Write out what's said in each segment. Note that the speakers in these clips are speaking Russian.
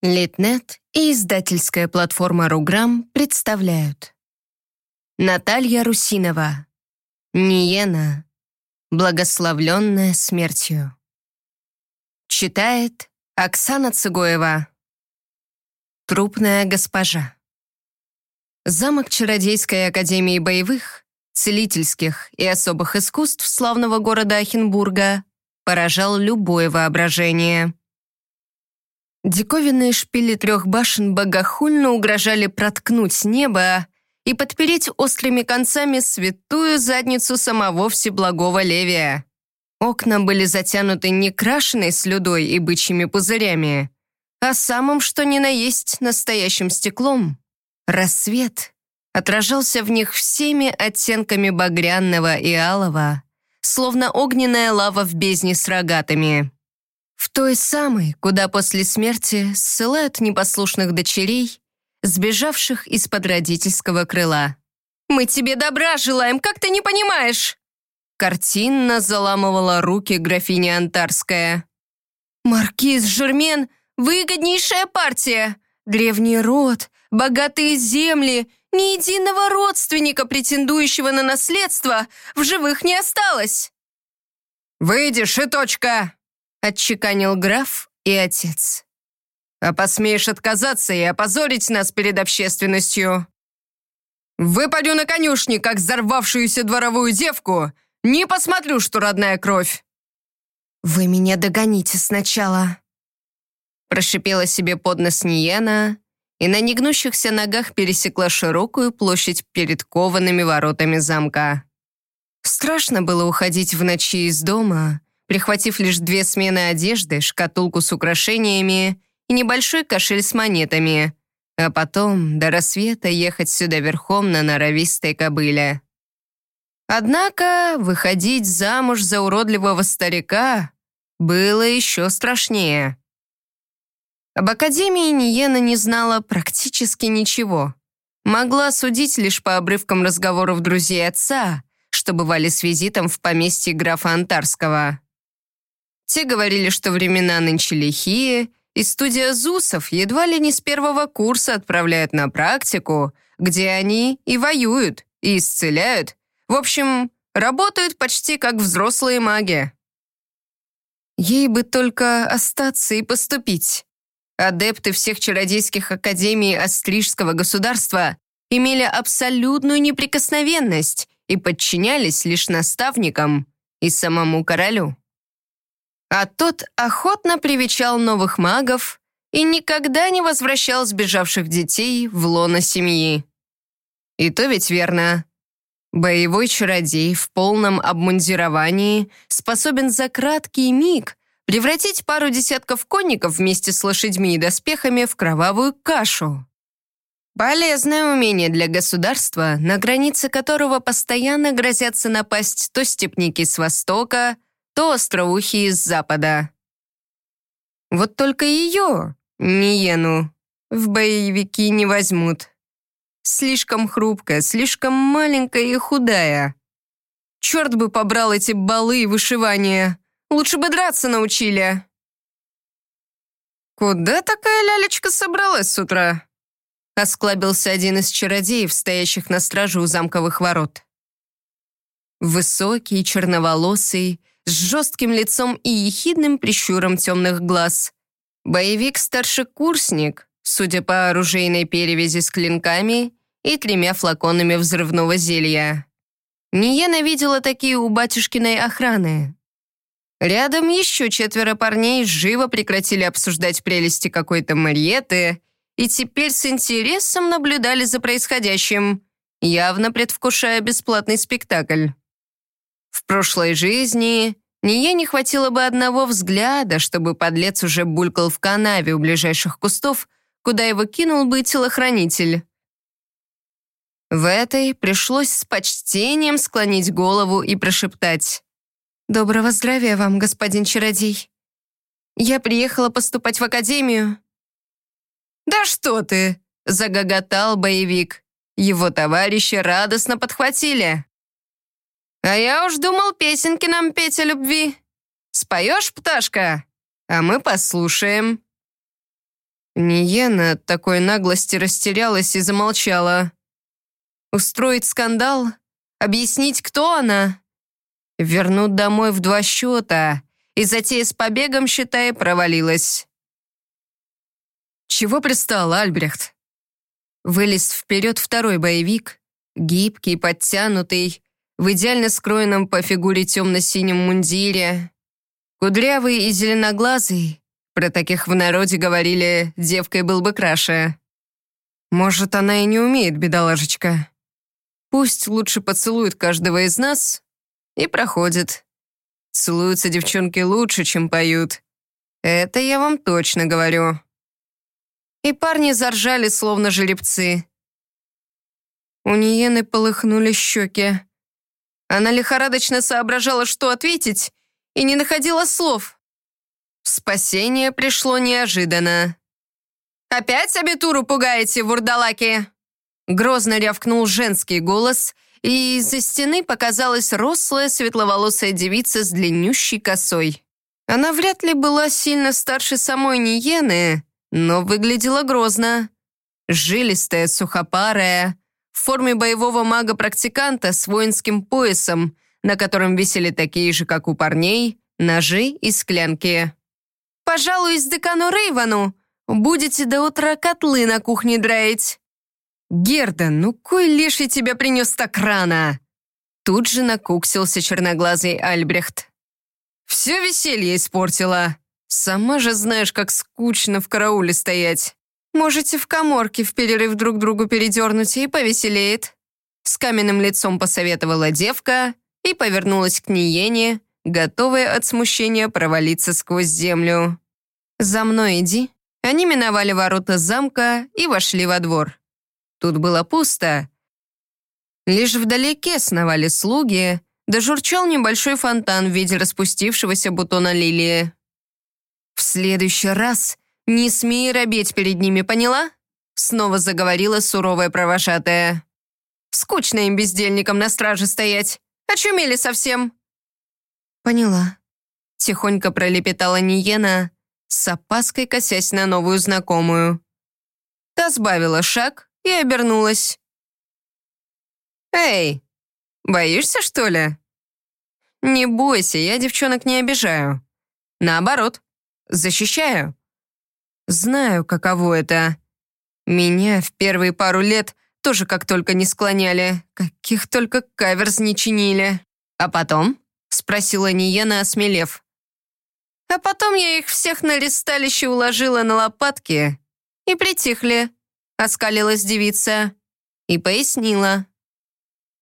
Литнет и издательская платформа «Руграм» представляют. Наталья Русинова. Ниена. Благословленная смертью. Читает Оксана Цыгоева. Трупная госпожа. Замок Чародейской Академии Боевых, Целительских и Особых Искусств славного города Ахенбурга поражал любое воображение. Диковинные шпили трех башен богохульно угрожали проткнуть небо и подпереть острыми концами святую задницу самого Всеблагого Левия. Окна были затянуты не крашеной слюдой и бычьими пузырями, а самым что ни на есть настоящим стеклом. Рассвет отражался в них всеми оттенками багряного и алого, словно огненная лава в бездне с рогатами. В той самой, куда после смерти ссылают непослушных дочерей, сбежавших из-под родительского крыла. «Мы тебе добра желаем, как ты не понимаешь?» Картинно заламывала руки графиня Антарская. «Маркиз Жермен — выгоднейшая партия. Древний род, богатые земли, ни единого родственника, претендующего на наследство, в живых не осталось». «Выйдешь и точка!» Отчеканил граф и отец. «А посмеешь отказаться и опозорить нас перед общественностью? Выпадю на конюшни, как взорвавшуюся дворовую девку, не посмотрю, что родная кровь!» «Вы меня догоните сначала!» Прошипела себе под нос Ниена и на негнущихся ногах пересекла широкую площадь перед коваными воротами замка. Страшно было уходить в ночи из дома, прихватив лишь две смены одежды, шкатулку с украшениями и небольшой кошель с монетами, а потом до рассвета ехать сюда верхом на норовистой кобыле. Однако выходить замуж за уродливого старика было еще страшнее. Об Академии Ниена не знала практически ничего. Могла судить лишь по обрывкам разговоров друзей отца, что бывали с визитом в поместье графа Антарского. Те говорили, что времена нынче лихие, и студия ЗУСов едва ли не с первого курса отправляют на практику, где они и воюют, и исцеляют. В общем, работают почти как взрослые маги. Ей бы только остаться и поступить. Адепты всех чародейских академий Астрижского государства имели абсолютную неприкосновенность и подчинялись лишь наставникам и самому королю. А тот охотно привечал новых магов и никогда не возвращал сбежавших детей в лоно семьи. И то ведь верно. Боевой чародей в полном обмундировании способен за краткий миг превратить пару десятков конников вместе с лошадьми и доспехами в кровавую кашу. Полезное умение для государства, на границе которого постоянно грозятся напасть то степники с востока, то остроухие с запада. Вот только ее, Ниену, в боевики не возьмут. Слишком хрупкая, слишком маленькая и худая. Черт бы побрал эти балы и вышивания. Лучше бы драться научили. «Куда такая лялечка собралась с утра?» Осклабился один из чародеев, стоящих на страже у замковых ворот. Высокий, черноволосый, с жестким лицом и ехидным прищуром темных глаз. Боевик-старшекурсник, судя по оружейной перевязи с клинками и тремя флаконами взрывного зелья. Ниена видела такие у батюшкиной охраны. Рядом еще четверо парней живо прекратили обсуждать прелести какой-то Мариеты и теперь с интересом наблюдали за происходящим, явно предвкушая бесплатный спектакль. Прошлой жизни Ние не хватило бы одного взгляда, чтобы подлец уже булькал в канаве у ближайших кустов, куда его кинул бы телохранитель. В этой пришлось с почтением склонить голову и прошептать. «Доброго здравия вам, господин чародей. Я приехала поступать в академию». «Да что ты!» — загоготал боевик. Его товарищи радостно подхватили. А я уж думал песенки нам петь о любви. Споешь, пташка? А мы послушаем». Ниена от такой наглости растерялась и замолчала. Устроить скандал? Объяснить, кто она? Вернуть домой в два счета, и затея с побегом, считай, провалилась. «Чего пристал, Альбрехт?» Вылез вперед второй боевик, гибкий, подтянутый, в идеально скроенном по фигуре темно-синем мундире. Кудрявый и зеленоглазый, про таких в народе говорили, девкой был бы краше. Может, она и не умеет, бедолагочка. Пусть лучше поцелует каждого из нас и проходит. Целуются девчонки лучше, чем поют. Это я вам точно говорю. И парни заржали, словно жеребцы. У Ниены полыхнули щеки. Она лихорадочно соображала, что ответить, и не находила слов. Спасение пришло неожиданно. «Опять абитуру пугаете, вурдалаки?» Грозно рявкнул женский голос, и из-за стены показалась рослая светловолосая девица с длиннющей косой. Она вряд ли была сильно старше самой Ниены, но выглядела грозно. Жилистая, сухопарая, в форме боевого мага-практиканта с воинским поясом, на котором висели такие же, как у парней, ножи и склянки. «Пожалуй, с декану Рейвану будете до утра котлы на кухне драить». «Герда, ну кой леший тебя принес так рано?» Тут же накуксился черноглазый Альбрехт. «Все веселье испортила. Сама же знаешь, как скучно в карауле стоять. Можете в коморке в перерыв друг другу передернуть и повеселеет». С каменным лицом посоветовала девка и повернулась к Ниене, готовая от смущения провалиться сквозь землю. «За мной иди». Они миновали ворота замка и вошли во двор. Тут было пусто. Лишь вдалеке сновали слуги, да журчал небольшой фонтан в виде распустившегося бутона лилии. «В следующий раз не смей робеть перед ними, поняла?» Снова заговорила суровая провожатая. «Скучно им бездельникам на страже стоять. Очумели совсем». «Поняла», — тихонько пролепетала Ниена, с опаской косясь на новую знакомую. Та сбавила шаг, и обернулась. «Эй, боишься, что ли?» «Не бойся, я девчонок не обижаю. Наоборот, защищаю. Знаю, каково это. Меня в первые пару лет тоже как только не склоняли, каких только каверс не чинили. А потом?» — спросила Ниена, осмелев. «А потом я их всех на листалище уложила на лопатки и притихли оскалилась девица и пояснила.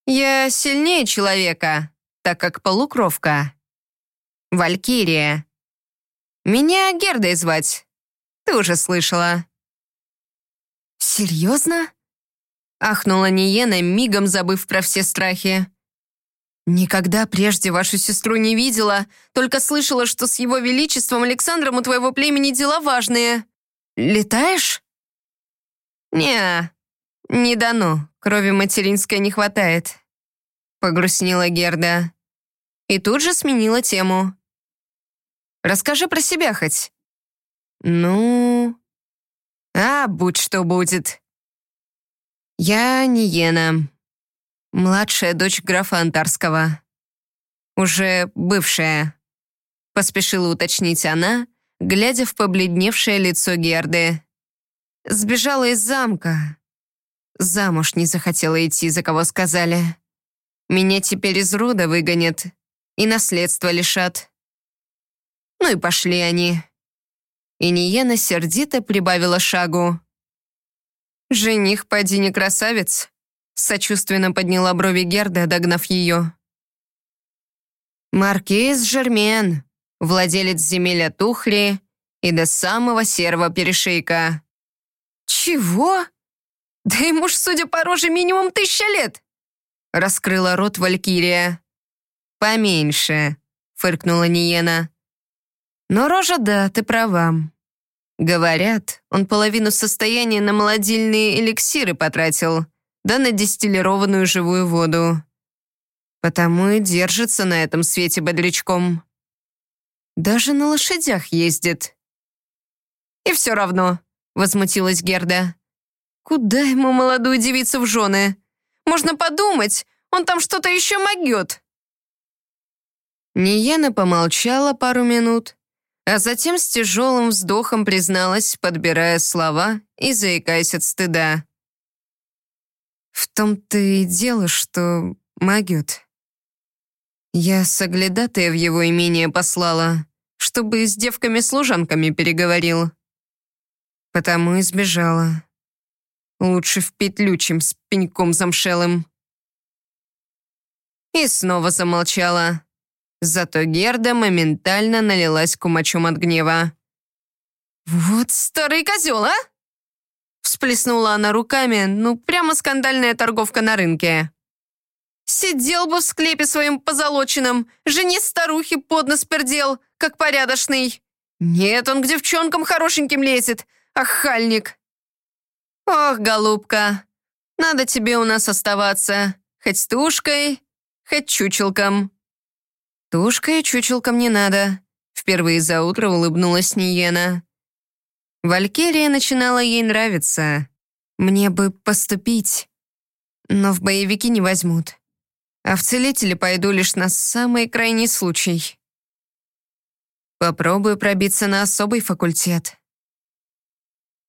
«Я сильнее человека, так как полукровка. Валькирия. Меня Гердой звать. Ты уже слышала». «Серьезно?» Ахнула Ниена, мигом забыв про все страхи. «Никогда прежде вашу сестру не видела, только слышала, что с его величеством Александром у твоего племени дела важные. Летаешь?» «Не, не дано, крови материнской не хватает», — погрустнела Герда. И тут же сменила тему. «Расскажи про себя хоть». «Ну...» «А, будь что будет». «Я Ниена, младшая дочь графа Антарского. Уже бывшая», — поспешила уточнить она, глядя в побледневшее лицо Герды. Сбежала из замка. Замуж не захотела идти, за кого сказали. Меня теперь из рода выгонят и наследство лишат. Ну и пошли они. И Ниена сердито прибавила шагу. «Жених, поди не красавец», сочувственно подняла брови Герда, догнав ее. «Маркиз Жермен, владелец земель Тухли и до самого серого перешейка. «Чего? Да ему ж, судя по роже, минимум тысяча лет!» Раскрыла рот Валькирия. «Поменьше», — фыркнула Ниена. «Но рожа, да, ты права. Говорят, он половину состояния на молодильные эликсиры потратил, да на дистиллированную живую воду. Потому и держится на этом свете бодрячком. Даже на лошадях ездит. И все равно, возмутилась Герда. «Куда ему молодую девицу в жены? Можно подумать, он там что-то еще могет». Ниена помолчала пару минут, а затем с тяжелым вздохом призналась, подбирая слова и заикаясь от стыда. «В том-то и дело, что могет. Я соглядатая в его имение послала, чтобы с девками-служанками переговорил. Потому и сбежала. Лучше в петлю, чем с пеньком замшелым. И снова замолчала. Зато Герда моментально налилась кумачом от гнева. «Вот старый козел, а!» Всплеснула она руками, ну прямо скандальная торговка на рынке. Сидел бы в склепе своим позолоченным, жене старухи под нос пердел, как порядочный. Нет, он к девчонкам хорошеньким лезет, охальник. Ох, голубка, надо тебе у нас оставаться, хоть тушкой, хоть чучелком. Тушкой и чучелком не надо. Впервые за утро улыбнулась Ниена. Валькирия начинала ей нравиться. Мне бы поступить, но в боевики не возьмут а в целители пойду лишь на самый крайний случай. Попробую пробиться на особый факультет.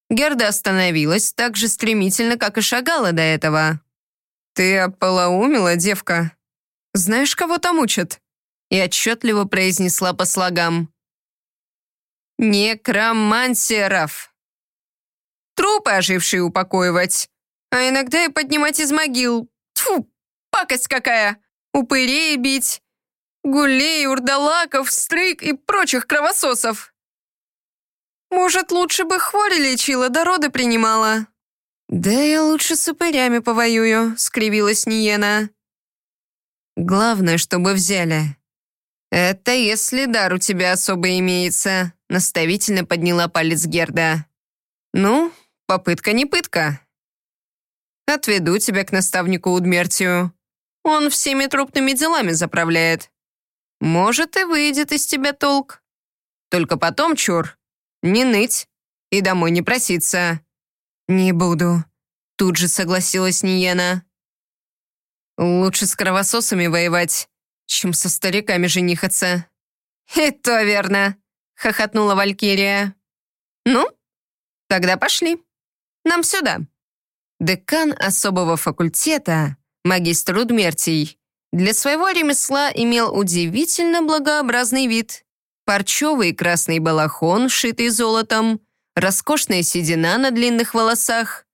Герда остановилась так же стремительно, как и шагала до этого. «Ты ополоумила, девка? Знаешь, кого там учат?» И отчетливо произнесла по слогам. «Некромансеров. Трупы ожившие упокоивать, а иногда и поднимать из могил. Тьфу, Пакость какая! Упырей бить, гулей, урдалаков, стрык и прочих кровососов. Может, лучше бы хвори лечила, да роды принимала. «Да я лучше с упырями повоюю», — скривилась Ниена. «Главное, чтобы взяли». «Это если дар у тебя особо имеется», — наставительно подняла палец Герда. «Ну, попытка не пытка. Отведу тебя к наставнику Удмертию. Он всеми трупными делами заправляет. Может, и выйдет из тебя толк. Только потом, чур, не ныть и домой не проситься». «Не буду», — тут же согласилась Ниена. «Лучше с кровососами воевать, чем со стариками женихаться». «И то верно», — хохотнула Валькирия. «Ну, тогда пошли. Нам сюда». Декан особого факультета магистр Удмертий, для своего ремесла имел удивительно благообразный вид. Парчевый красный балахон, шитый золотом, роскошная седина на длинных волосах.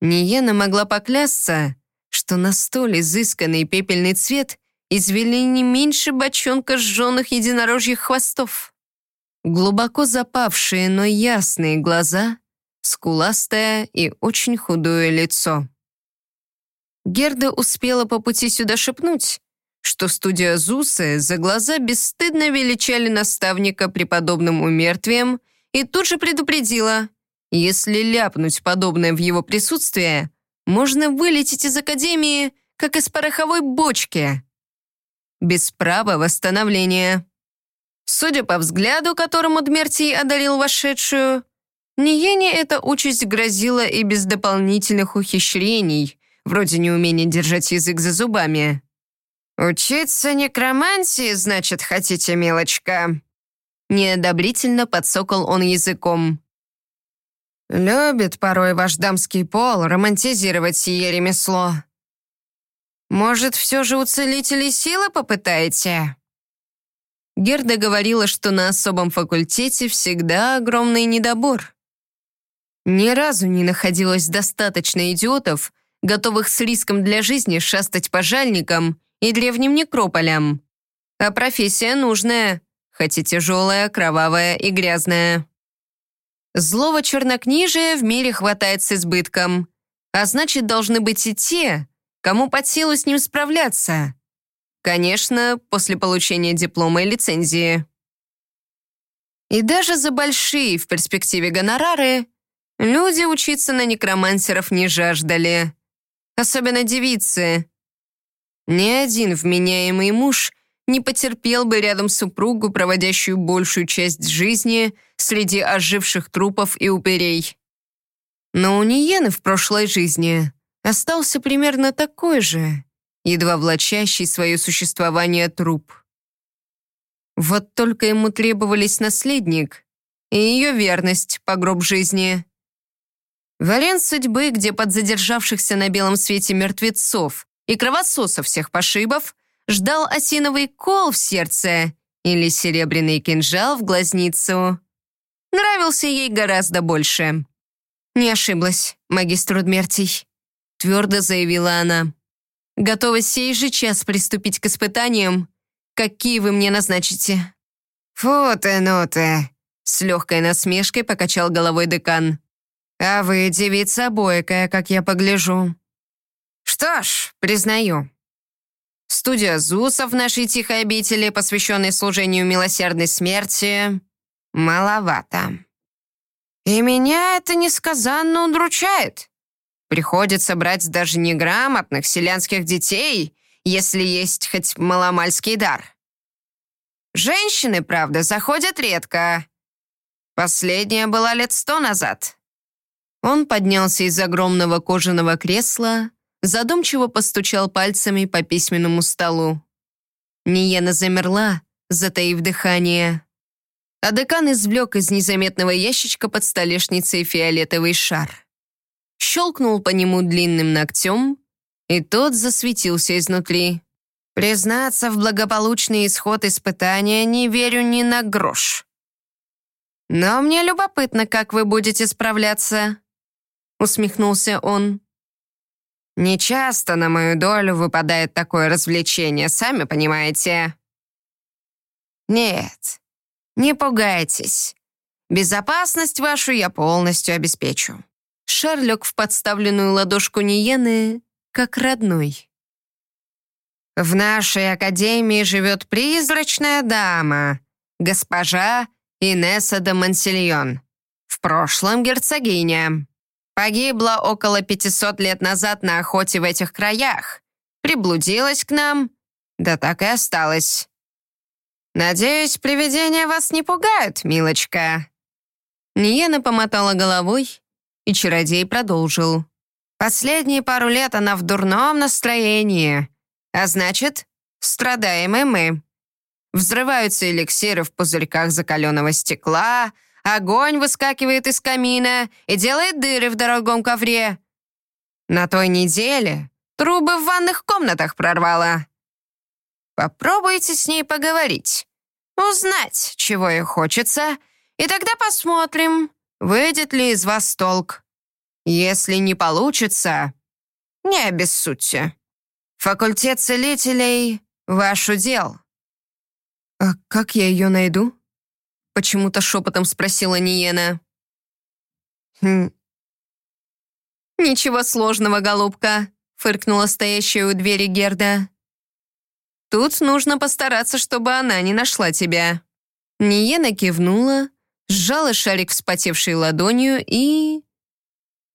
Ниена могла поклясться, что на столь изысканный пепельный цвет извели не меньше бочонка сжженных единорожьих хвостов. Глубоко запавшие, но ясные глаза, скуластое и очень худое лицо. Герда успела по пути сюда шепнуть, что студия Зусы за глаза бесстыдно величали наставника преподобным умертвием и тут же предупредила, если ляпнуть подобное в его присутствии, можно вылететь из академии, как из пороховой бочки. Без права восстановления. Судя по взгляду, которым Удмертий одарил вошедшую, Ниене эта участь грозила и без дополнительных ухищрений, вроде неумения держать язык за зубами. «Учиться некромантии, значит, хотите, милочка?» Неодобрительно подсокал он языком. «Любит порой ваш дамский пол романтизировать сие ремесло. Может, все же у целителей силы попытаете?» Герда говорила, что на особом факультете всегда огромный недобор. Ни разу не находилось достаточно идиотов, готовых с риском для жизни шастать по жальникам и древним некрополям. А профессия нужная, хоть и тяжелая, кровавая и грязная. Злого чернокнижия в мире хватает с избытком, а значит, должны быть и те, кому под силу с ним справляться. Конечно, после получения диплома и лицензии. И даже за большие в перспективе гонорары люди учиться на некромансеров не жаждали особенно девицы. Ни один вменяемый муж не потерпел бы рядом супругу, проводящую большую часть жизни среди оживших трупов и упырей. Но у Ниены в прошлой жизни остался примерно такой же, едва влачащий свое существование труп. Вот только ему требовались наследник и ее верность по гроб жизни. Вариант судьбы, где под задержавшихся на белом свете мертвецов и кровососов всех пошибов ждал осиновый кол в сердце или серебряный кинжал в глазницу. Нравился ей гораздо больше. «Не ошиблась, магистр Удмертий», — твердо заявила она. «Готова сей же час приступить к испытаниям, какие вы мне назначите». «Фу ты, ну ты!» — с легкой насмешкой покачал головой декан. «А вы девица бойкая, как я погляжу». «Что ж, признаю, Студия ЗУСа в нашей тихой обители, посвященной служению милосердной смерти, маловато. И меня это несказанно удручает. Приходится брать даже неграмотных селянских детей, если есть хоть маломальский дар. Женщины, правда, заходят редко. Последняя была лет сто назад. Он поднялся из огромного кожаного кресла, задумчиво постучал пальцами по письменному столу. Ниена замерла, затаив дыхание. А декан извлек из незаметного ящичка под столешницей фиолетовый шар. Щелкнул по нему длинным ногтем, и тот засветился изнутри. «Признаться в благополучный исход испытания не верю ни на грош. Но мне любопытно, как вы будете справляться», — усмехнулся он. Нечасто на мою долю выпадает такое развлечение, сами понимаете. Нет, не пугайтесь. Безопасность вашу я полностью обеспечу. Шар лег в подставленную ладошку Ниены, как родной. В нашей академии живет призрачная дама, госпожа Инесса де Мансильон, в прошлом герцогиня. Погибла около 500 лет назад на охоте в этих краях. Приблудилась к нам, да так и осталась. Надеюсь, привидения вас не пугают, милочка». Ниена помотала головой, и чародей продолжил. «Последние пару лет она в дурном настроении, а значит, страдаем и мы. Взрываются эликсиры в пузырьках закаленного стекла, Огонь выскакивает из камина и делает дыры в дорогом ковре. На той неделе трубы в ванных комнатах прорвало. Попробуйте с ней поговорить, узнать, чего ей хочется, и тогда посмотрим, выйдет ли из вас толк. Если не получится, не обессудьте. Факультет целителей — ваш удел. «А как я ее найду?» Почему-то шепотом спросила Ниена. «Хм». «Ничего сложного, голубка», фыркнула стоящая у двери Герда. «Тут нужно постараться, чтобы она не нашла тебя». Ниена кивнула, сжала шарик вспотевшей ладонью и...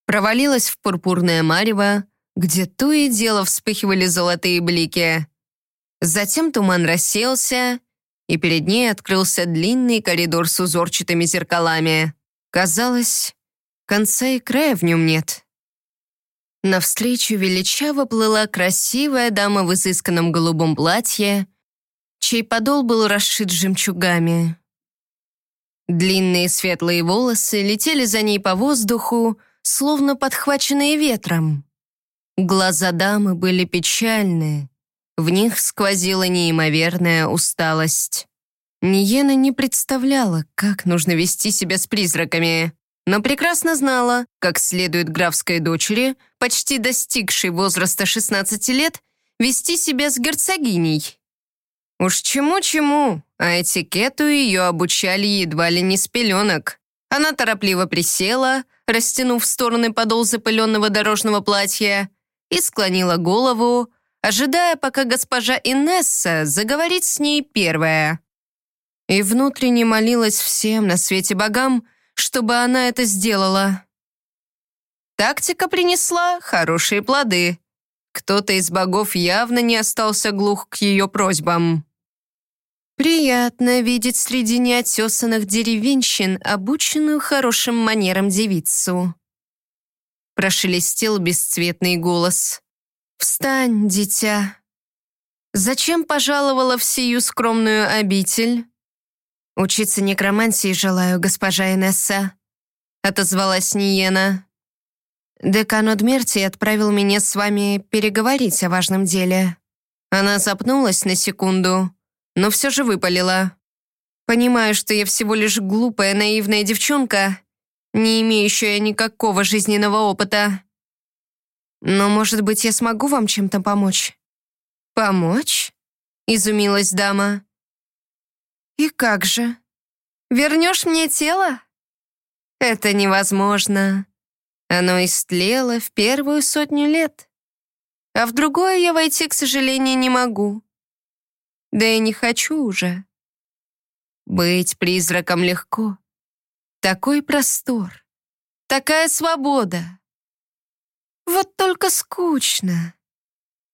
провалилась в пурпурное марево, где то и дело вспыхивали золотые блики. Затем туман рассеялся, и перед ней открылся длинный коридор с узорчатыми зеркалами. Казалось, конца и края в нем нет. Навстречу величаво плыла красивая дама в изысканном голубом платье, чей подол был расшит жемчугами. Длинные светлые волосы летели за ней по воздуху, словно подхваченные ветром. Глаза дамы были печальные, в них сквозила неимоверная усталость. Ниена не представляла, как нужно вести себя с призраками, но прекрасно знала, как следует графской дочери, почти достигшей возраста 16 лет, вести себя с герцогиней. Уж чему-чему, а этикету ее обучали едва ли не с пеленок. Она торопливо присела, растянув в стороны подол запыленного дорожного платья, и склонила голову, ожидая, пока госпожа Инесса заговорит с ней первая. И внутренне молилась всем на свете богам, чтобы она это сделала. Тактика принесла хорошие плоды. Кто-то из богов явно не остался глух к ее просьбам. Приятно видеть среди неотесанных деревенщин обученную хорошим манерам девицу. Прошелестел бесцветный голос. «Встань, дитя. Зачем пожаловала в сию скромную обитель?» «Учиться некромантии желаю, госпожа Инесса», — отозвалась Ниена. «Декан Удмерти отправил меня с вами переговорить о важном деле». Она запнулась на секунду, но все же выпалила. Понимаю, что я всего лишь глупая, наивная девчонка, не имеющая никакого жизненного опыта. Но, может быть, я смогу вам чем-то помочь?» «Помочь?» — изумилась дама. «И как же? Вернешь мне тело?» «Это невозможно. Оно истлело в первую сотню лет. А в другое я войти, к сожалению, не могу. Да и не хочу уже. Быть призраком легко. Такой простор. Такая свобода. Вот только скучно.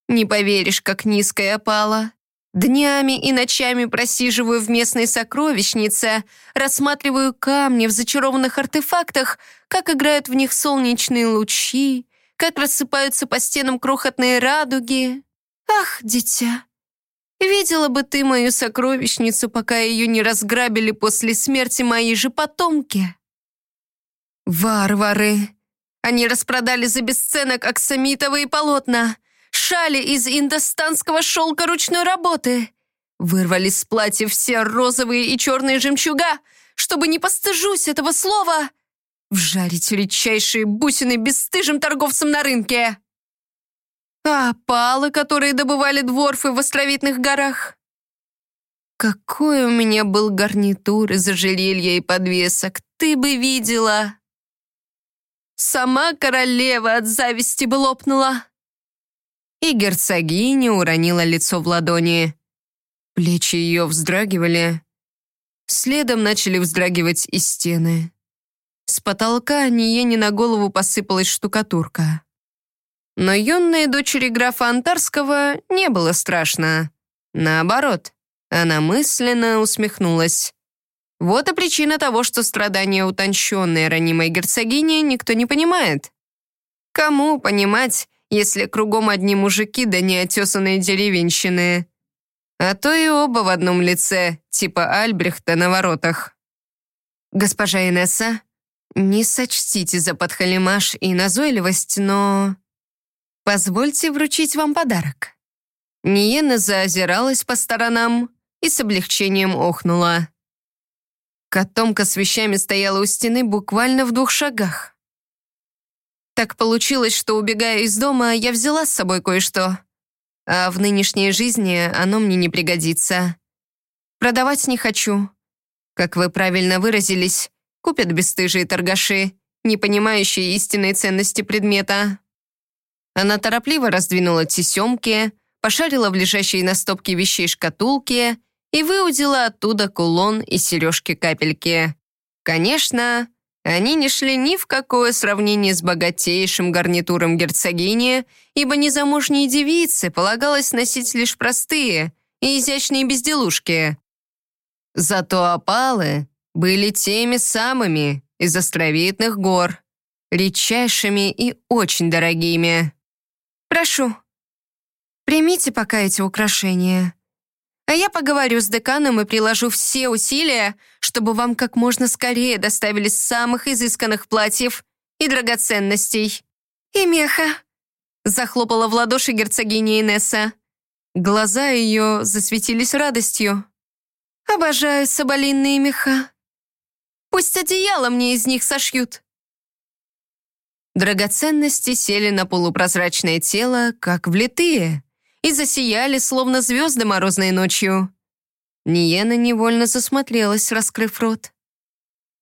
Не поверишь, как низко я пала. Днями и ночами просиживаю в местной сокровищнице, рассматриваю камни в зачарованных артефактах, как играют в них солнечные лучи, как рассыпаются по стенам крохотные радуги. Ах, дитя, видела бы ты мою сокровищницу, пока ее не разграбили после смерти моей же потомки. Варвары! Они распродали за бесценок аксамитовые полотна, шали из индостанского шелка ручной работы. Вырвали с платьев все розовые и черные жемчуга, чтобы не постыжусь этого слова, вжарить редчайшие бусины бесстыжим торговцам на рынке. А палы, которые добывали дворфы в островитных горах? Какой у меня был гарнитур из ожерелья и подвесок, ты бы видела. Сама королева от зависти бы лопнула и герцогиня уронила лицо в ладони. Плечи ее вздрагивали. Следом начали вздрагивать и стены. С потолка Ниене на голову посыпалась штукатурка. Но юной дочери графа Антарского не было страшно. Наоборот, она мысленно усмехнулась. Вот и причина того, что страдания утонченной ранимой герцогини никто не понимает. Кому понимать, если кругом одни мужики да неотесанные деревенщины. А то и оба в одном лице, типа Альбрехта на воротах. Госпожа Инесса, не сочтите за подхалимаш и назойливость, но... Позвольте вручить вам подарок. Ниена заозиралась по сторонам и с облегчением охнула. Котомка с вещами стояла у стены буквально в двух шагах. Так получилось, что, убегая из дома, я взяла с собой кое-что. А в нынешней жизни оно мне не пригодится. Продавать не хочу. Как вы правильно выразились, купят бесстыжие торгаши, не понимающие истинной ценности предмета. Она торопливо раздвинула тесемки, пошарила в лежащей на стопке вещей шкатулке и выудила оттуда кулон и сережки-капельки. Конечно, они не шли ни в какое сравнение с богатейшим гарнитуром герцогини, ибо незамужней девице полагалось носить лишь простые и изящные безделушки. Зато опалы были теми самыми из островитных гор, редчайшими и очень дорогими. «Прошу, примите пока эти украшения», а я поговорю с деканом и приложу все усилия, чтобы вам как можно скорее доставили самых изысканных платьев и драгоценностей. И меха!» Захлопала в ладоши герцогиня Инесса. Глаза ее засветились радостью. «Обожаю соболинные меха. Пусть одеяло мне из них сошьют». Драгоценности сели на полупрозрачное тело, как влитые и засияли, словно звезды морозной ночью. Ниена невольно засмотрелась, раскрыв рот.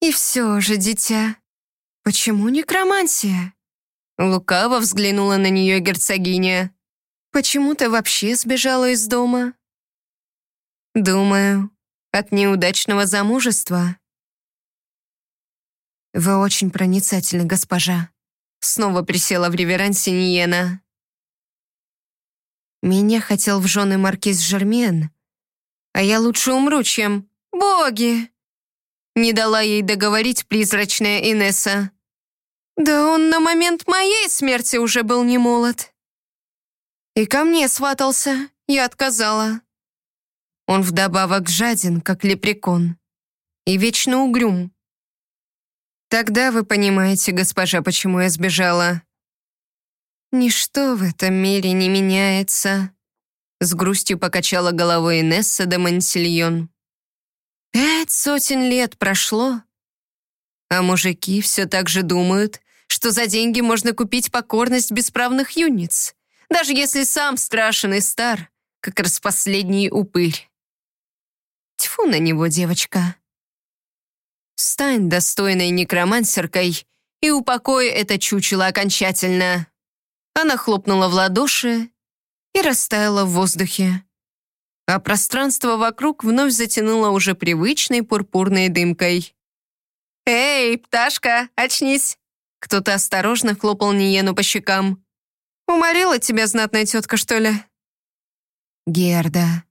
«И все же, дитя, почему некромансия?» Лукаво взглянула на нее герцогиня. «Почему ты вообще сбежала из дома?» «Думаю, от неудачного замужества». «Вы очень проницательны, госпожа», Снова присела в реверансе Ниена. Меня хотел в жены маркиз Жермен, А я лучше умру, чем... Боги!» Не дала ей договорить призрачная Инесса. «Да он на момент моей смерти уже был не молод». И ко мне сватался, я отказала. Он вдобавок жаден, как лепрекон, и вечно угрюм. Тогда вы понимаете, госпожа, почему я сбежала. Ничто в этом мире не меняется. С грустью покачала головой Инесса де Монсильон. Пять сотен лет прошло, а мужики все так же думают, что за деньги можно купить покорность бесправных юниц, даже если сам страшен и стар, как распоследний упырь. Тьфу на него, девочка. Стань достойной некромансеркой и упокой это чучело окончательно. Она хлопнула в ладоши и растаяла в воздухе. А пространство вокруг вновь затянуло уже привычной пурпурной дымкой. «Эй, пташка, очнись!» Кто-то осторожно хлопал Ниену по щекам. «Уморила тебя знатная тетка, что ли?» Герда.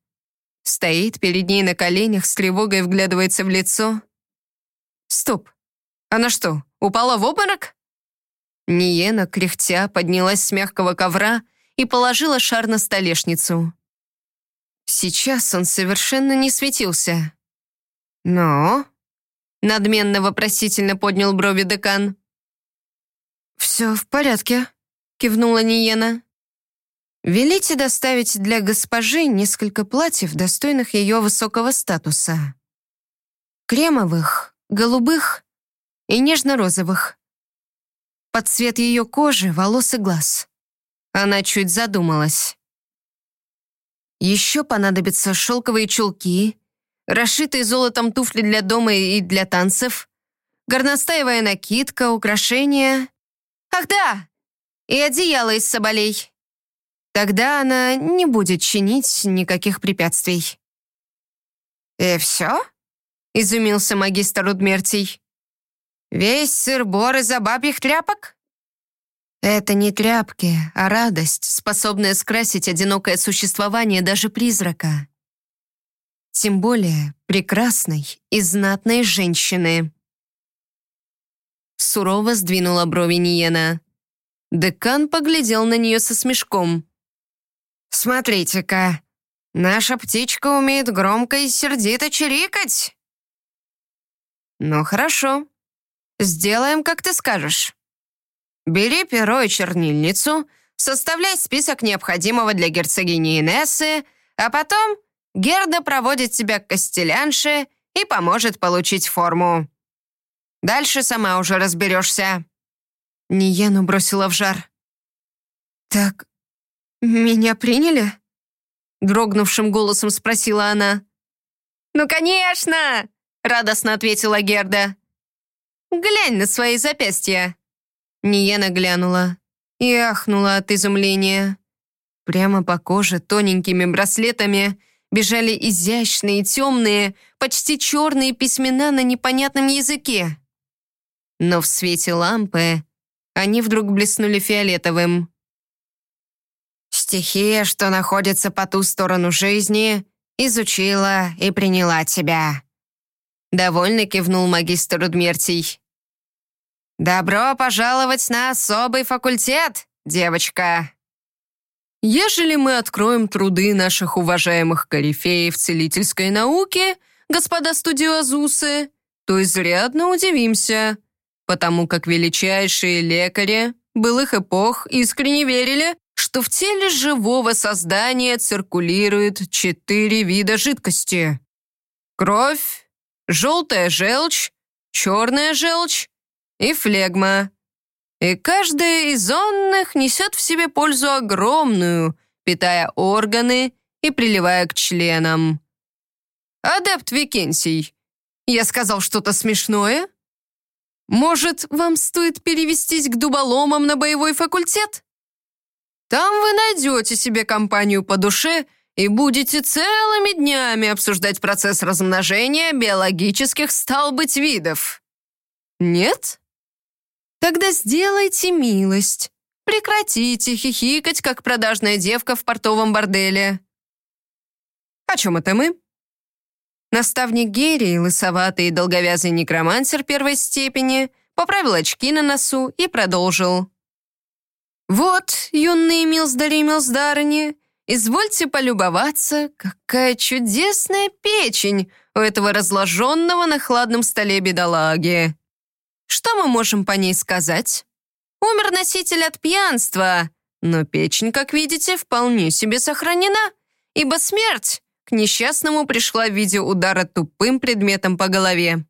Стоит перед ней на коленях, с тревогой вглядывается в лицо. Стоп. Она что, упала в обморок? Ниена, кряхтя, поднялась с мягкого ковра и положила шар на столешницу. Сейчас он совершенно не светился. «Но?» — надменно-вопросительно поднял брови декан. «Все в порядке», — кивнула Ниена. «Велите доставить для госпожи несколько платьев, достойных ее высокого статуса. Кремовых, голубых и нежно-розовых. Под цвет ее кожи, волос и глаз. Она чуть задумалась. Еще понадобятся шелковые чулки, расшитые золотом туфли для дома и для танцев, горностаевая накидка, украшения. Ах да! И одеяло из соболей. Тогда она не будет чинить никаких препятствий. «И все?» — изумился магистр Удмертий. «Весь сыр-бор из-за бабьих тряпок?» «Это не тряпки, а радость, способная скрасить одинокое существование даже призрака. Тем более прекрасной и знатной женщины». Сурово сдвинула брови Ниена. Декан поглядел на нее со смешком. «Смотрите-ка, наша птичка умеет громко и сердито чирикать!» «Ну хорошо. Сделаем, как ты скажешь. Бери перо и чернильницу, составляй список необходимого для герцогини Инессы, а потом Герда проводит тебя к костелянше и поможет получить форму. Дальше сама уже разберешься». Ниену бросила в жар. «Так, меня приняли?» Дрогнувшим голосом спросила она. «Ну, конечно!» радостно ответила Герда. «Глянь на свои запястья». Ниена глянула и ахнула от изумления. Прямо по коже тоненькими браслетами бежали изящные, темные, почти черные письмена на непонятном языке. Но в свете лампы они вдруг блеснули фиолетовым. «Стихия, что находится по ту сторону жизни, изучила и приняла тебя», Довольно кивнул магистр Удмертий. «Добро пожаловать на особый факультет, девочка!» Ежели мы откроем труды наших уважаемых корифеев целительской науки, господа студиозусы, то изрядно удивимся, потому как величайшие лекари былых эпох искренне верили, что в теле живого создания циркулирует четыре вида жидкости. Кровь, желтая желчь, черная желчь и флегма. И каждая из онных несет в себе пользу огромную, питая органы и приливая к членам. «Адепт Викенсий, я сказал что-то смешное? Может, вам стоит перевестись к дуболомам на боевой факультет? Там вы найдете себе компанию по душе — и будете целыми днями обсуждать процесс размножения биологических, стал быть, видов. Нет? Тогда сделайте милость. Прекратите хихикать, как продажная девка в портовом борделе. О чем это мы? Наставник Герри, лысоватый и долговязый некромансер первой степени, поправил очки на носу и продолжил. «Вот, юные милздари и милздарыни, извольте полюбоваться, какая чудесная печень у этого разложенного на хладном столе бедолаги. Что мы можем по ней сказать? Умер носитель от пьянства, но печень, как видите, вполне себе сохранена, ибо смерть к несчастному пришла в виде удара тупым предметом по голове.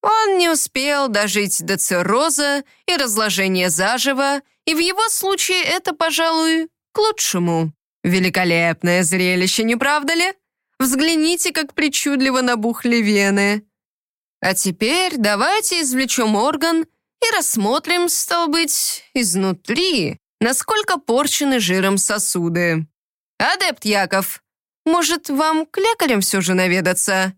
Он не успел дожить до цирроза и разложения заживо, и в его случае это, пожалуй, к лучшему. Великолепное зрелище, не правда ли? Взгляните, как причудливо набухли вены. А теперь давайте извлечем орган и рассмотрим, стал быть, изнутри, насколько порчены жиром сосуды. Адепт Яков, может, вам к лекарям все же наведаться?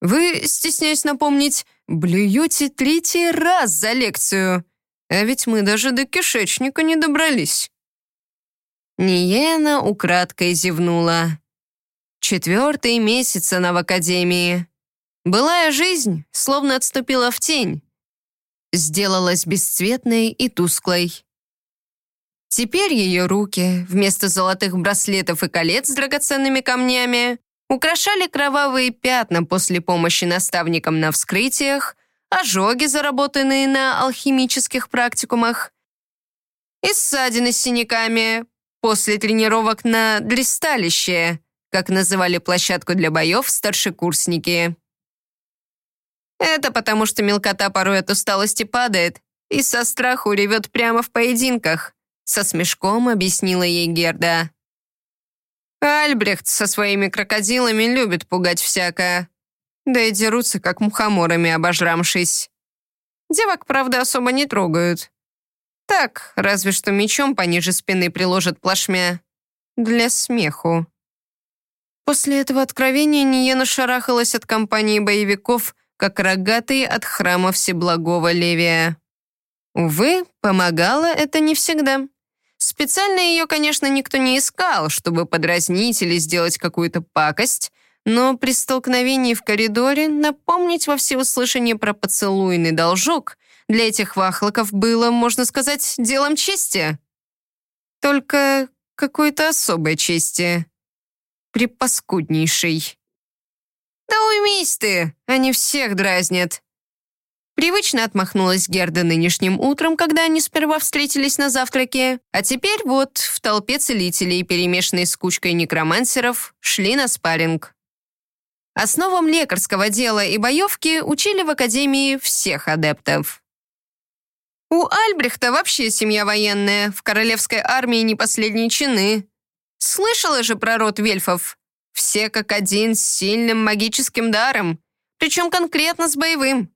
Вы, стесняюсь напомнить, блюете третий раз за лекцию. А ведь мы даже до кишечника не добрались». Ниена украдкой зевнула. Четвертый месяц она в академии. Былая жизнь словно отступила в тень. Сделалась бесцветной и тусклой. Теперь ее руки, вместо золотых браслетов и колец с драгоценными камнями, украшали кровавые пятна после помощи наставникам на вскрытиях, ожоги, заработанные на алхимических практикумах, и ссадины с синяками после тренировок на дресталище, как называли площадку для боев старшекурсники. Это потому, что мелкота порой от усталости падает и со страху ревет прямо в поединках. Со смешком объяснила ей Герда. Альбрехт со своими крокодилами любит пугать всякое. Да и дерутся, как мухоморами обожрамшись. Девок, правда, особо не трогают. Так, разве что мечом пониже спины приложат плашмя. Для смеху. После этого откровения Ниена шарахалась от компании боевиков, как рогатый от храма Всеблагого Левия. Увы, помогало это не всегда. Специально ее, конечно, никто не искал, чтобы подразнить или сделать какую-то пакость, но при столкновении в коридоре напомнить во всеуслышание про поцелуйный должок для этих вахлоков было, можно сказать, делом чести. Только какой-то особой чести. Припаскуднейшей. «Да уймись ты, они всех дразнят», Привычно отмахнулась Герда нынешним утром, когда они сперва встретились на завтраке, а теперь вот в толпе целителей, перемешанной с кучкой некромансеров, шли на спарринг. Основам лекарского дела и боевки учили в академии всех адептов. У Альбрехта вообще семья военная, в королевской армии не последние чины. Слышала же про род вельфов? Все как один с сильным магическим даром, причем конкретно с боевым.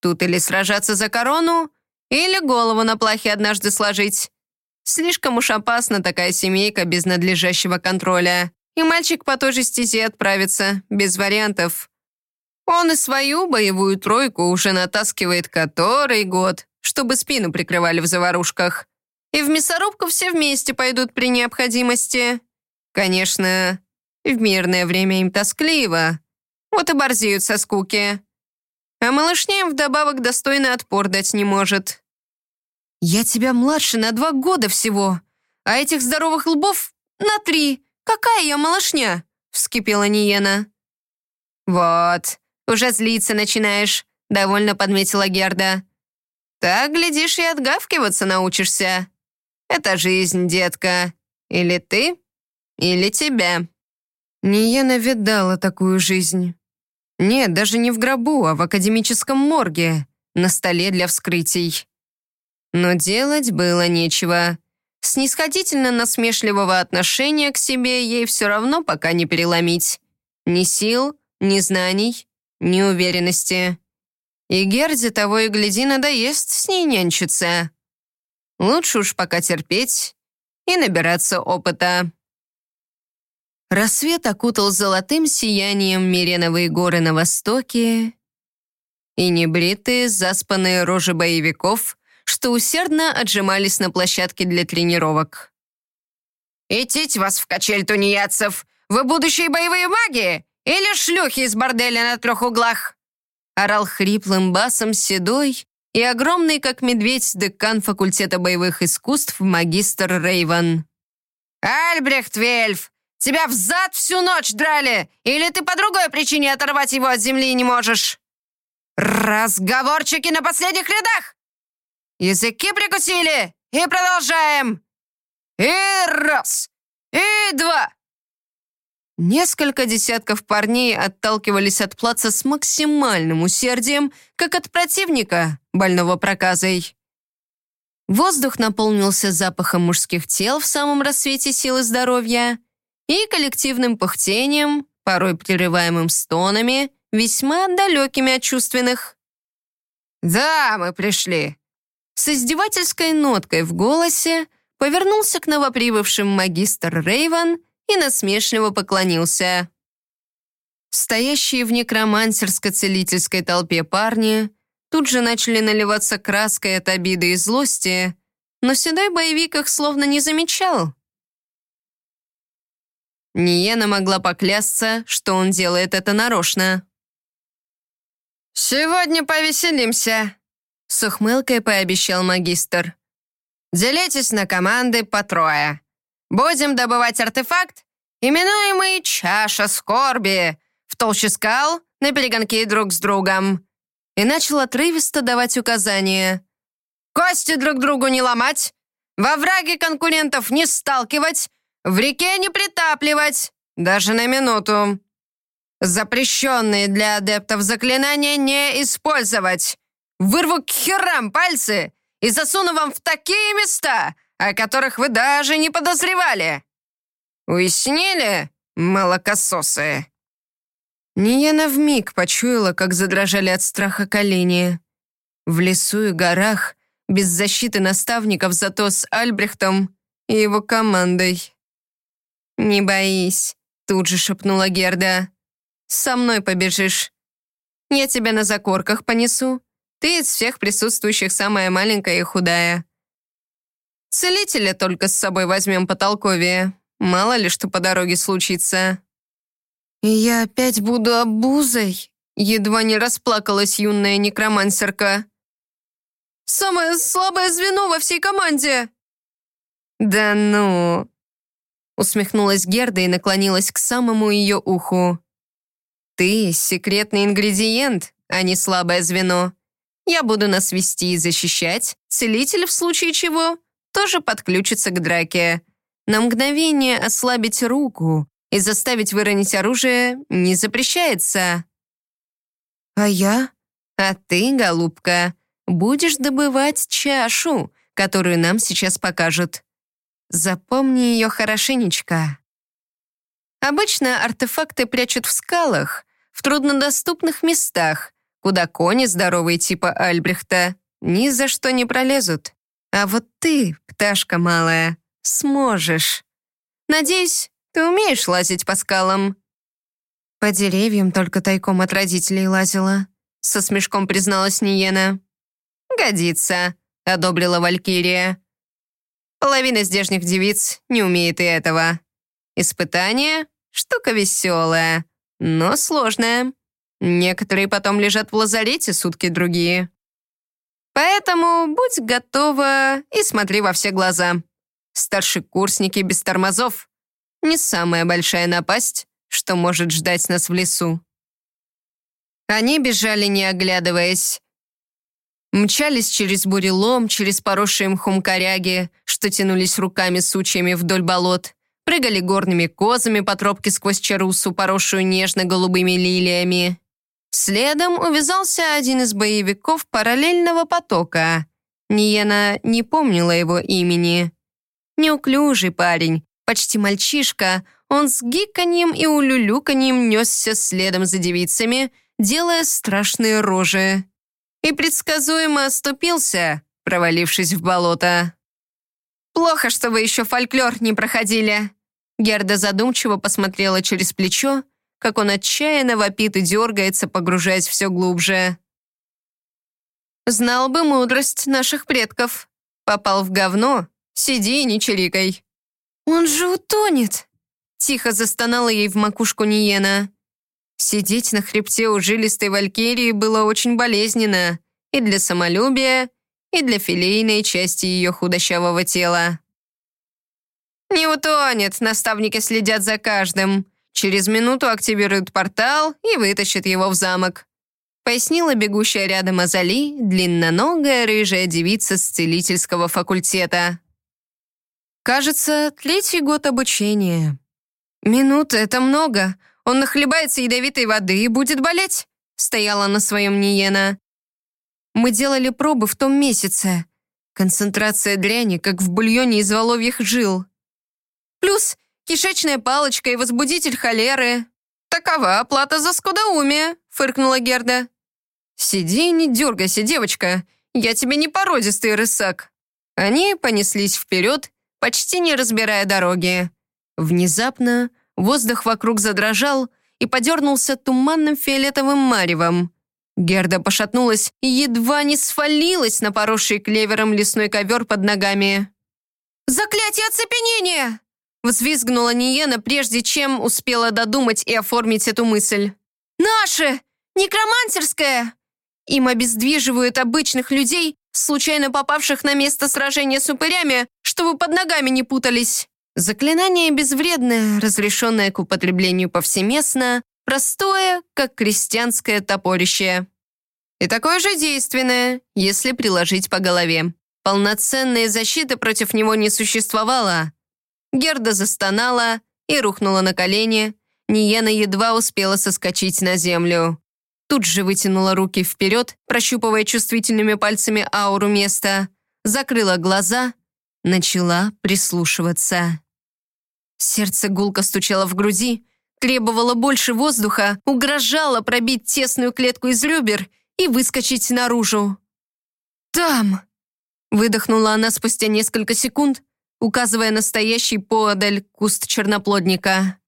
Тут или сражаться за корону, или голову на плахе однажды сложить. Слишком уж опасна такая семейка без надлежащего контроля. И мальчик по той же стези отправится, без вариантов. Он и свою боевую тройку уже натаскивает который год, чтобы спину прикрывали в заварушках. И в мясорубку все вместе пойдут при необходимости. Конечно, в мирное время им тоскливо. Вот и борзеют со скуки а малышне им вдобавок достойный отпор дать не может. «Я тебя младше на два года всего, а этих здоровых лбов на три. Какая я малышня?» — вскипела Ниена. «Вот, уже злиться начинаешь», — довольно подметила Герда. «Так, глядишь, и отгавкиваться научишься. Это жизнь, детка. Или ты, или тебя». Ниена видала такую жизнь. Нет, даже не в гробу, а в академическом морге, на столе для вскрытий. Но делать было нечего. Снисходительно насмешливого отношения к себе ей все равно пока не переломить. Ни сил, ни знаний, ни уверенности. И Герде того и гляди надоест с ней нянчиться. Лучше уж пока терпеть и набираться опыта. Рассвет окутал золотым сиянием Миреновые горы на востоке и небритые, заспанные рожи боевиков, что усердно отжимались на площадке для тренировок. «Идите вас в качель тунеядцев! Вы будущие боевые маги! или шлюхи из борделя на трех углах?» Орал хриплым басом седой и огромный, как медведь, декан факультета боевых искусств магистр Рейван. «Альбрехт Вельф, тебя взад всю ночь драли, или ты по другой причине оторвать его от земли не можешь?» «Разговорчики на последних рядах! Языки прикусили, и продолжаем! И раз, и два!» Несколько десятков парней отталкивались от плаца с максимальным усердием, как от противника, больного проказой. Воздух наполнился запахом мужских тел в самом рассвете силы здоровья и коллективным пыхтением, порой прерываемым стонами, весьма далекими от чувственных. «Да, мы пришли!» С издевательской ноткой в голосе повернулся к новоприбывшим магистр Рейван и насмешливо поклонился. Стоящие в некромансерско-целительской толпе парни тут же начали наливаться краской от обиды и злости, но седой боевик их словно не замечал. Ниена могла поклясться, что он делает это нарочно. «Сегодня повеселимся», — с ухмылкой пообещал магистр. «Делитесь на команды по трое. Будем добывать артефакт, именуемый «Чаша скорби», в толще скал на перегонки друг с другом и начал отрывисто давать указания. «Кости друг другу не ломать, во враге конкурентов не сталкивать, в реке не притапливать, даже на минуту. Запрещенные для адептов заклинания не использовать. Вырву к херам пальцы и засуну вам в такие места, о которых вы даже не подозревали. Уяснили, молокососы?» Ниена вмиг почуяла, как задрожали от страха колени. В лесу и горах, без защиты наставников, зато с Альбрехтом и его командой. «Не боись», — тут же шепнула Герда. «Со мной побежишь. Я тебя на закорках понесу. Ты из всех присутствующих самая маленькая и худая. Целителя только с собой возьмем потолковее. Мало ли что по дороге случится». «И я опять буду обузой?» Едва не расплакалась юная некромансерка. «Самое слабое звено во всей команде!» «Да ну!» Усмехнулась Герда и наклонилась к самому ее уху. «Ты — секретный ингредиент, а не слабое звено. Я буду нас вести и защищать. Целитель, в случае чего, тоже подключится к драке. На мгновение ослабить руку, и заставить выронить оружие не запрещается. А я? А ты, голубка, будешь добывать чашу, которую нам сейчас покажут. Запомни ее хорошенечко. Обычно артефакты прячут в скалах, в труднодоступных местах, куда кони здоровые типа Альбрехта ни за что не пролезут. А вот ты, пташка малая, сможешь. Надеюсь, ты умеешь лазить по скалам?» «По деревьям только тайком от родителей лазила», со смешком призналась Ниена. «Годится», — одобрила Валькирия. «Половина здешних девиц не умеет и этого. Испытание — штука веселая, но сложная. Некоторые потом лежат в лазарете сутки другие. Поэтому будь готова и смотри во все глаза. Старшекурсники без тормозов не самая большая напасть, что может ждать нас в лесу. Они бежали, не оглядываясь. Мчались через бурелом, через поросшие мхом коряги, что тянулись руками сучьями вдоль болот, прыгали горными козами по тропке сквозь чарусу, поросшую нежно-голубыми лилиями. Следом увязался один из боевиков параллельного потока. Ниена не помнила его имени. Неуклюжий парень, Почти мальчишка, он с гиканьем и улюлюканьем несся следом за девицами, делая страшные рожи. И предсказуемо оступился, провалившись в болото. «Плохо, что вы еще фольклор не проходили». Герда задумчиво посмотрела через плечо, как он отчаянно вопит и дергается, погружаясь все глубже. «Знал бы мудрость наших предков. Попал в говно, сиди и не чирикай». «Он же утонет!» Тихо застонала ей в макушку Ниена. Сидеть на хребте у жилистой валькирии было очень болезненно и для самолюбия, и для филейной части ее худощавого тела. «Не утонет, наставники следят за каждым. Через минуту активируют портал и вытащат его в замок», пояснила бегущая рядом Азали, длинноногая рыжая девица с целительского факультета. «Кажется, третий год обучения». «Минуты — это много. Он нахлебается ядовитой воды и будет болеть», стояла на своем Ниена. «Мы делали пробы в том месяце. Концентрация дряни, как в бульоне из воловьих жил. Плюс кишечная палочка и возбудитель холеры. Такова оплата за скудоумие», фыркнула Герда. «Сиди и не дергайся, девочка. Я тебе не породистый рысак». Они понеслись вперед, почти не разбирая дороги. Внезапно воздух вокруг задрожал и подернулся туманным фиолетовым маревом. Герда пошатнулась и едва не свалилась на поросший клевером лесной ковер под ногами. «Заклятие оцепенения!» Взвизгнула Ниена, прежде чем успела додумать и оформить эту мысль. «Наше! Некромансерское!» Им обездвиживают обычных людей, случайно попавших на место сражения с упырями, чтобы под ногами не путались. Заклинание безвредное, разрешенное к употреблению повсеместно, простое, как крестьянское топорище. И такое же действенное, если приложить по голове. Полноценной защиты против него не существовало. Герда застонала и рухнула на колени. Ниена едва успела соскочить на землю тут же вытянула руки вперед, прощупывая чувствительными пальцами ауру места, закрыла глаза, начала прислушиваться. Сердце гулко стучало в груди, требовало больше воздуха, угрожало пробить тесную клетку из ребер и выскочить наружу. «Там!» — выдохнула она спустя несколько секунд, указывая настоящий поодаль куст черноплодника.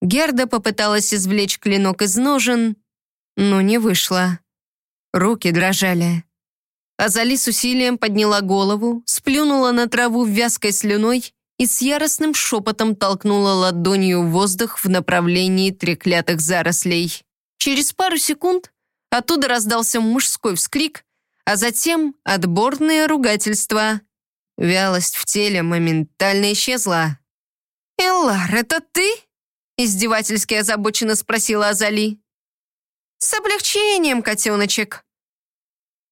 Герда попыталась извлечь клинок из ножен, но не вышло. Руки дрожали. Азали с усилием подняла голову, сплюнула на траву вязкой слюной и с яростным шепотом толкнула ладонью воздух в направлении треклятых зарослей. Через пару секунд оттуда раздался мужской вскрик, а затем отборное ругательство. Вялость в теле моментально исчезла. «Эллар, это ты?» издевательски озабоченно спросила Азали. «С облегчением, котеночек!»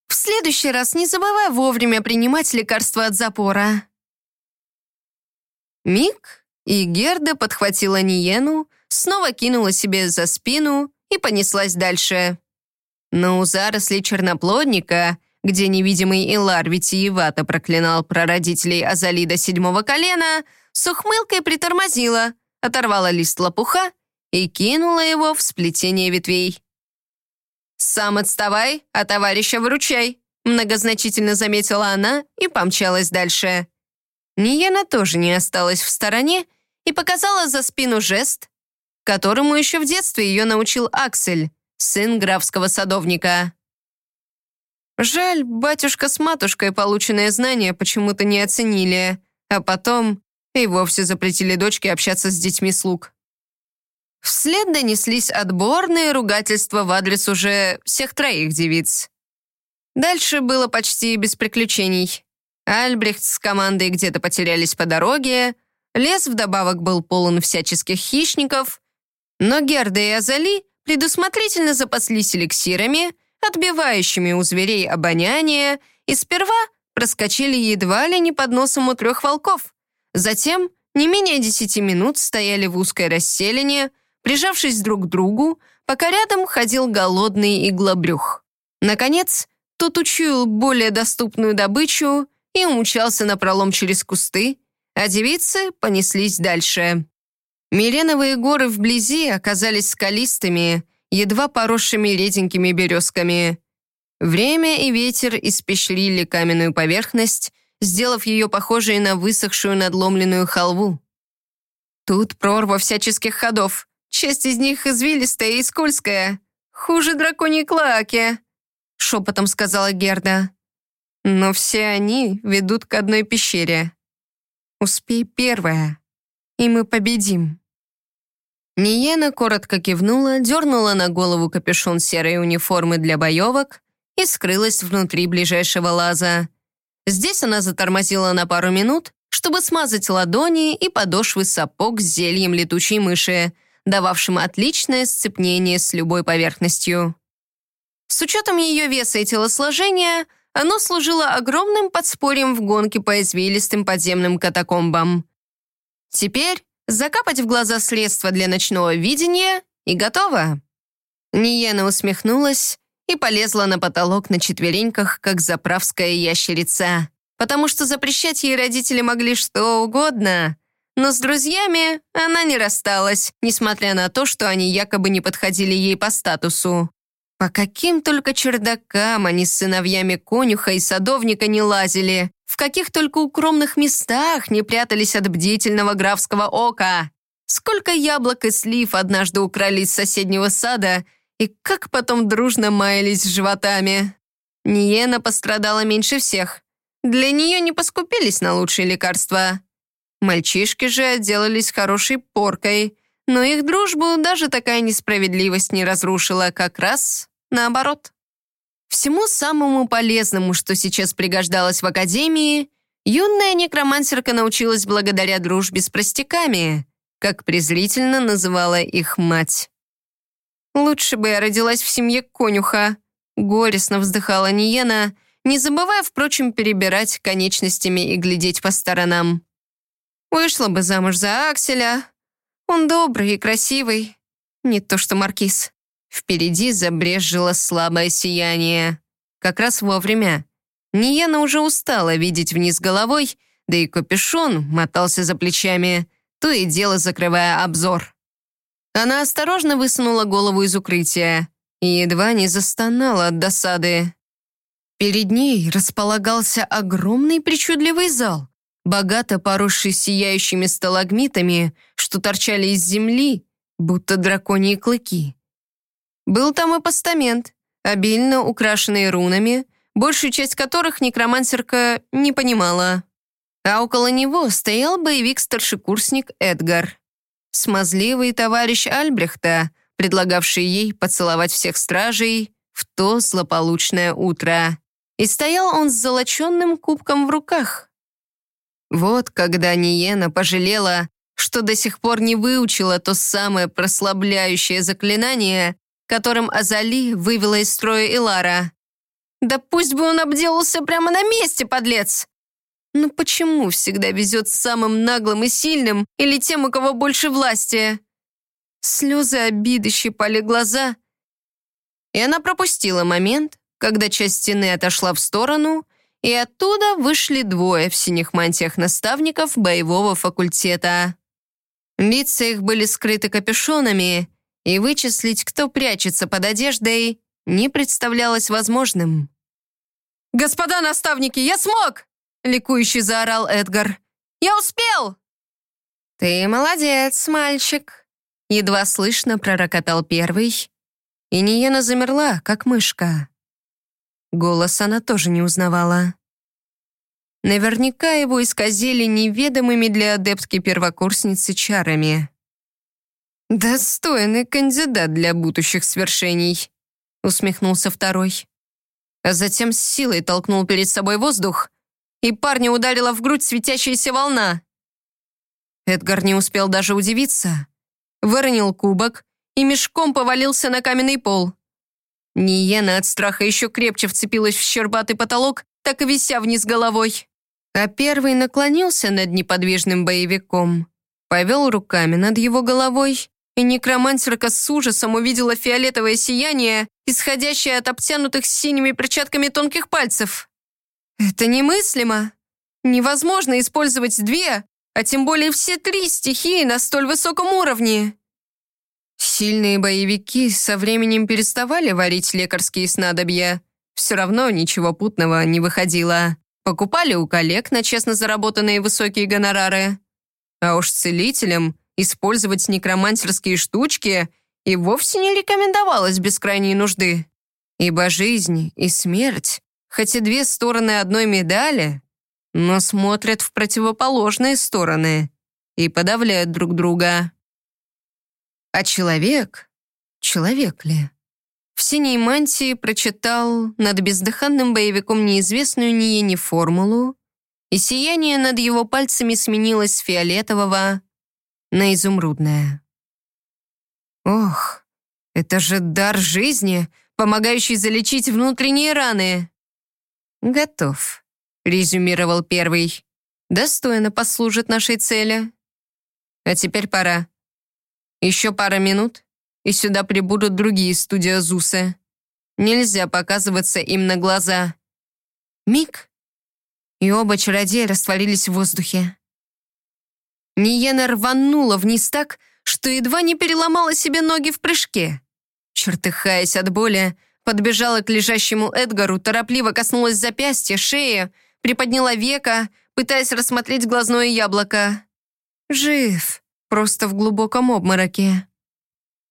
«В следующий раз не забывай вовремя принимать лекарства от запора». Миг, и Герда подхватила Ниену, снова кинула себе за спину и понеслась дальше. Но у зарослей черноплодника, где невидимый Илар витиевато проклинал прародителей Азалида седьмого колена, с ухмылкой притормозила, оторвала лист лопуха и кинула его в сплетение ветвей. «Сам отставай, а товарища выручай», многозначительно заметила она и помчалась дальше. Ниена тоже не осталась в стороне и показала за спину жест, которому еще в детстве ее научил Аксель, сын графского садовника. Жаль, батюшка с матушкой полученные знания почему-то не оценили, а потом и вовсе запретили дочке общаться с детьми слуг. Вслед донеслись отборные ругательства в адрес уже всех троих девиц. Дальше было почти без приключений. Альбрехт с командой где-то потерялись по дороге, лес вдобавок был полон всяческих хищников, но Герда и Азали предусмотрительно запаслись эликсирами, отбивающими у зверей обоняние, и сперва проскочили едва ли не под носом у трех волков. Затем не менее десяти минут стояли в узкой расселине, прижавшись друг к другу, пока рядом ходил голодный иглобрюх. Наконец, тот учуял более доступную добычу и умчался на пролом через кусты, а девицы понеслись дальше. Миреновые горы вблизи оказались скалистыми, едва поросшими реденькими березками. Время и ветер испещрили каменную поверхность, сделав ее похожей на высохшую надломленную халву. Тут прорва всяческих ходов. Часть из них извилистая и скользкая. Хуже драконьей клаки», — шепотом сказала Герда. «Но все они ведут к одной пещере. Успей первая, и мы победим». Ниена коротко кивнула, дернула на голову капюшон серой униформы для боевок и скрылась внутри ближайшего лаза. Здесь она затормозила на пару минут, чтобы смазать ладони и подошвы сапог с зельем летучей мыши, дававшим отличное сцепление с любой поверхностью. С учетом ее веса и телосложения, оно служило огромным подспорьем в гонке по извилистым подземным катакомбам. Теперь закапать в глаза средства для ночного видения и готово. Ниена усмехнулась и полезла на потолок на четвереньках, как заправская ящерица, потому что запрещать ей родители могли что угодно. Но с друзьями она не рассталась, несмотря на то, что они якобы не подходили ей по статусу. По каким только чердакам они с сыновьями конюха и садовника не лазили, в каких только укромных местах не прятались от бдительного графского ока. Сколько яблок и слив однажды украли из соседнего сада, и как потом дружно маялись животами. Ниена пострадала меньше всех. Для нее не поскупились на лучшие лекарства. Мальчишки же отделались хорошей поркой, но их дружбу даже такая несправедливость не разрушила, как раз Наоборот. Всему самому полезному, что сейчас пригождалось в Академии, юная некромансерка научилась благодаря дружбе с простяками, как презрительно называла их мать. «Лучше бы я родилась в семье конюха», — горестно вздыхала Ниена, не забывая, впрочем, перебирать конечностями и глядеть по сторонам. «Вышла бы замуж за Акселя. Он добрый и красивый, не то что Маркиз». Впереди забрежило слабое сияние. Как раз вовремя. Ниена уже устала видеть вниз головой, да и капюшон мотался за плечами, то и дело закрывая обзор. Она осторожно высунула голову из укрытия и едва не застонала от досады. Перед ней располагался огромный причудливый зал, богато поросший сияющими сталагмитами, что торчали из земли, будто драконьи клыки. Был там и постамент, обильно украшенный рунами, большую часть которых некромансерка не понимала. А около него стоял боевик-старшекурсник Эдгар. Смазливый товарищ Альбрехта, предлагавший ей поцеловать всех стражей в то злополучное утро. И стоял он с золоченным кубком в руках. Вот когда Ниена пожалела, что до сих пор не выучила то самое прослабляющее заклинание, которым Азали вывела из строя Илара. Да пусть бы он обделался прямо на месте, подлец! Но почему всегда везет самым наглым и сильным или тем, у кого больше власти? Слезы обиды щипали глаза, и она пропустила момент, когда часть стены отошла в сторону, и оттуда вышли двое в синих мантиях наставников боевого факультета. Лица их были скрыты капюшонами, и вычислить, кто прячется под одеждой, не представлялось возможным. «Господа наставники, я смог!» — ликующе заорал Эдгар. «Я успел!» «Ты молодец, мальчик!» — едва слышно пророкотал первый, и Ниена замерла, как мышка. Голос она тоже не узнавала. Наверняка его исказили неведомыми для адептки-первокурсницы чарами. «Достойный кандидат для будущих свершений», — усмехнулся второй. А затем с силой толкнул перед собой воздух, и парня ударила в грудь светящаяся волна. Эдгар не успел даже удивиться. Выронил кубок и мешком повалился на каменный пол. Ниена от страха еще крепче вцепилась в щербатый потолок, так и вися вниз головой. А первый наклонился над неподвижным боевиком, повел руками над его головой и некромансерка с ужасом увидела фиолетовое сияние, исходящее от обтянутых синими перчатками тонких пальцев. Это немыслимо. Невозможно использовать две, а тем более все три стихии на столь высоком уровне. Сильные боевики со временем переставали варить лекарские снадобья. Все равно ничего путного не выходило. Покупали у коллег на честно заработанные высокие гонорары. А уж целителям Использовать некромансерские штучки и вовсе не рекомендовалось без крайней нужды. Ибо жизнь и смерть, хоть и две стороны одной медали, но смотрят в противоположные стороны и подавляют друг друга. А человек? Человек ли? В синей мантии прочитал над бездыханным боевиком неизвестную Ниене формулу, и сияние над его пальцами сменилось с фиолетового на изумрудное. Ох, это же дар жизни, помогающий залечить внутренние раны. Готов, резюмировал первый. Достойно послужит нашей цели. А теперь пора. Еще пара минут, и сюда прибудут другие студиозусы. Нельзя показываться им на глаза. Миг, и оба чародея растворились в воздухе. Ниена рванула вниз так, что едва не переломала себе ноги в прыжке. Чертыхаясь от боли, подбежала к лежащему Эдгару, торопливо коснулась запястья, шеи, приподняла века, пытаясь рассмотреть глазное яблоко. Жив, просто в глубоком обмороке.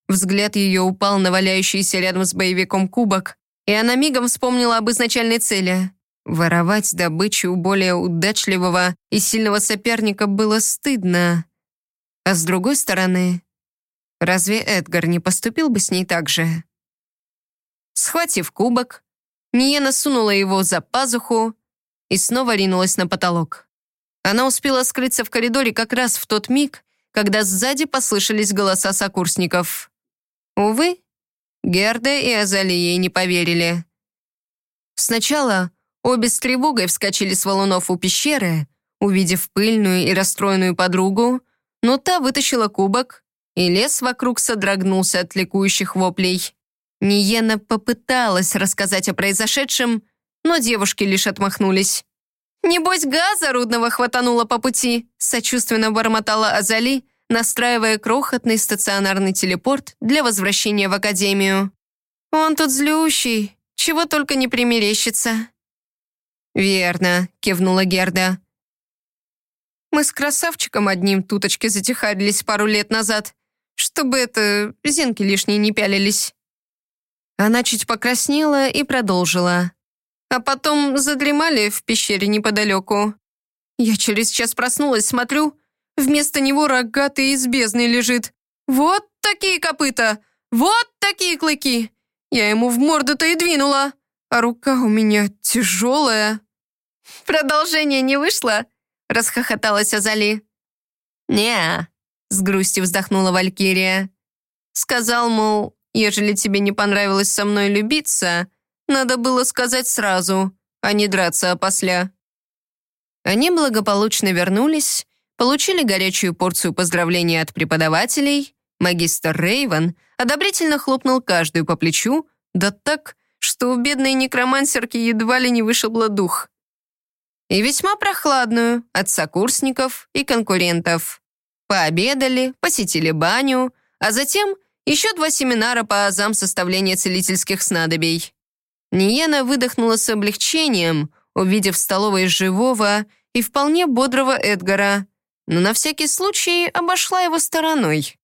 Взгляд ее упал на валяющийся рядом с боевиком кубок, и она мигом вспомнила об изначальной цели. Воровать добычу у более удачливого и сильного соперника было стыдно. А с другой стороны, разве Эдгар не поступил бы с ней так же? Схватив кубок, Ниена сунула его за пазуху и снова ринулась на потолок. Она успела скрыться в коридоре как раз в тот миг, когда сзади послышались голоса сокурсников. Увы, Герда и Азали ей не поверили. Сначала обе с тревогой вскочили с валунов у пещеры, увидев пыльную и расстроенную подругу, но та вытащила кубок, и лес вокруг содрогнулся от ликующих воплей. Ниена попыталась рассказать о произошедшем, но девушки лишь отмахнулись. «Небось, газа рудного хватануло по пути», сочувственно бормотала Азали, настраивая крохотный стационарный телепорт для возвращения в академию. «Он тут злющий, чего только не примерещится». «Верно», — кивнула Герда. «Мы с красавчиком одним туточки затихарились пару лет назад, чтобы это, зенки лишние не пялились». Она чуть покраснела и продолжила. А потом задремали в пещере неподалеку. Я через час проснулась, смотрю, Вместо него рогатый из бездны лежит. Вот такие копыта! Вот такие клыки! Я ему в морду-то и двинула, а рука у меня тяжелая. Продолжение не вышло? Расхохоталась Азали. не с грустью вздохнула Валькирия. Сказал, мол, ежели тебе не понравилось со мной любиться, надо было сказать сразу, а не драться опосля. Они благополучно вернулись, получили горячую порцию поздравлений от преподавателей, магистр Рейвен одобрительно хлопнул каждую по плечу, да так, что у бедной некромансерки едва ли не вышибло дух. И весьма прохладную от сокурсников и конкурентов. Пообедали, посетили баню, а затем еще два семинара по азам составления целительских снадобий. Ниена выдохнула с облегчением, увидев в столовой живого и вполне бодрого Эдгара, но на всякий случай обошла его стороной.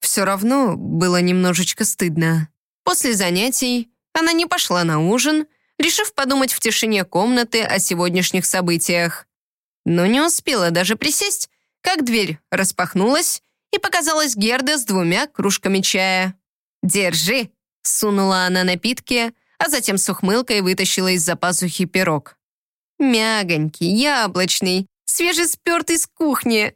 Все равно было немножечко стыдно. После занятий она не пошла на ужин, решив подумать в тишине комнаты о сегодняшних событиях. Но не успела даже присесть, как дверь распахнулась, и показалась Герда с двумя кружками чая. «Держи!» — сунула она напитки, а затем с ухмылкой вытащила из-за пазухи пирог. Мягонький, яблочный, свежеспертый с кухни!»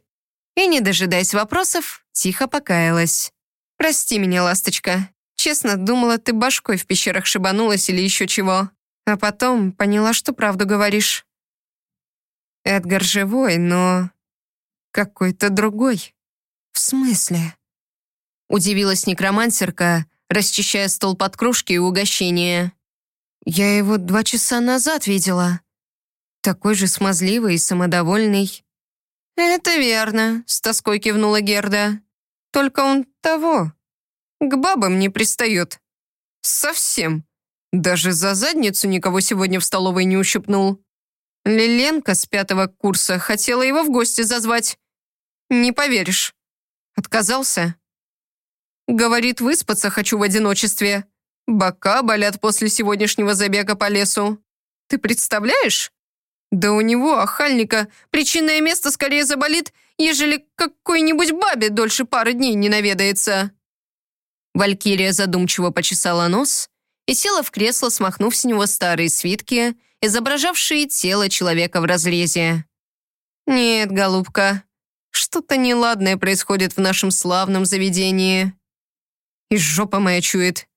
И, не дожидаясь вопросов, тихо покаялась. «Прости меня, ласточка. Честно, думала, ты башкой в пещерах шибанулась или еще чего. А потом поняла, что правду говоришь. Эдгар живой, но... какой-то другой. В смысле?» Удивилась некромансерка, расчищая стол под кружки и угощения. «Я его два часа назад видела. Такой же смазливый и самодовольный. «Это верно», — с тоской кивнула Герда. «Только он того. К бабам не пристает. Совсем. Даже за задницу никого сегодня в столовой не ущипнул. Лиленка с пятого курса хотела его в гости зазвать. Не поверишь. Отказался. Говорит, выспаться хочу в одиночестве. Бока болят после сегодняшнего забега по лесу. Ты представляешь? Да у него, охальника, причинное место скорее заболит, ежели какой-нибудь бабе дольше пары дней не наведается. Валькирия задумчиво почесала нос и села в кресло, смахнув с него старые свитки, изображавшие тело человека в разрезе. «Нет, голубка, что-то неладное происходит в нашем славном заведении. И жопа моя чует.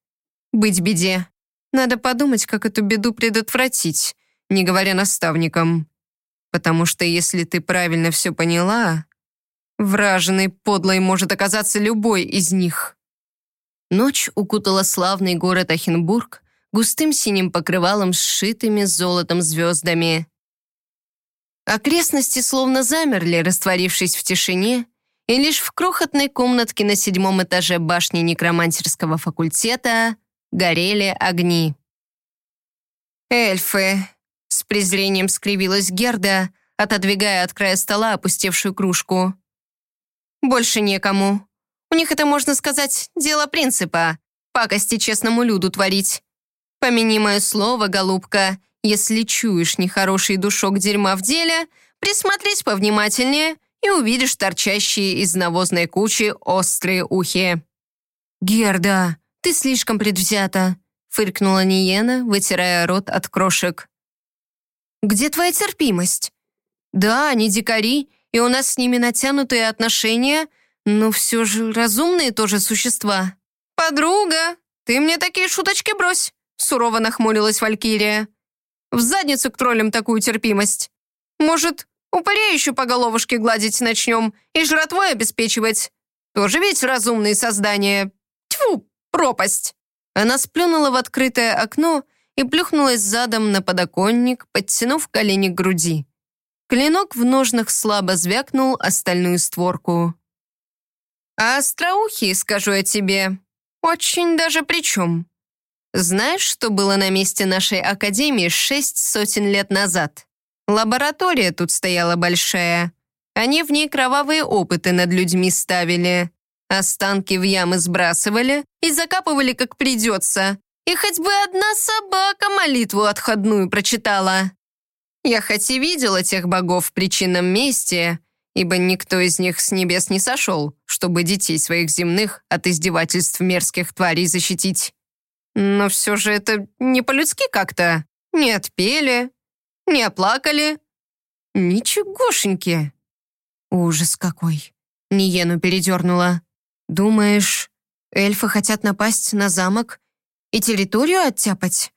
Быть беде. Надо подумать, как эту беду предотвратить, не говоря наставникам. Потому что если ты правильно все поняла, враженной подлой может оказаться любой из них. Ночь укутала славный город Ахенбург густым синим покрывалом сшитыми золотом звездами. Окрестности словно замерли, растворившись в тишине, и лишь в крохотной комнатке на седьмом этаже башни некромантерского факультета горели огни. «Эльфы!» — с презрением скривилась Герда, отодвигая от края стола опустевшую кружку. «Больше некому. У них это, можно сказать, дело принципа. Пакости честному люду творить. Помяни мое слово, голубка, если чуешь нехороший душок дерьма в деле, присмотрись повнимательнее и увидишь торчащие из навозной кучи острые ухи». «Герда, ты слишком предвзята», — фыркнула Ниена, вытирая рот от крошек. «Где твоя терпимость? Да, они дикари, и у нас с ними натянутые отношения, но все же разумные тоже существа». «Подруга, ты мне такие шуточки брось», — сурово нахмурилась Валькирия. «В задницу к троллям такую терпимость. Может, упырей еще по головушке гладить начнем и жратвой обеспечивать? Тоже ведь разумные создания. Тьфу, пропасть!» Она сплюнула в открытое окно и плюхнулась задом на подоконник, подтянув колени к груди. Клинок в ножнах слабо звякнул остальную створку. «А остроухие, скажу я тебе, очень даже причем. Знаешь, что было на месте нашей академии шесть сотен лет назад? Лаборатория тут стояла большая. Они в ней кровавые опыты над людьми ставили. Останки в ямы сбрасывали и закапывали как придется. И хоть бы одна собака молитву отходную прочитала. Я хоть и видела тех богов в причинном месте, ибо никто из них с небес не сошел, чтобы детей своих земных от издевательств мерзких тварей защитить. Но все же это не по-людски как-то. Не отпели, не оплакали. Ничегошеньки. Ужас какой. Ниену передернула. Думаешь, эльфы хотят напасть на замок и территорию оттяпать?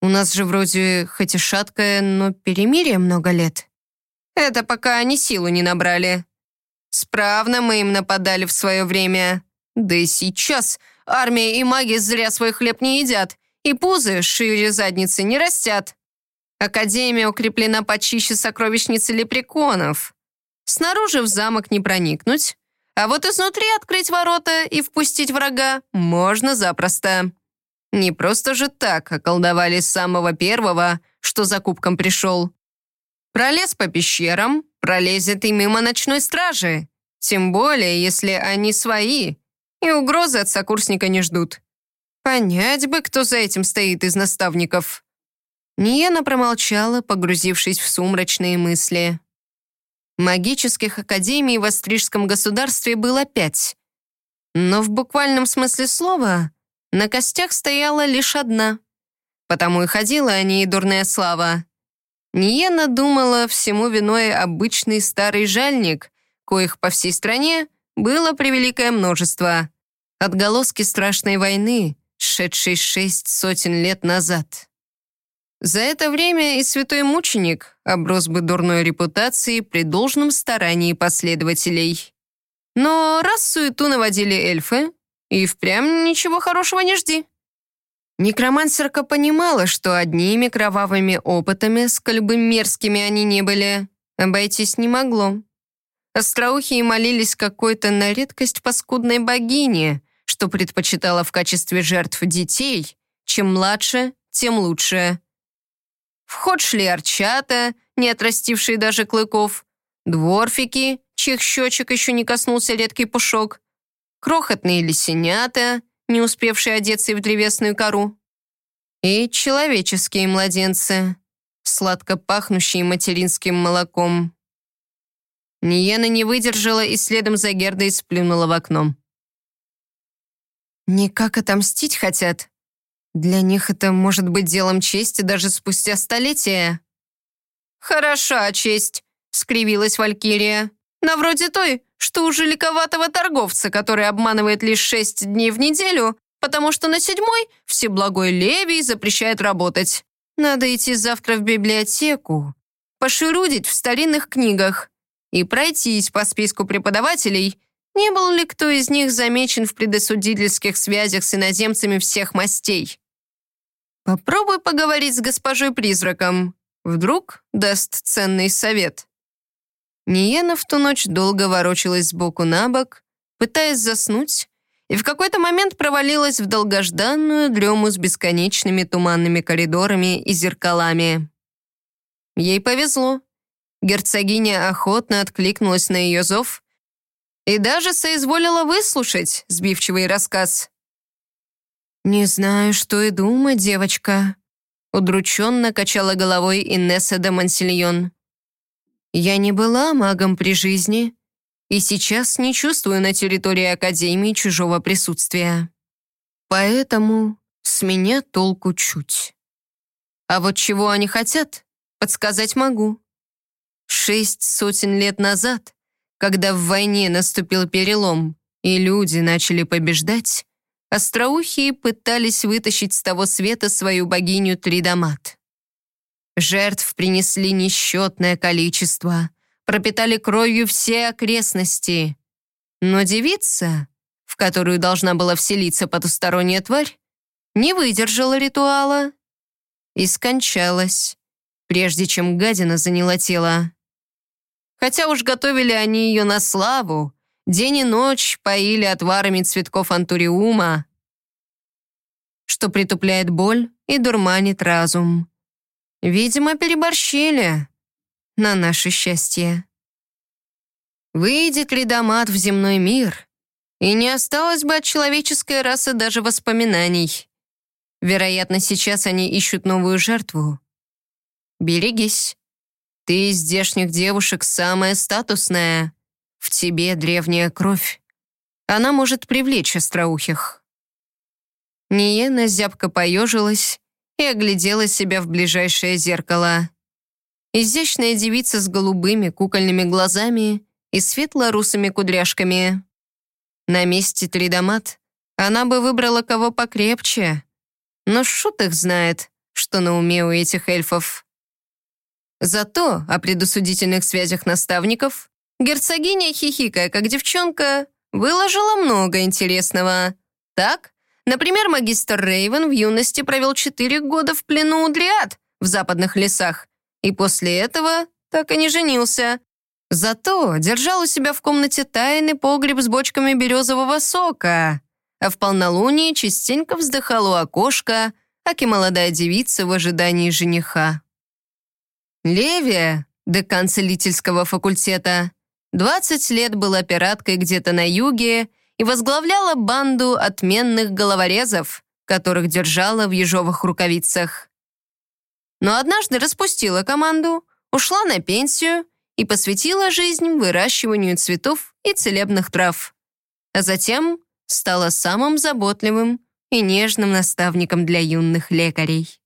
У нас же вроде хоть и шаткое, но перемирие много лет. Это пока они силу не набрали. Справно мы им нападали в свое время. Да и сейчас армия и маги зря свой хлеб не едят, и пузы шире задницы не растят. Академия укреплена почище сокровищницы лепреконов. Снаружи в замок не проникнуть, а вот изнутри открыть ворота и впустить врага можно запросто. Не просто же так околдовали самого первого, что за кубком пришел. Пролез по пещерам, пролезет и мимо ночной стражи. Тем более, если они свои, и угрозы от сокурсника не ждут. Понять бы, кто за этим стоит из наставников. Ниена промолчала, погрузившись в сумрачные мысли. Магических академий в Астрижском государстве было пять. Но в буквальном смысле слова на костях стояла лишь одна. Потому и ходила о ней дурная слава. Ниена думала, всему виной обычный старый жальник, коих по всей стране было превеликое множество. Отголоски страшной войны, шедшей шесть сотен лет назад. За это время и святой мученик оброс бы дурной репутацией при должном старании последователей. Но раз суету наводили эльфы, и впрямь ничего хорошего не жди. Некромансерка понимала, что одними кровавыми опытами, сколь бы мерзкими они не были, обойтись не могло. Остроухие молились какой-то на редкость паскудной богине, что предпочитала в качестве жертв детей. Чем младше, тем лучше. В ход шли арчата, не отрастившие даже клыков, дворфики, чьих щечек еще не коснулся редкий пушок, крохотные лисенята, не успевшие одеться в древесную кору, и человеческие младенцы, сладко пахнущие материнским молоком. Ниена не выдержала и следом за Гердой сплюнула в окно. Никак отомстить хотят. Для них это может быть делом чести даже спустя столетия. «Хороша честь», — скривилась Валькирия. «На вроде той, что у жиликоватого торговца, который обманывает лишь шесть дней в неделю, потому что на седьмой Всеблагой Левий запрещает работать. Надо идти завтра в библиотеку, пошерудить в старинных книгах и пройтись по списку преподавателей, не был ли кто из них замечен в предосудительских связях с иноземцами всех мастей. Попробуй поговорить с госпожой-призраком. Вдруг даст ценный совет. Ниена в ту ночь долго ворочалась сбоку на бок, пытаясь заснуть, и в какой-то момент провалилась в долгожданную дрему с бесконечными туманными коридорами и зеркалами. Ей повезло. Герцогиня охотно откликнулась на ее зов и даже соизволила выслушать сбивчивый рассказ. «Не знаю, что и думать, девочка», — удрученно качала головой Инесса де Мансильон. «Я не была магом при жизни и сейчас не чувствую на территории Академии чужого присутствия. Поэтому с меня толку чуть. А вот чего они хотят, подсказать могу. Шесть сотен лет назад, когда в войне наступил перелом и люди начали побеждать, остроухие пытались вытащить с того света свою богиню Тридамат. Жертв принесли несчетное количество, пропитали кровью все окрестности. Но девица, в которую должна была вселиться потусторонняя тварь, не выдержала ритуала и скончалась, прежде чем гадина заняла тело. Хотя уж готовили они ее на славу, день и ночь поили отварами цветков антуриума, что притупляет боль и дурманит разум. Видимо, переборщили на наше счастье. Выйдет ли Дамат в земной мир, и не осталось бы от человеческой расы даже воспоминаний. Вероятно, сейчас они ищут новую жертву. Берегись. Ты из здешних девушек самая статусная. В тебе древняя кровь. Она может привлечь остроухих. Ниена зябко поежилась и оглядела себя в ближайшее зеркало. Изящная девица с голубыми кукольными глазами и светло-русыми кудряшками. На месте Тридомат она бы выбрала кого покрепче. Но шут их знает, что на уме у этих эльфов. Зато о предусудительных связях наставников герцогиня, хихикая как девчонка, выложила много интересного. Так, например, магистр Рейвен в юности провел четыре года в плену у Дриад в западных лесах, и после этого так и не женился. Зато держал у себя в комнате тайный погреб с бочками березового сока, а в полнолуние частенько вздыхал у окошка, аки молодая девица в ожидании жениха. Левия, декан целительского факультета, 20 лет была пираткой где-то на юге и возглавляла банду отменных головорезов, которых держала в ежовых рукавицах. Но однажды распустила команду, ушла на пенсию и посвятила жизнь выращиванию цветов и целебных трав. А затем стала самым заботливым и нежным наставником для юных лекарей.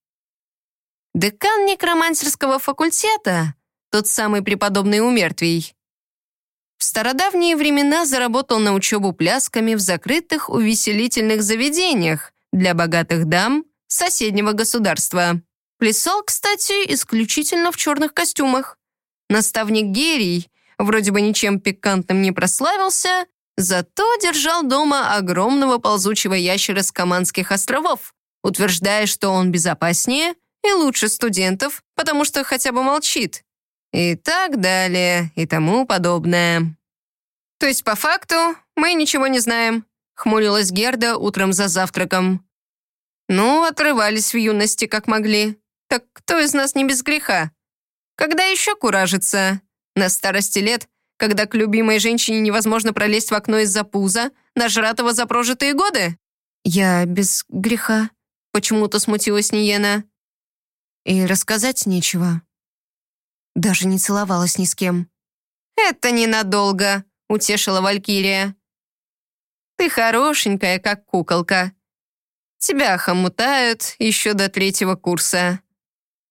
Декан некромансерского факультета, тот самый преподобный умертвий, в стародавние времена заработал на учебу плясками в закрытых увеселительных заведениях для богатых дам соседнего государства. Плясал, кстати, исключительно в черных костюмах. Наставник Герий вроде бы ничем пикантным не прославился, зато держал дома огромного ползучего ящера с Каманских островов, утверждая, что он безопаснее и лучше студентов, потому что хотя бы молчит. И так далее, и тому подобное. То есть, по факту, мы ничего не знаем, хмурилась Герда утром за завтраком. Ну, отрывались в юности как могли. Так кто из нас не без греха? Когда еще куражиться? На старости лет, когда к любимой женщине невозможно пролезть в окно из-за пуза, нажратого за прожитые годы? Я без греха. Почему-то смутилась Ниена. И рассказать нечего. Даже не целовалась ни с кем. «Это ненадолго», — утешила Валькирия. Ты хорошенькая, как куколка. Тебя хомутают еще до третьего курса.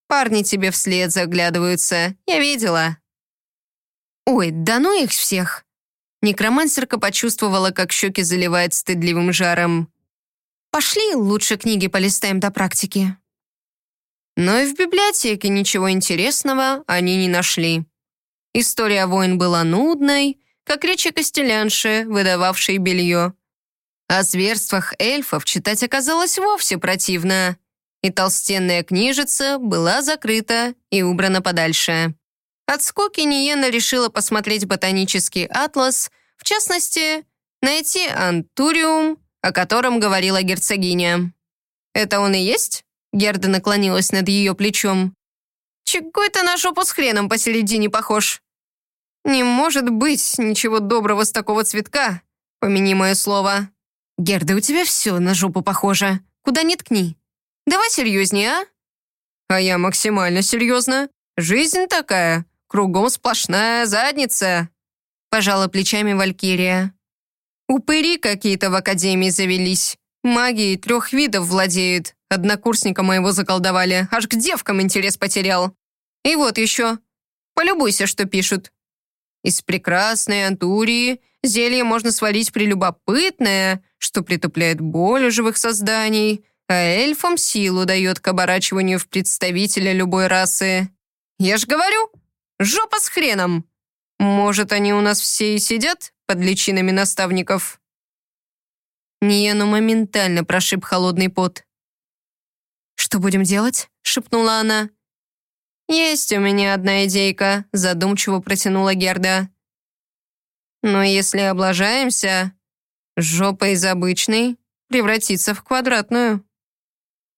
Парни тебе вслед заглядываются, я видела». «Ой, да ну их всех!» Некромансерка почувствовала, как щеки заливает стыдливым жаром. «Пошли лучше книги полистаем до практики». Но и в библиотеке ничего интересного они не нашли. История войн была нудной, как речи костелянши, выдававшей белье. О зверствах эльфов читать оказалось вовсе противно, и толстенная книжица была закрыта и убрана подальше. От скуки Ниена решила посмотреть ботанический атлас, в частности, найти антуриум, о котором говорила герцогиня. «Это он и есть?» Герда наклонилась над ее плечом. «Чего это на жопу с хреном посередине похож?» «Не может быть ничего доброго с такого цветка, помяни мое слово». «Герда, у тебя все на жопу похоже. Куда ни ткни. Давай серьезнее, а?» «А я максимально серьезно. Жизнь такая. Кругом сплошная задница», — пожала плечами Валькирия. «Упыри какие-то в академии завелись. Магией трех видов владеют. Однокурсника моего заколдовали. Аж к девкам интерес потерял. И вот еще. Полюбуйся, что пишут. Из прекрасной антурии зелье можно сварить прелюбопытное, что притупляет боль у живых созданий, а эльфам силу дает к оборачиванию в представителя любой расы. Я ж говорю, жопа с хреном. Может, они у нас все и сидят под личинами наставников?» Ниену моментально прошиб холодный пот. «Что будем делать?» — шепнула она. «Есть у меня одна идейка», — задумчиво протянула Герда. «Но если облажаемся, жопа из обычной превратится в квадратную».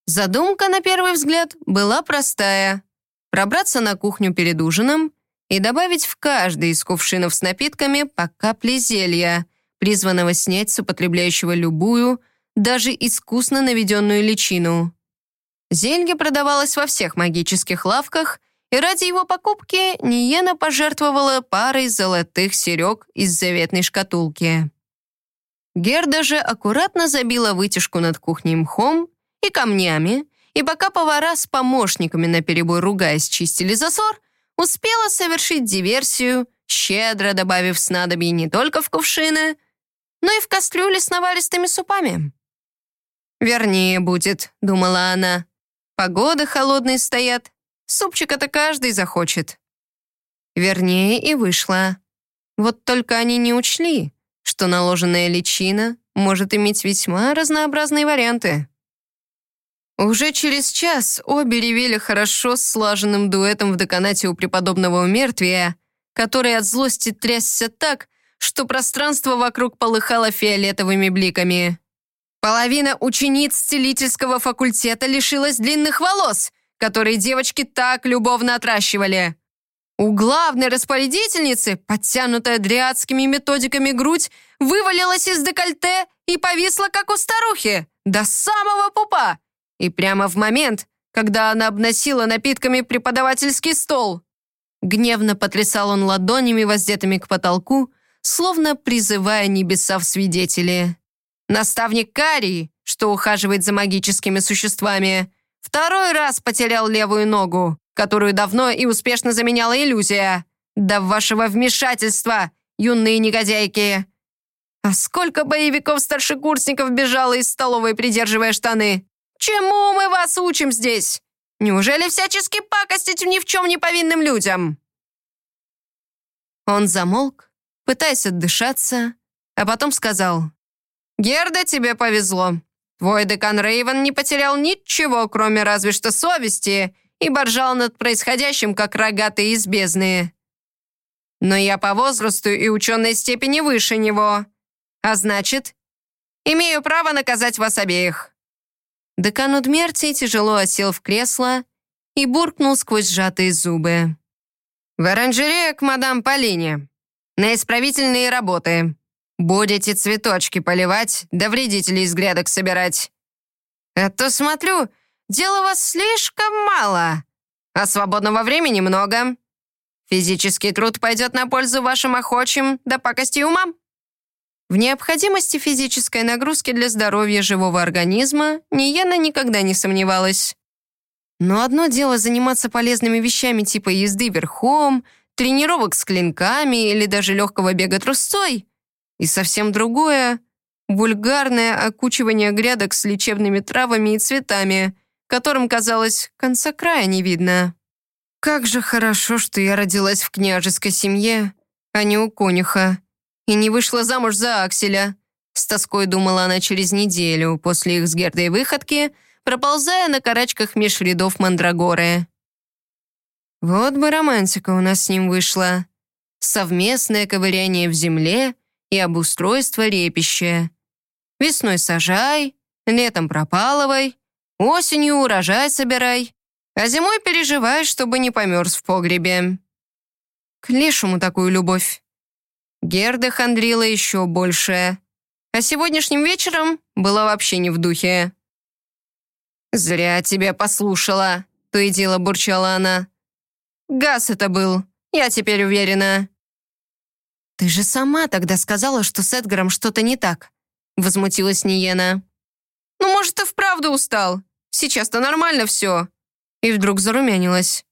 Задумка, на первый взгляд, была простая. Пробраться на кухню перед ужином и добавить в каждый из кувшинов с напитками по капле зелья, призванного снять с употребляющего любую, даже искусно наведенную личину. Зелье продавалось во всех магических лавках, и ради его покупки Ниена пожертвовала парой золотых серег из заветной шкатулки. Герда же аккуратно забила вытяжку над кухней мхом и камнями, и пока повара с помощниками наперебой ругаясь чистили засор, успела совершить диверсию, щедро добавив снадобье не только в кувшины, но и в кастрюли с наваристыми супами. «Вернее будет», — думала она, Погоды холодные стоят. Супчика-то каждый захочет. Вернее, и вышло. Вот только они не учли, что наложенная личина может иметь весьма разнообразные варианты. Уже через час обе ревели хорошо слаженным дуэтом в деканате у преподобного умертвия, который от злости трясся так, что пространство вокруг полыхало фиолетовыми бликами. Половина учениц целительского факультета лишилась длинных волос, которые девочки так любовно отращивали. У главной распорядительницы, подтянутая дриадскими методиками грудь, вывалилась из декольте и повисла, как у старухи, до самого пупа. И прямо в момент, когда она обносила напитками преподавательский стол. Гневно потрясал он ладонями, воздетыми к потолку, словно призывая небеса в свидетели. Наставник Карий, что ухаживает за магическими существами, второй раз потерял левую ногу, которую давно и успешно заменяла иллюзия. До вашего вмешательства, юные негодяйки! А сколько боевиков-старшекурсников бежало из столовой, придерживая штаны? Чему мы вас учим здесь? Неужели всячески пакостить ни в чем не повинным людям?» Он замолк, пытаясь отдышаться, а потом сказал, «Герда, тебе повезло. Твой декан Рейвен не потерял ничего, кроме разве что совести, и боржал над происходящим, как рогатые из бездны. Но я по возрасту и ученой степени выше него. А значит, имею право наказать вас обеих». Декан Удмертий тяжело осел в кресло и буркнул сквозь сжатые зубы. «В оранжерее к мадам Полине. На исправительные работы. Будете цветочки поливать, да вредителей из грядок собирать. Это смотрю, дела вас слишком мало, а свободного времени много. Физический труд пойдет на пользу вашим охочим да пакости умам. В необходимости физической нагрузки для здоровья живого организма Ниена никогда не сомневалась. Но одно дело заниматься полезными вещами типа езды верхом, тренировок с клинками или даже легкого бега трусцой, и совсем другое — вульгарное окучивание грядок с лечебными травами и цветами, которым, казалось, конца края не видно. Как же хорошо, что я родилась в княжеской семье, а не у конюха, и не вышла замуж за Акселя. С тоской думала она через неделю после их с Гердой выходки, проползая на карачках меж рядов мандрагоры. Вот бы романтика у нас с ним вышла. Совместное ковыряние в земле и обустройство репища. Весной сажай, летом пропалывай, осенью урожай собирай, а зимой переживай, чтобы не померз в погребе. К лешему такую любовь. Герда хандрила еще больше, а сегодняшним вечером была вообще не в духе. «Зря тебя послушала», — то и дело бурчала она. «Газ это был, я теперь уверена». «Ты же сама тогда сказала, что с Эдгаром что-то не так», — возмутилась Ниена. «Ну, может, ты вправду устал? Сейчас-то нормально все и вдруг зарумянилась.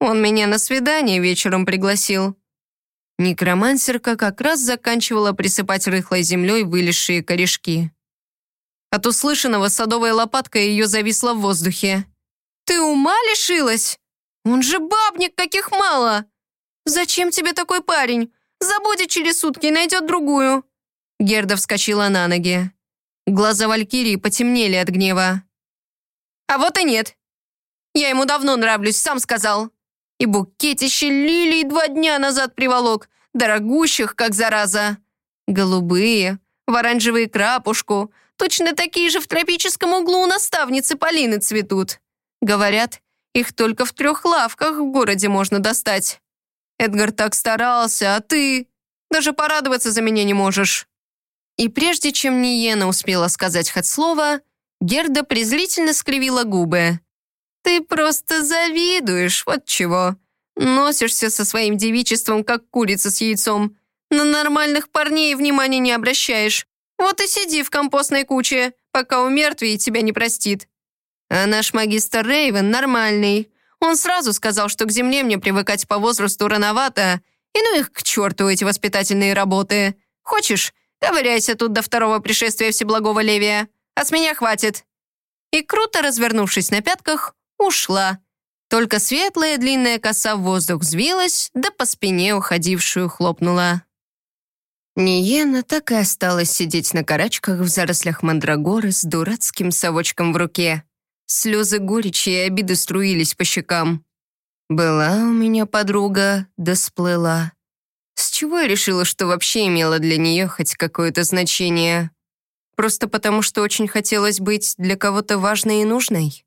Он меня на свидание вечером пригласил. Некромансерка как раз заканчивала присыпать рыхлой землей вылезшие корешки. От услышанного садовая лопатка ее зависла в воздухе. «Ты ума лишилась? Он же бабник, каких мало! Зачем тебе такой парень? Забудет через сутки и найдет другую!» Герда вскочила на ноги. Глаза Валькирии потемнели от гнева. «А вот и нет. Я ему давно нравлюсь, сам сказал. И букетище лилий два дня назад приволок, дорогущих, как зараза. Голубые, в оранжевые крапушку, точно такие же в тропическом углу у наставницы Полины цветут. Говорят, их только в трех лавках в городе можно достать. Эдгар так старался, а ты даже порадоваться за меня не можешь». И прежде чем Ниена успела сказать хоть слово, Герда презрительно скривила губы. Ты просто завидуешь, вот чего. Носишься со своим девичеством, как курица с яйцом. На нормальных парней внимания не обращаешь. Вот и сиди в компостной куче, пока у мертвей тебя не простит. А наш магистр Рейвен нормальный. Он сразу сказал, что к земле мне привыкать по возрасту рановато, и ну их к черту эти воспитательные работы. Хочешь, ковыряйся тут до второго пришествия Всеблагого Левия, а с меня хватит». И круто развернувшись на пятках, ушла. Только светлая длинная коса в воздух взвилась, да по спине уходившую хлопнула. Ниена так и осталась сидеть на карачках в зарослях мандрагоры с дурацким совочком в руке. Слезы горечи и обиды струились по щекам. Была у меня подруга, да сплыла. С чего я решила, что вообще имела для нее хоть какое-то значение? Просто потому, что очень хотелось быть для кого-то важной и нужной?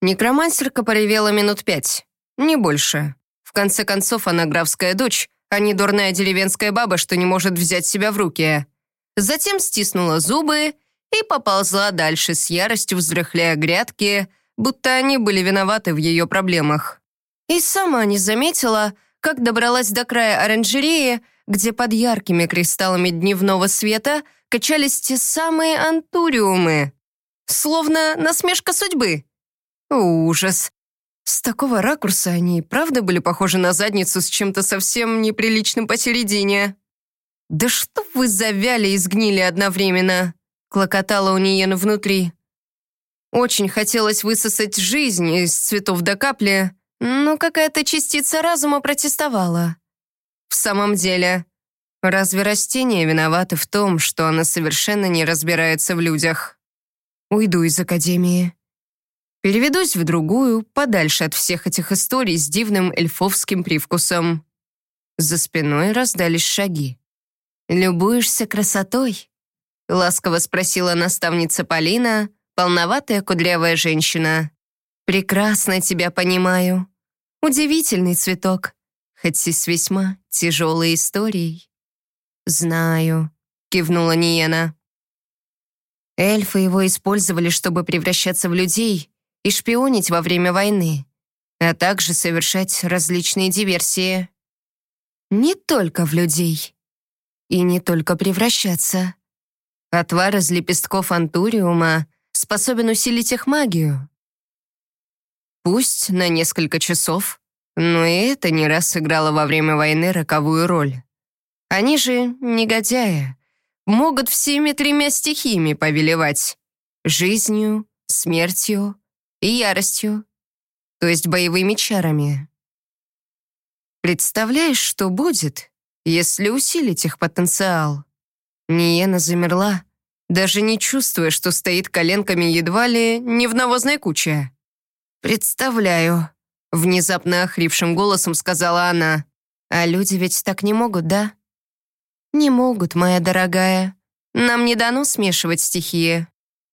Некромансерка поревела минут пять, не больше. В конце концов, она графская дочь, а не дурная деревенская баба, что не может взять себя в руки. Затем стиснула зубы и поползла дальше с яростью взрыхляя грядки, будто они были виноваты в ее проблемах. И сама не заметила, как добралась до края оранжереи, где под яркими кристаллами дневного света качались те самые антуриумы. Словно насмешка судьбы. Ужас. С такого ракурса они и правда были похожи на задницу с чем-то совсем неприличным посередине. «Да что вы завяли и сгнили одновременно!» Клокотала у Ниены внутри. Очень хотелось высосать жизнь из цветов до капли, но какая-то частица разума протестовала. В самом деле, разве растения виноваты в том, что она совершенно не разбирается в людях? Уйду из академии. Переведусь в другую, подальше от всех этих историй с дивным эльфовским привкусом. За спиной раздались шаги. «Любуешься красотой?» — ласково спросила наставница Полина, полноватая кудрявая женщина. «Прекрасно тебя понимаю. Удивительный цветок, хоть и с весьма тяжелой историей». «Знаю», — кивнула Ниена. Эльфы его использовали, чтобы превращаться в людей, и шпионить во время войны, а также совершать различные диверсии. Не только в людей. И не только превращаться. Отвар из лепестков антуриума способен усилить их магию. Пусть на несколько часов, но и это не раз сыграло во время войны роковую роль. Они же, негодяи, могут всеми тремя стихиями повелевать. Жизнью, смертью и яростью, то есть боевыми чарами. Представляешь, что будет, если усилить их потенциал? Ниена замерла, даже не чувствуя, что стоит коленками едва ли не в навозной куче. «Представляю», — внезапно охрипшим голосом сказала она. «А люди ведь так не могут, да?» «Не могут, моя дорогая. Нам не дано смешивать стихии.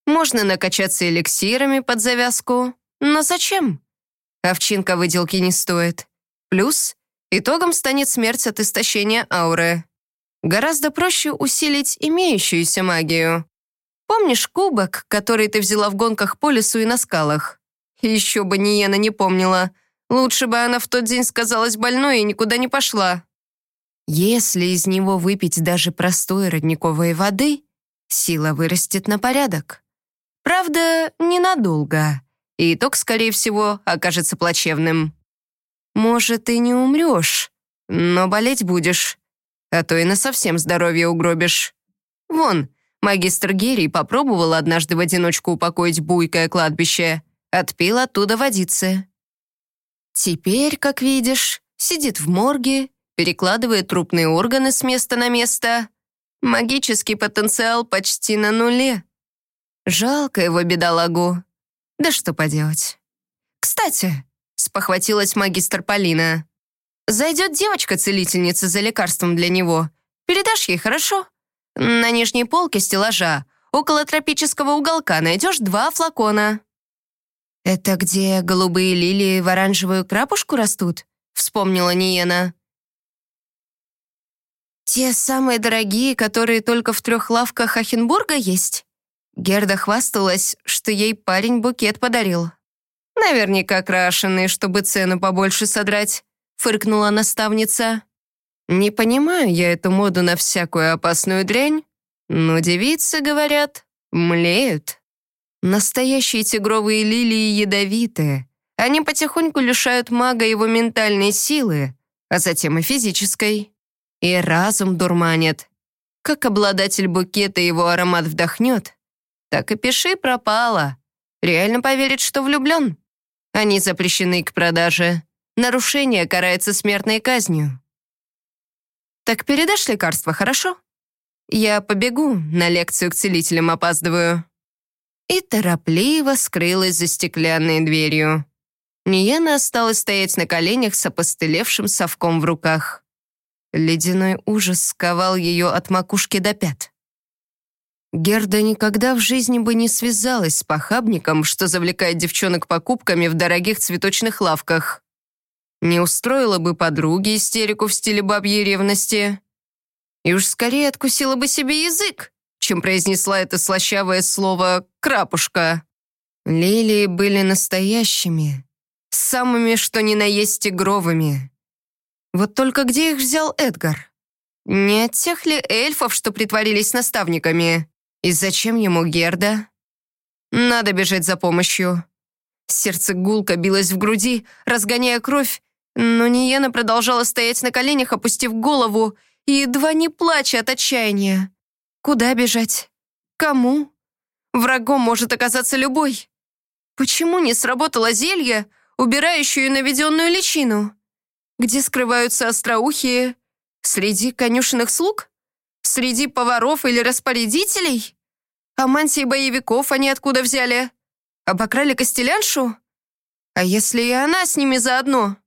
Можно накачаться эликсирами под завязку, но зачем? Овчинка выделки не стоит. Плюс итогом станет смерть от истощения ауры. Гораздо проще усилить имеющуюся магию. Помнишь кубок, который ты взяла в гонках по лесу и на скалах? Еще бы Ниена не помнила. Лучше бы она в тот день сказалась больной и никуда не пошла. Если из него выпить даже простой родниковой воды, сила вырастет на порядок. Правда, ненадолго, и итог, скорее всего, окажется плачевным. Может, и не умрешь, но болеть будешь, а то и на совсем здоровье угробишь. Вон, магистр Герий попробовал однажды в одиночку упокоить буйкое кладбище, отпил оттуда водицы. Теперь, как видишь, сидит в морге, перекладывает трупные органы с места на место. Магический потенциал почти на нуле. Жалко его бедолагу. Да что поделать. Кстати, спохватилась магистр Полина. Зайдет девочка-целительница за лекарством для него. Передашь ей, хорошо? На нижней полке стеллажа, около тропического уголка, найдешь два флакона. «Это где голубые лилии в оранжевую крапушку растут?» — вспомнила Ниена. «Те самые дорогие, которые только в трех лавках Ахенбурга есть?» Герда хвасталась, что ей парень букет подарил. «Наверняка крашеный, чтобы цену побольше содрать», — фыркнула наставница. «Не понимаю я эту моду на всякую опасную дрянь, но девицы, говорят, млеют. Настоящие тигровые лилии ядовитые. Они потихоньку лишают мага его ментальной силы, а затем и физической. И разум дурманят. Как обладатель букета его аромат вдохнет, так и пиши пропало. Реально поверит, что влюблен. Они запрещены к продаже. Нарушение карается смертной казнью. Так передашь лекарство, хорошо? Я побегу, на лекцию к целителям опаздываю. И торопливо скрылась за стеклянной дверью. Ниена осталась стоять на коленях с опостылевшим совком в руках. Ледяной ужас сковал ее от макушки до пят. Герда никогда в жизни бы не связалась с похабником, что завлекает девчонок покупками в дорогих цветочных лавках. Не устроила бы подруге истерику в стиле бабьей ревности. И уж скорее откусила бы себе язык, чем произнесла это слащавое слово «крапушка». Лилии были настоящими, самыми что ни на есть тигровыми. Вот только где их взял Эдгар? Не от тех ли эльфов, что притворились наставниками? И зачем ему Герда? Надо бежать за помощью. Сердце гулко билось в груди, разгоняя кровь, но Ниена продолжала стоять на коленях, опустив голову, и едва не плача от отчаяния. Куда бежать? Кому? Врагом может оказаться любой. Почему не сработало зелье, убирающее наведенную личину? Где скрываются остроухие? Среди конюшенных слуг? Среди поваров или распорядителей? А мантии боевиков они откуда взяли? Обокрали костеляншу? А если и она с ними заодно?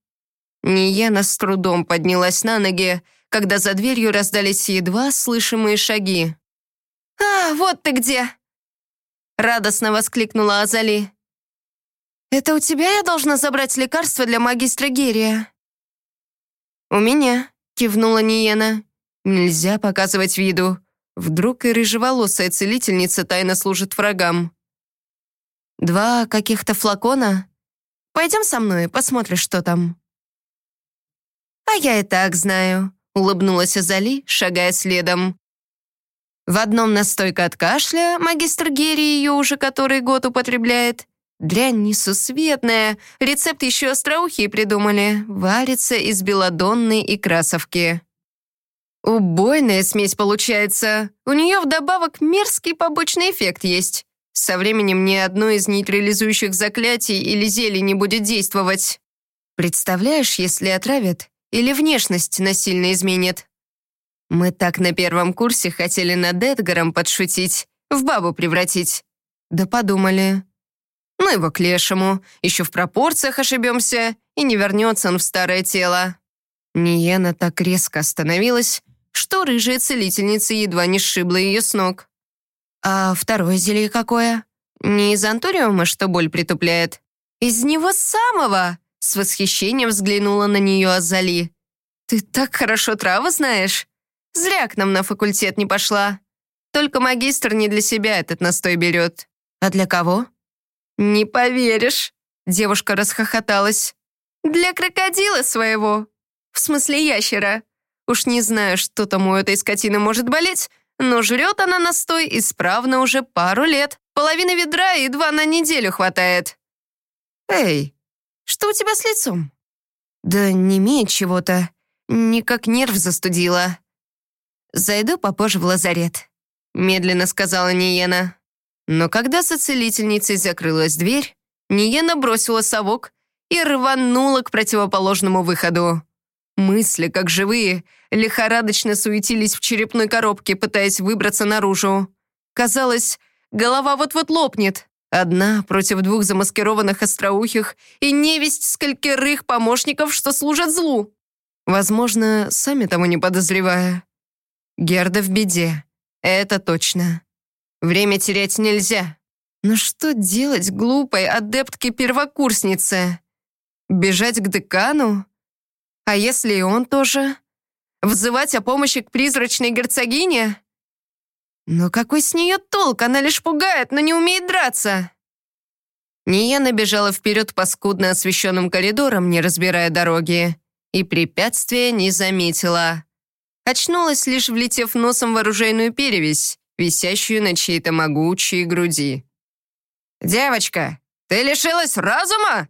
Ниена с трудом поднялась на ноги, когда за дверью раздались едва слышимые шаги. «А, вот ты где!» Радостно воскликнула Азали. «Это у тебя я должна забрать лекарство для магистра Герия?» «У меня», — кивнула Ниена. Нельзя показывать виду. Вдруг и рыжеволосая целительница тайно служит врагам. Два каких-то флакона? Пойдем со мной, посмотришь, что там. А я и так знаю, улыбнулась Азали, шагая следом. В одном настойка от кашля, магистр Герри ее уже который год употребляет. Дрянь несусветная, рецепт еще остроухие придумали. Варится из белодонной и красовки. Убойная смесь получается. У нее вдобавок мерзкий побочный эффект есть. Со временем ни одно из нейтрализующих заклятий или зелий не будет действовать. Представляешь, если отравят или внешность насильно изменит? Мы так на первом курсе хотели над Эдгаром подшутить, в бабу превратить. Да подумали. Ну его к лешему, еще в пропорциях ошибемся, и не вернется он в старое тело. Ниена так резко остановилась, что рыжая целительница едва не сшибла ее с ног. «А второе зелье какое? Не из антуриума, что боль притупляет?» «Из него самого!» С восхищением взглянула на нее Азали. «Ты так хорошо травы знаешь? Зря к нам на факультет не пошла. Только магистр не для себя этот настой берет. А для кого?» «Не поверишь!» Девушка расхохоталась. «Для крокодила своего. В смысле ящера. Уж не знаю, что там у этой скотины может болеть, но жрет она настой исправно уже пару лет. Половины ведра едва на неделю хватает». «Эй, что у тебя с лицом?» «Да не имеет чего-то. Никак нерв застудила». «Зайду попозже в лазарет», — медленно сказала Ниена. Но когда со целительницей закрылась дверь, Ниена бросила совок и рванула к противоположному выходу. Мысли, как живые, лихорадочно суетились в черепной коробке, пытаясь выбраться наружу. Казалось, голова вот-вот лопнет. Одна против двух замаскированных остроухих и невесть сколькерых помощников, что служат злу. Возможно, сами того не подозревая. Герда в беде. Это точно. Время терять нельзя. Но что делать глупой адептке-первокурснице? Бежать к декану? А если и он тоже? Взывать о помощи к призрачной герцогине? Но какой с нее толк? Она лишь пугает, но не умеет драться. Ния бежала вперед по скудно освещенным коридорам, не разбирая дороги, и препятствия не заметила. Очнулась, лишь влетев носом в оружейную перевесь, висящую на чьей-то могучей груди. «Девочка, ты лишилась разума?»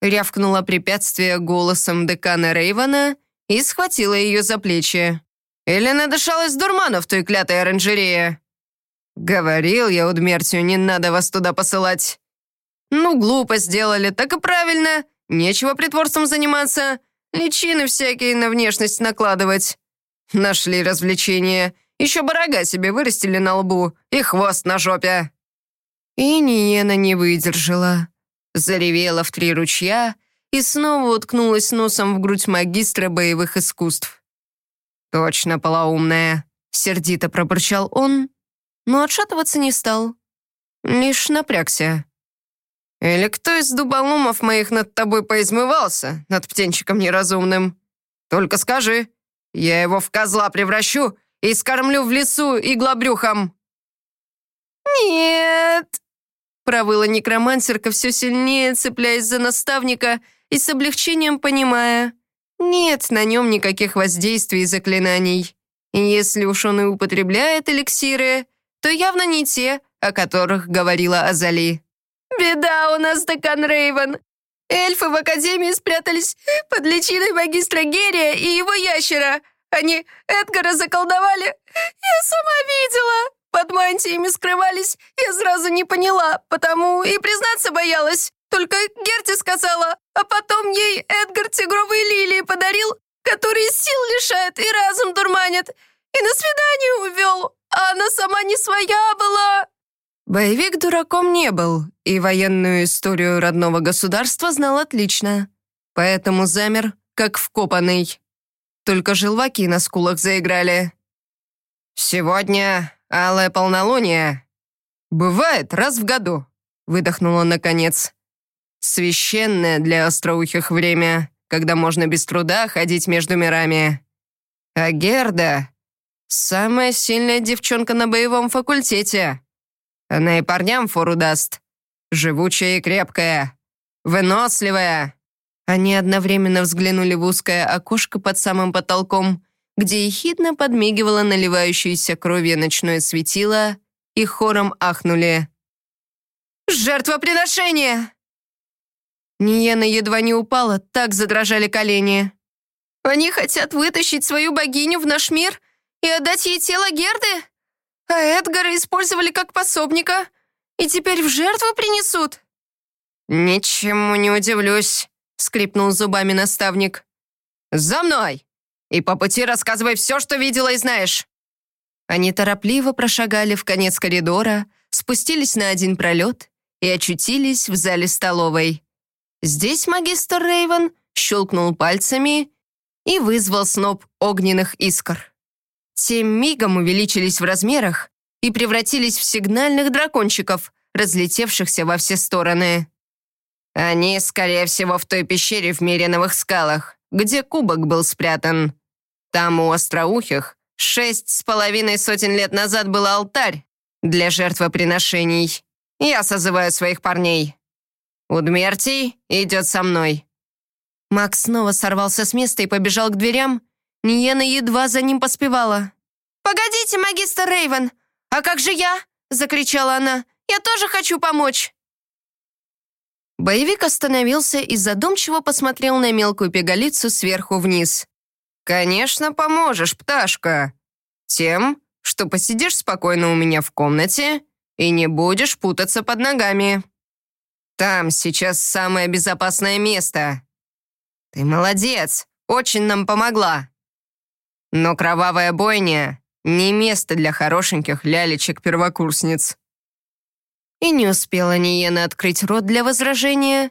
рявкнула препятствие голосом декана Рейвана и схватила ее за плечи. «Или надышалась дурмана в той клятой оранжерее?» «Говорил я Удмертию, не надо вас туда посылать». «Ну, глупо сделали, так и правильно. Нечего притворством заниматься. Личины всякие на внешность накладывать. Нашли развлечение. Еще барага себе вырастили на лбу и хвост на жопе». И Ниена не выдержала. Заревела в три ручья и снова уткнулась носом в грудь магистра боевых искусств. «Точно полоумная», — сердито пробурчал он, но отшатываться не стал. Лишь напрягся. «Или кто из дуболомов моих над тобой поизмывался, над птенчиком неразумным? Только скажи, я его в козла превращу и скормлю в лесу иглобрюхом». «Нет!» Провыла некромансерка все сильнее, цепляясь за наставника и с облегчением понимая, нет на нем никаких воздействий и заклинаний. Если уж он и употребляет эликсиры, то явно не те, о которых говорила Азали. «Беда у нас, Декан Рейвен. Эльфы в Академии спрятались под личиной магистра Герия и его ящера. Они Эдгара заколдовали. Я сама видела!» под мантиями скрывались, я сразу не поняла, потому и признаться боялась. Только Герти сказала, а потом ей Эдгар тигровые лилии подарил, которые сил лишают и разум дурманят. И на свидание увел, а она сама не своя была». Боевик дураком не был, и военную историю родного государства знал отлично. Поэтому замер, как вкопанный. Только желваки на скулах заиграли. «Сегодня «Алое полнолуние бывает раз в году», — выдохнула наконец. «Священное для остроухих время, когда можно без труда ходить между мирами. А Герда — самая сильная девчонка на боевом факультете. Она и парням фору даст. Живучая и крепкая, выносливая». Они одновременно взглянули в узкое окошко под самым потолком, где ехидно подмигивала наливающуюся кровью ночное светило, и хором ахнули. «Жертвоприношение!» Ниена едва не упала, так задрожали колени. «Они хотят вытащить свою богиню в наш мир и отдать ей тело Герды? А Эдгара использовали как пособника и теперь в жертву принесут?» «Ничему не удивлюсь», — скрипнул зубами наставник. «За мной! И по пути рассказывай все, что видела и знаешь!» Они торопливо прошагали в конец коридора, спустились на один пролет и очутились в зале столовой. Здесь магистр Рейвен щелкнул пальцами и вызвал сноп огненных искр. Те мигом увеличились в размерах и превратились в сигнальных дракончиков, разлетевшихся во все стороны. Они, скорее всего, в той пещере в Миреновых скалах, где кубок был спрятан. Там у остроухих шесть с половиной сотен лет назад был алтарь для жертвоприношений. Я созываю своих парней. Удмертий идет со мной». Макс снова сорвался с места и побежал к дверям. Ниена едва за ним поспевала. «Погодите, магистр Рейвен! А как же я?» — закричала она. «Я тоже хочу помочь!» Боевик остановился и задумчиво посмотрел на мелкую пеголицу сверху вниз. «Конечно, поможешь, пташка. Тем, что посидишь спокойно у меня в комнате и не будешь путаться под ногами. Там сейчас самое безопасное место. Ты молодец, очень нам помогла. Но кровавая бойня — не место для хорошеньких лялечек-первокурсниц». И не успела Ниена открыть рот для возражения,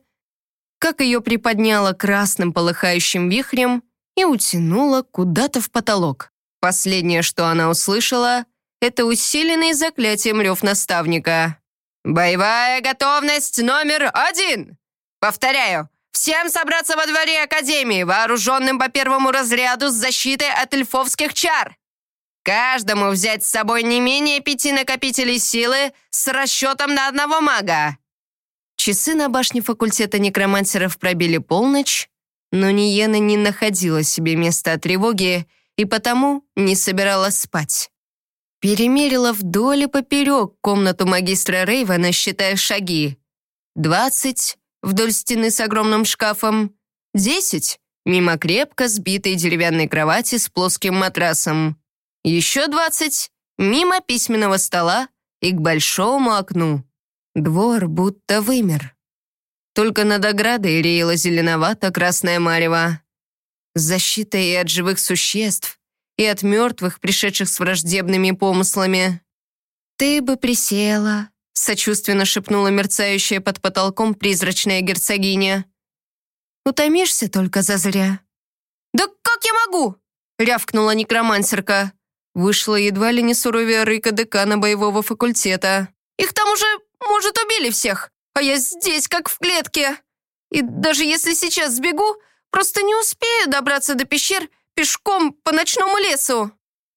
как ее приподняло красным полыхающим вихрем и утянуло куда-то в потолок. Последнее, что она услышала, это усиленный заклятием рев наставника. «Боевая готовность номер один!» «Повторяю, всем собраться во дворе Академии, вооруженным по первому разряду с защитой от эльфовских чар!» Каждому взять с собой не менее пяти накопителей силы с расчетом на одного мага. Часы на башне факультета некромансеров пробили полночь, но Ниена не находила себе места от тревоги и потому не собиралась спать. Перемерила вдоль и поперек комнату магистра Рейвана, считая шаги. Двадцать вдоль стены с огромным шкафом, десять мимо крепко сбитой деревянной кровати с плоским матрасом. Еще двадцать мимо письменного стола и к большому окну. Двор будто вымер. Только над оградой реяла зеленовато-красная марева. Защита и от живых существ, и от мертвых, пришедших с враждебными помыслами. «Ты бы присела», — сочувственно шепнула мерцающая под потолком призрачная герцогиня. «Утомишься только зазря». «Да как я могу?» — рявкнула некромансерка. Вышла едва ли не суровее рыка декана боевого факультета. «Их там уже, может, убили всех, а я здесь, как в клетке. И даже если сейчас сбегу, просто не успею добраться до пещер пешком по ночному лесу».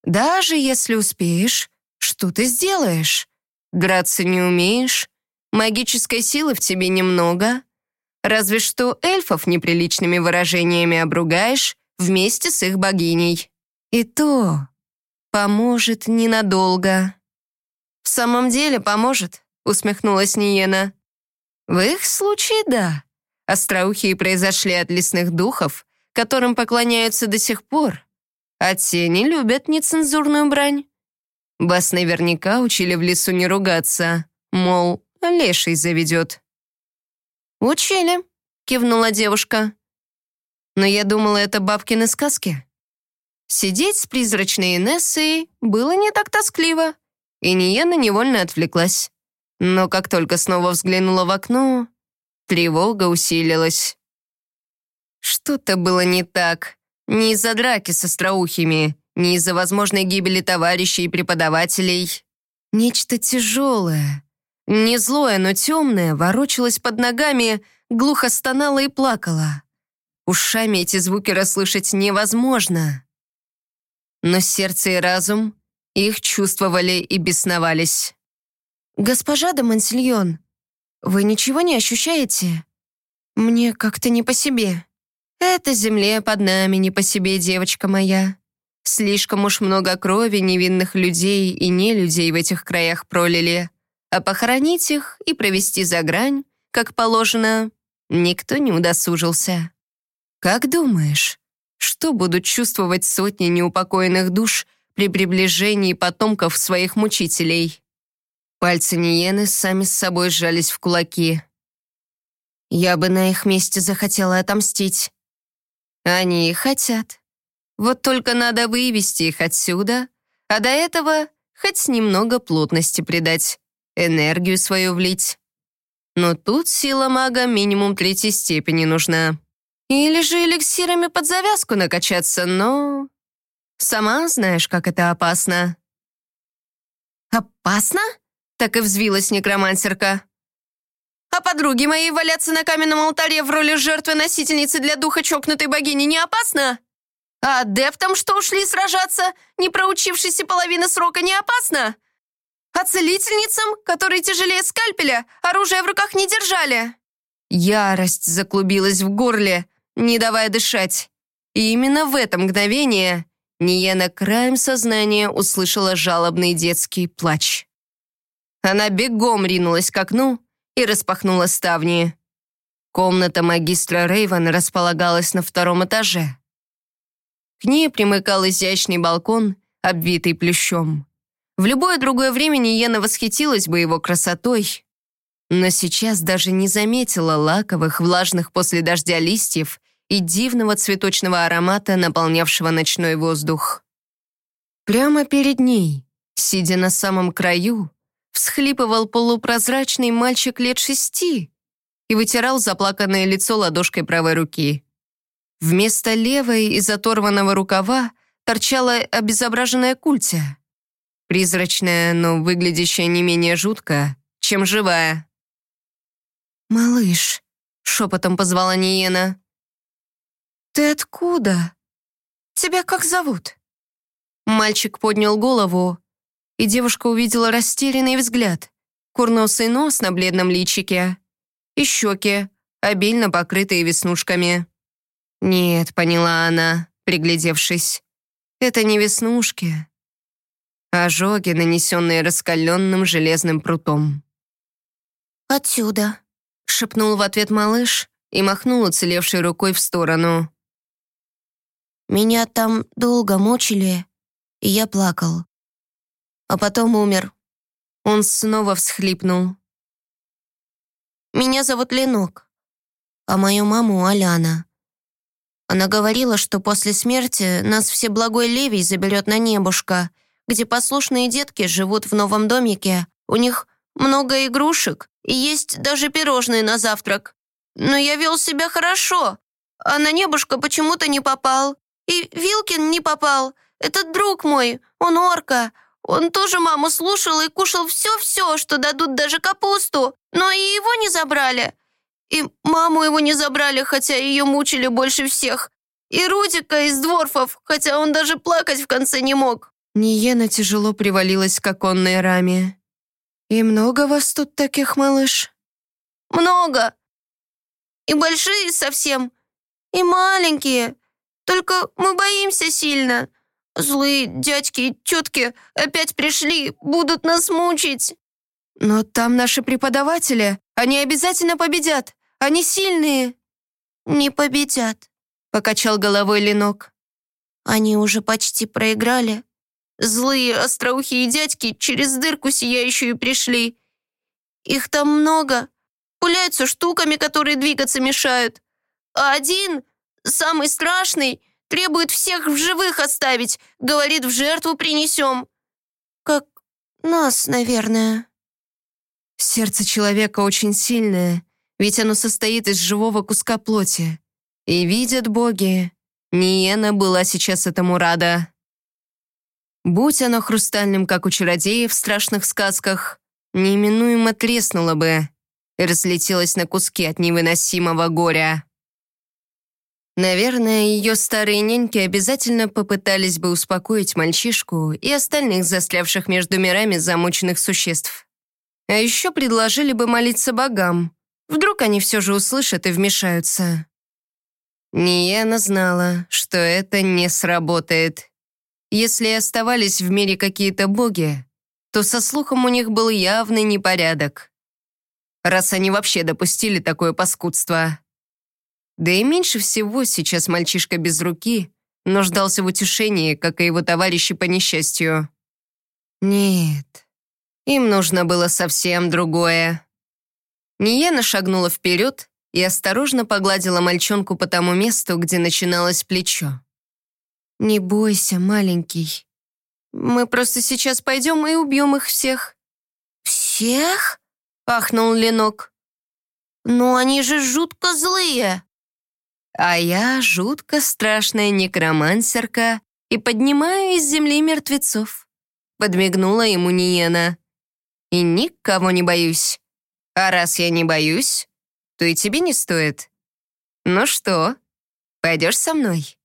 «Даже если успеешь, что ты сделаешь? Драться не умеешь, магической силы в тебе немного, разве что эльфов неприличными выражениями обругаешь вместе с их богиней. И то Поможет ненадолго. В самом деле поможет, усмехнулась Ниена. В их случае да. Остроухие произошли от лесных духов, которым поклоняются до сих пор. А те не любят нецензурную брань. Вас наверняка учили в лесу не ругаться, мол, леший заведет. «Учили», — кивнула девушка. «Но я думала, это бабкины сказки». Сидеть с призрачной Инессой было не так тоскливо, и Ниена невольно отвлеклась. Но как только снова взглянула в окно, тревога усилилась. Что-то было не так. Не из-за драки с остроухими, не из-за возможной гибели товарищей и преподавателей. Нечто тяжелое, не злое, но темное, ворочалось под ногами, глухо стонало и плакало. Ушами эти звуки расслышать невозможно но сердце и разум их чувствовали и бесновались. «Госпожа де Монсильон, вы ничего не ощущаете? Мне как-то не по себе. Это земле под нами не по себе, девочка моя. Слишком уж много крови невинных людей и не людей в этих краях пролили, а похоронить их и провести за грань, как положено, никто не удосужился. Как думаешь, что будут чувствовать сотни неупокоенных душ при приближении потомков своих мучителей? Пальцы Ниены сами с собой сжались в кулаки. Я бы на их месте захотела отомстить. Они и хотят. Вот только надо вывести их отсюда, а до этого хоть немного плотности придать, энергию свою влить. Но тут сила мага минимум третьей степени нужна. Или же эликсирами под завязку накачаться, но... Сама знаешь, как это опасно. «Опасно?» — так и взвилась некромансерка. «А подруги моей валяться на каменном алтаре в роли жертвы-носительницы для духа чокнутой богини не опасно?» А адептам, что ушли сражаться, не проучившись и половины срока, не опасно? А целительницам, которые тяжелее скальпеля, оружие в руках не держали?» Ярость заклубилась в горле, не давая дышать. И именно в это мгновение Ниена краем сознания услышала жалобный детский плач. Она бегом ринулась к окну и распахнула ставни. Комната магистра Рейвен располагалась на втором этаже. К ней примыкал изящный балкон, обвитый плющом. В любое другое время Ниена восхитилась бы его красотой, но сейчас даже не заметила лаковых, влажных после дождя листьев и дивного цветочного аромата, наполнявшего ночной воздух. Прямо перед ней, сидя на самом краю, всхлипывал полупрозрачный мальчик лет шести и вытирал заплаканное лицо ладошкой правой руки. Вместо левой из оторванного рукава торчала обезображенная культя. Призрачная, но выглядящая не менее жутко, чем живая. «Малыш», — шепотом позвала Ниена. «Ты откуда? Тебя как зовут?» Мальчик поднял голову, и девушка увидела растерянный взгляд, курносый нос на бледном личике и щеки, обильно покрытые веснушками. «Нет», — поняла она, приглядевшись, — «это не веснушки, а ожоги, нанесенные раскаленным железным прутом». «Отсюда», — шепнул в ответ малыш и махнул уцелевшей рукой в сторону. «Меня там долго мучили, и я плакал. А потом умер». Он снова всхлипнул. «Меня зовут Ленок, а мою маму Аляна. Она говорила, что после смерти нас все благой Левий заберет на небушка, где послушные детки живут в новом домике. У них много игрушек и есть даже пирожные на завтрак. Но я вел себя хорошо, а на небушка почему-то не попал. И Вилкин не попал. Этот друг мой, он орка. Он тоже маму слушал и кушал все-все, что дадут даже капусту, но и его не забрали. И маму его не забрали, хотя ее мучили больше всех. И Рудика из дворфов, хотя он даже плакать в конце не мог». Ниена тяжело привалилась к оконной раме. «И много вас тут таких, малыш?» «Много. И большие совсем, и маленькие. Только мы боимся сильно. Злые дядьки и тетки опять пришли, будут нас мучить». «Но там наши преподаватели, они обязательно победят. Они сильные». «Не победят», — покачал головой Ленок. «Они уже почти проиграли. Злые остроухие дядьки через дырку сияющую пришли. Их там много. Пуляются штуками, которые двигаться мешают. А один, самый страшный, требует всех в живых оставить. Говорит, в жертву принесем. Как нас, наверное». Сердце человека очень сильное, ведь оно состоит из живого куска плоти. И видят боги, Ниена была сейчас этому рада. Будь оно хрустальным, как у чародеев в страшных сказках, неименуемо треснуло бы и разлетелось на куски от невыносимого горя. Наверное, ее старые няньки обязательно попытались бы успокоить мальчишку и остальных застрявших между мирами замученных существ. А еще предложили бы молиться богам, Вдруг они все же услышат и вмешаются. Ниена знала, что это не сработает. Если оставались в мире какие-то боги, то со слухом у них был явный непорядок. Раз они вообще допустили такое паскудство. Да и меньше всего сейчас мальчишка без руки нуждался в утешении, как и его товарищи по несчастью. Нет, им нужно было совсем другое. Ниена шагнула вперед и осторожно погладила мальчонку по тому месту, где начиналось плечо. «Не бойся, маленький. Мы просто сейчас пойдем и убьем их всех». «Всех?» — ахнул Ленок. «Но они же жутко злые». «А я жутко страшная некромансерка и поднимаю из земли мертвецов», — подмигнула ему Ниена. «И никого не боюсь. А раз я не боюсь, то и тебе не стоит. Ну что, пойдешь со мной?»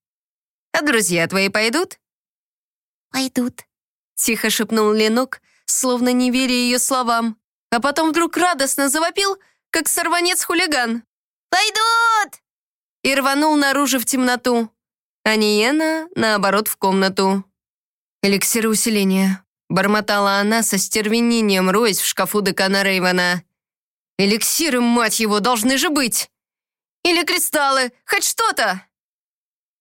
А друзья твои пойдут?» «Пойдут», — тихо шепнул Ленок, словно не веря ее словам, а потом вдруг радостно завопил, как сорванец-хулиган. «Пойдут!» И рванул наружу в темноту, а Ниена, наоборот, в комнату. «Эликсиры усиления», — бормотала она со стервенением, роясь в шкафу декана Рейвена. «Эликсиры, мать его, должны же быть! Или кристаллы, хоть что-то!»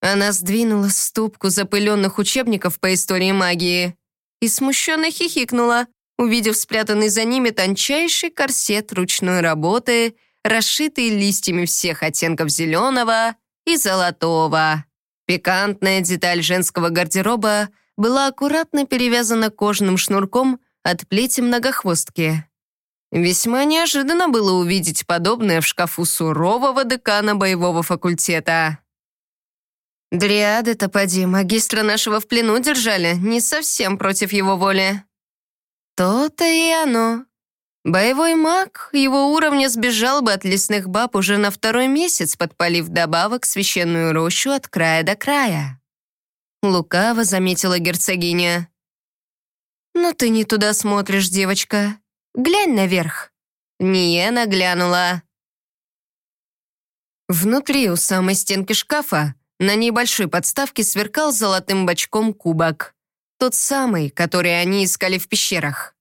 Она сдвинула ступку запыленных учебников по истории магии и смущенно хихикнула, увидев спрятанный за ними тончайший корсет ручной работы, расшитый листьями всех оттенков зеленого и золотого. Пикантная деталь женского гардероба была аккуратно перевязана кожаным шнурком от плети многохвостки. Весьма неожиданно было увидеть подобное в шкафу сурового декана боевого факультета. Дриады-то поди, магистра нашего в плену держали, не совсем против его воли. То-то и оно. Боевой маг его уровня сбежал бы от лесных баб уже на второй месяц, подпалив добавок священную рощу от края до края. Лукаво заметила герцогиня. «Ну ты не туда смотришь, девочка. Глянь наверх». Ниена глянула. Внутри, у самой стенки шкафа, на небольшой подставке сверкал золотым бочком кубок. Тот самый, который они искали в пещерах.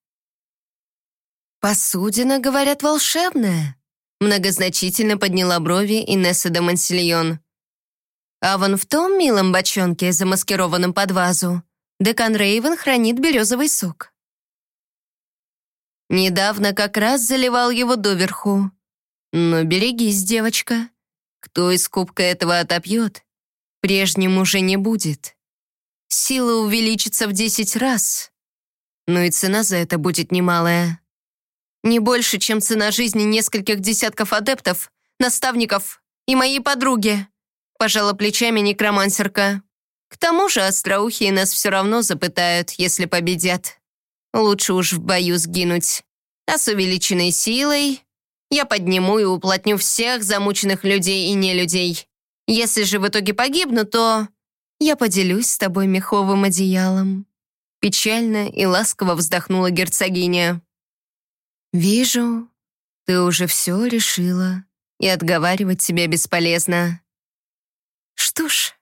«Посудина, говорят, волшебная», многозначительно подняла брови Инесса де Монсильон. А вон в том милом бочонке, замаскированном под вазу, декан Рейвен хранит березовый сок. Недавно как раз заливал его доверху. Но берегись, девочка. Кто из кубка этого отопьет, Прежним уже не будет. Сила увеличится в десять раз. Но и цена за это будет немалая. Не больше, чем цена жизни нескольких десятков адептов, наставников и моей подруги, пожала плечами некромансерка. К тому же остроухие нас все равно запытают, если победят. Лучше уж в бою сгинуть. А с увеличенной силой я подниму и уплотню всех замученных людей и нелюдей. Если же в итоге погибну, то я поделюсь с тобой меховым одеялом». Печально и ласково вздохнула герцогиня. «Вижу, ты уже все решила, и отговаривать тебя бесполезно. Что ж,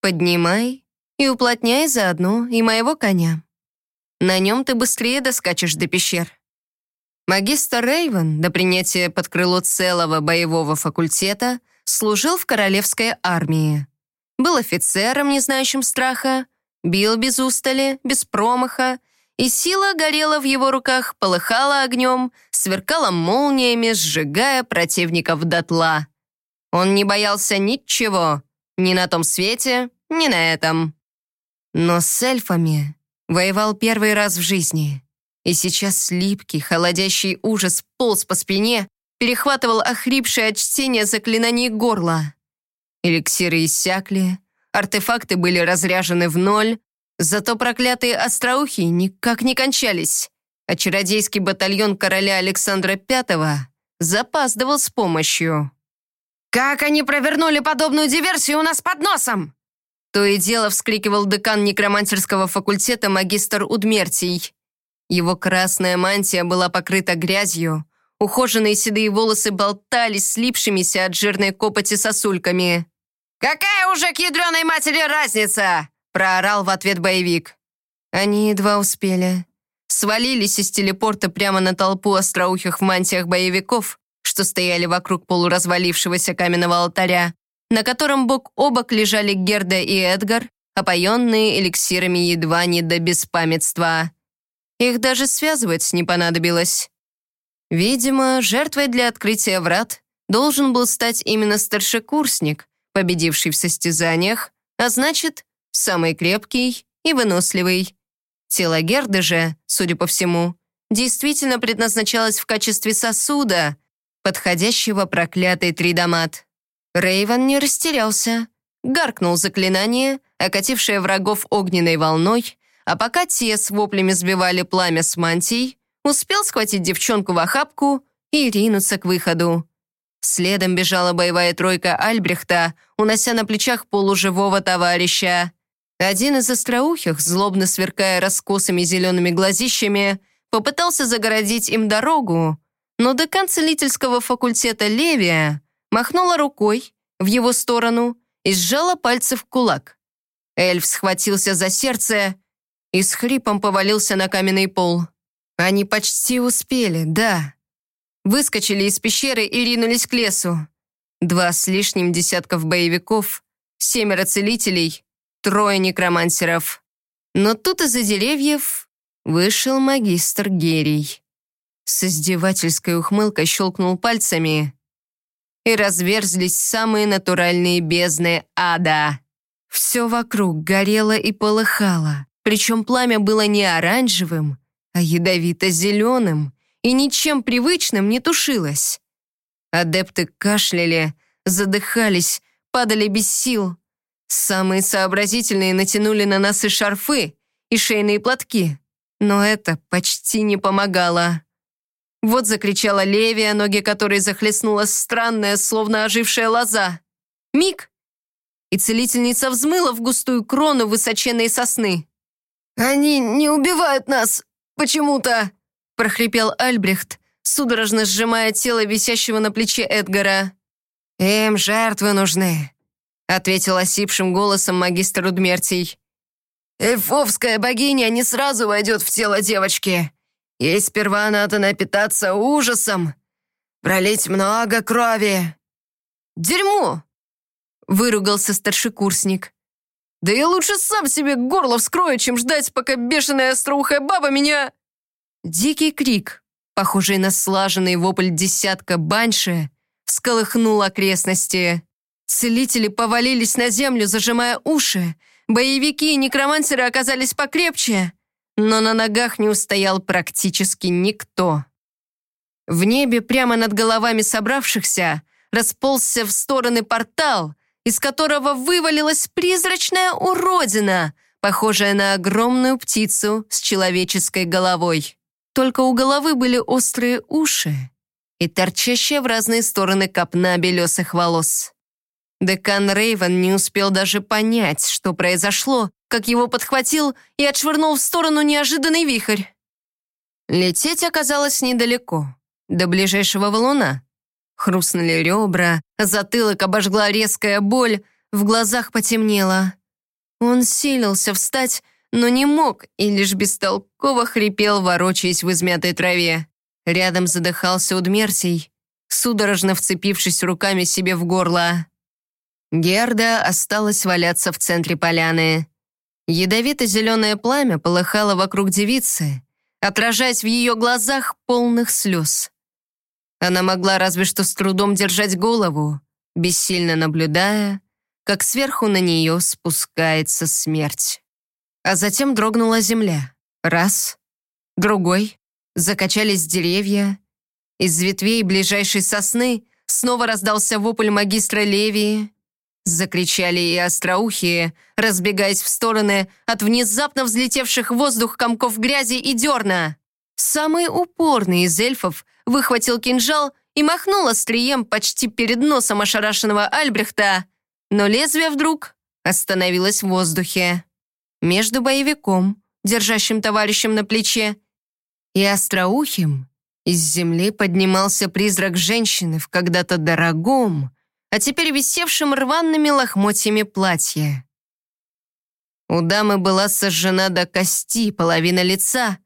поднимай и уплотняй заодно и моего коня. На нем ты быстрее доскачешь до пещер». Магистр Рейвен до принятия под крыло целого боевого факультета служил в королевской армии. Был офицером, не знающим страха, бил без устали, без промаха, и сила горела в его руках, полыхала огнем, сверкала молниями, сжигая противников дотла. Он не боялся ничего, ни на том свете, ни на этом. Но с эльфами воевал первый раз в жизни. И сейчас липкий, холодящий ужас полз по спине, перехватывал охрипшее от чтения заклинаний горло. Эликсиры иссякли, артефакты были разряжены в ноль, зато проклятые остроухи никак не кончались, а чародейский батальон короля Александра V запаздывал с помощью. «Как они провернули подобную диверсию у нас под носом?» То и дело вскрикивал декан некромантерского факультета магистр Удмертий. Его красная мантия была покрыта грязью, Ухоженные седые волосы болтались слипшимися от жирной копоти сосульками. «Какая уже к ядреной матери разница? — проорал в ответ боевик. Они едва успели. Свалились из телепорта прямо на толпу остроухих в мантиях боевиков, что стояли вокруг полуразвалившегося каменного алтаря, на котором бок о бок лежали Герда и Эдгар, опоенные эликсирами едва не до беспамятства. Их даже связывать не понадобилось. Видимо, жертвой для открытия врат должен был стать именно старшекурсник, победивший в состязаниях, а значит, самый крепкий и выносливый. Тело Герды же, судя по всему, действительно предназначалось в качестве сосуда, подходящего проклятый тридомат. Рейвен не растерялся, гаркнул заклинание, окатившее врагов огненной волной, а пока те с воплями сбивали пламя с мантий, успел схватить девчонку в охапку и ринуться к выходу. Следом бежала боевая тройка Альбрехта, унося на плечах полуживого товарища. Один из остроухих, злобно сверкая раскосыми зелеными глазищами, попытался загородить им дорогу, но декан целительского факультета Левия махнула рукой в его сторону и сжала пальцы в кулак. Эльф схватился за сердце и с хрипом повалился на каменный пол. Они почти успели, да. Выскочили из пещеры и ринулись к лесу. Два с лишним десятков боевиков, семеро целителей, трое некромансеров. Но тут из-за деревьев вышел магистр Герий. С издевательской ухмылкой щелкнул пальцами, и разверзлись самые натуральные бездны ада. Все вокруг горело и полыхало, причем пламя было не оранжевым, а ядовито-зеленым, и ничем привычным не тушилось. Адепты кашляли, задыхались, падали без сил. Самые сообразительные натянули на нас и шарфы, и шейные платки. Но это почти не помогало. Вот закричала Левия, ноги которой захлестнула странная, словно ожившая лоза. Миг! И целительница взмыла в густую крону высоченной сосны. «Они не убивают нас почему-то!» прохрипел Альбрехт, судорожно сжимая тело висящего на плече Эдгара. «Им жертвы нужны», ответил осипшим голосом магистр Удмертий. «Эльфовская богиня не сразу войдет в тело девочки. Ей сперва надо напитаться ужасом, пролить много крови». «Дерьмо!» — выругался старшекурсник. «Да я лучше сам себе горло вскрою, чем ждать, пока бешеная остроухая баба меня...» Дикий крик, похожий на слаженный вопль десятка банши, всколыхнул окрестности. Целители повалились на землю, зажимая уши. Боевики и некромансеры оказались покрепче но на ногах не устоял практически никто. В небе прямо над головами собравшихся расползся в стороны портал, из которого вывалилась призрачная уродина, похожая на огромную птицу с человеческой головой. Только у головы были острые уши и торчащая в разные стороны копна белесых волос. Декан Рейвен не успел даже понять, что произошло, как его подхватил и отшвырнул в сторону неожиданный вихрь. Лететь оказалось недалеко, до ближайшего валуна. Хрустнули ребра, затылок обожгла резкая боль, в глазах потемнело. Он силился встать, но не мог и лишь бестолково хрипел, ворочаясь в измятой траве. Рядом задыхался Удмертий, судорожно вцепившись руками себе в горло. Герда осталась валяться в центре поляны. Ядовито-зеленое пламя полыхало вокруг девицы, отражаясь в ее глазах полных слез. Она могла разве что с трудом держать голову, бессильно наблюдая, как сверху на нее спускается смерть. А затем дрогнула земля. Раз, другой, закачались деревья. Из ветвей ближайшей сосны снова раздался вопль магистра Левии, Закричали и остроухие, разбегаясь в стороны от внезапно взлетевших в воздух комков грязи и дерна. Самый упорный из эльфов выхватил кинжал и махнул острием почти перед носом ошарашенного Альбрехта, но лезвие вдруг остановилось в воздухе. Между боевиком, держащим товарищем на плече, и остроухим из земли поднимался призрак женщины в когда-то дорогом, а теперь висевшим рваными лохмотьями платья. У дамы была сожжена до кости половина лица,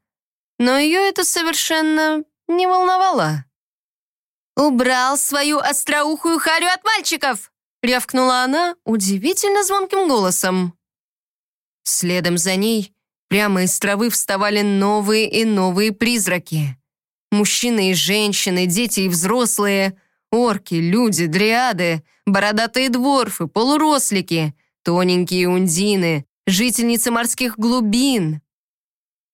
но ее это совершенно не волновало. «Убрал свою остроухую харю от мальчиков!» рявкнула она удивительно звонким голосом. Следом за ней прямо из травы вставали новые и новые призраки. Мужчины и женщины, дети и взрослые, орки, люди, дриады, бородатые дворфы, полурослики, тоненькие ундины, жительницы морских глубин.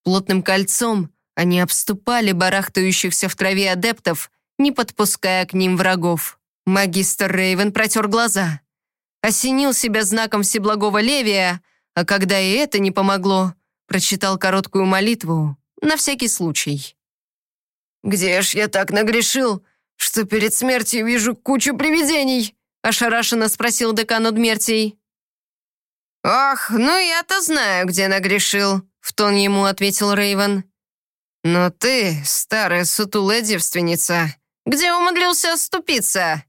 Плотным кольцом они обступали барахтающихся в траве адептов, не подпуская к ним врагов. Магистр Рейвен протер глаза. Осенил себя знаком Всеблагого Левия, а когда и это не помогло, прочитал короткую молитву на всякий случай. «Где ж я так нагрешил, что перед смертью вижу кучу привидений?» ошарашенно спросил декан Удмертий. «Ах, ну я-то знаю, где нагрешил», в тон ему ответил Рейвен. «Но ты, старая сутулая девственница, где умудрился оступиться?»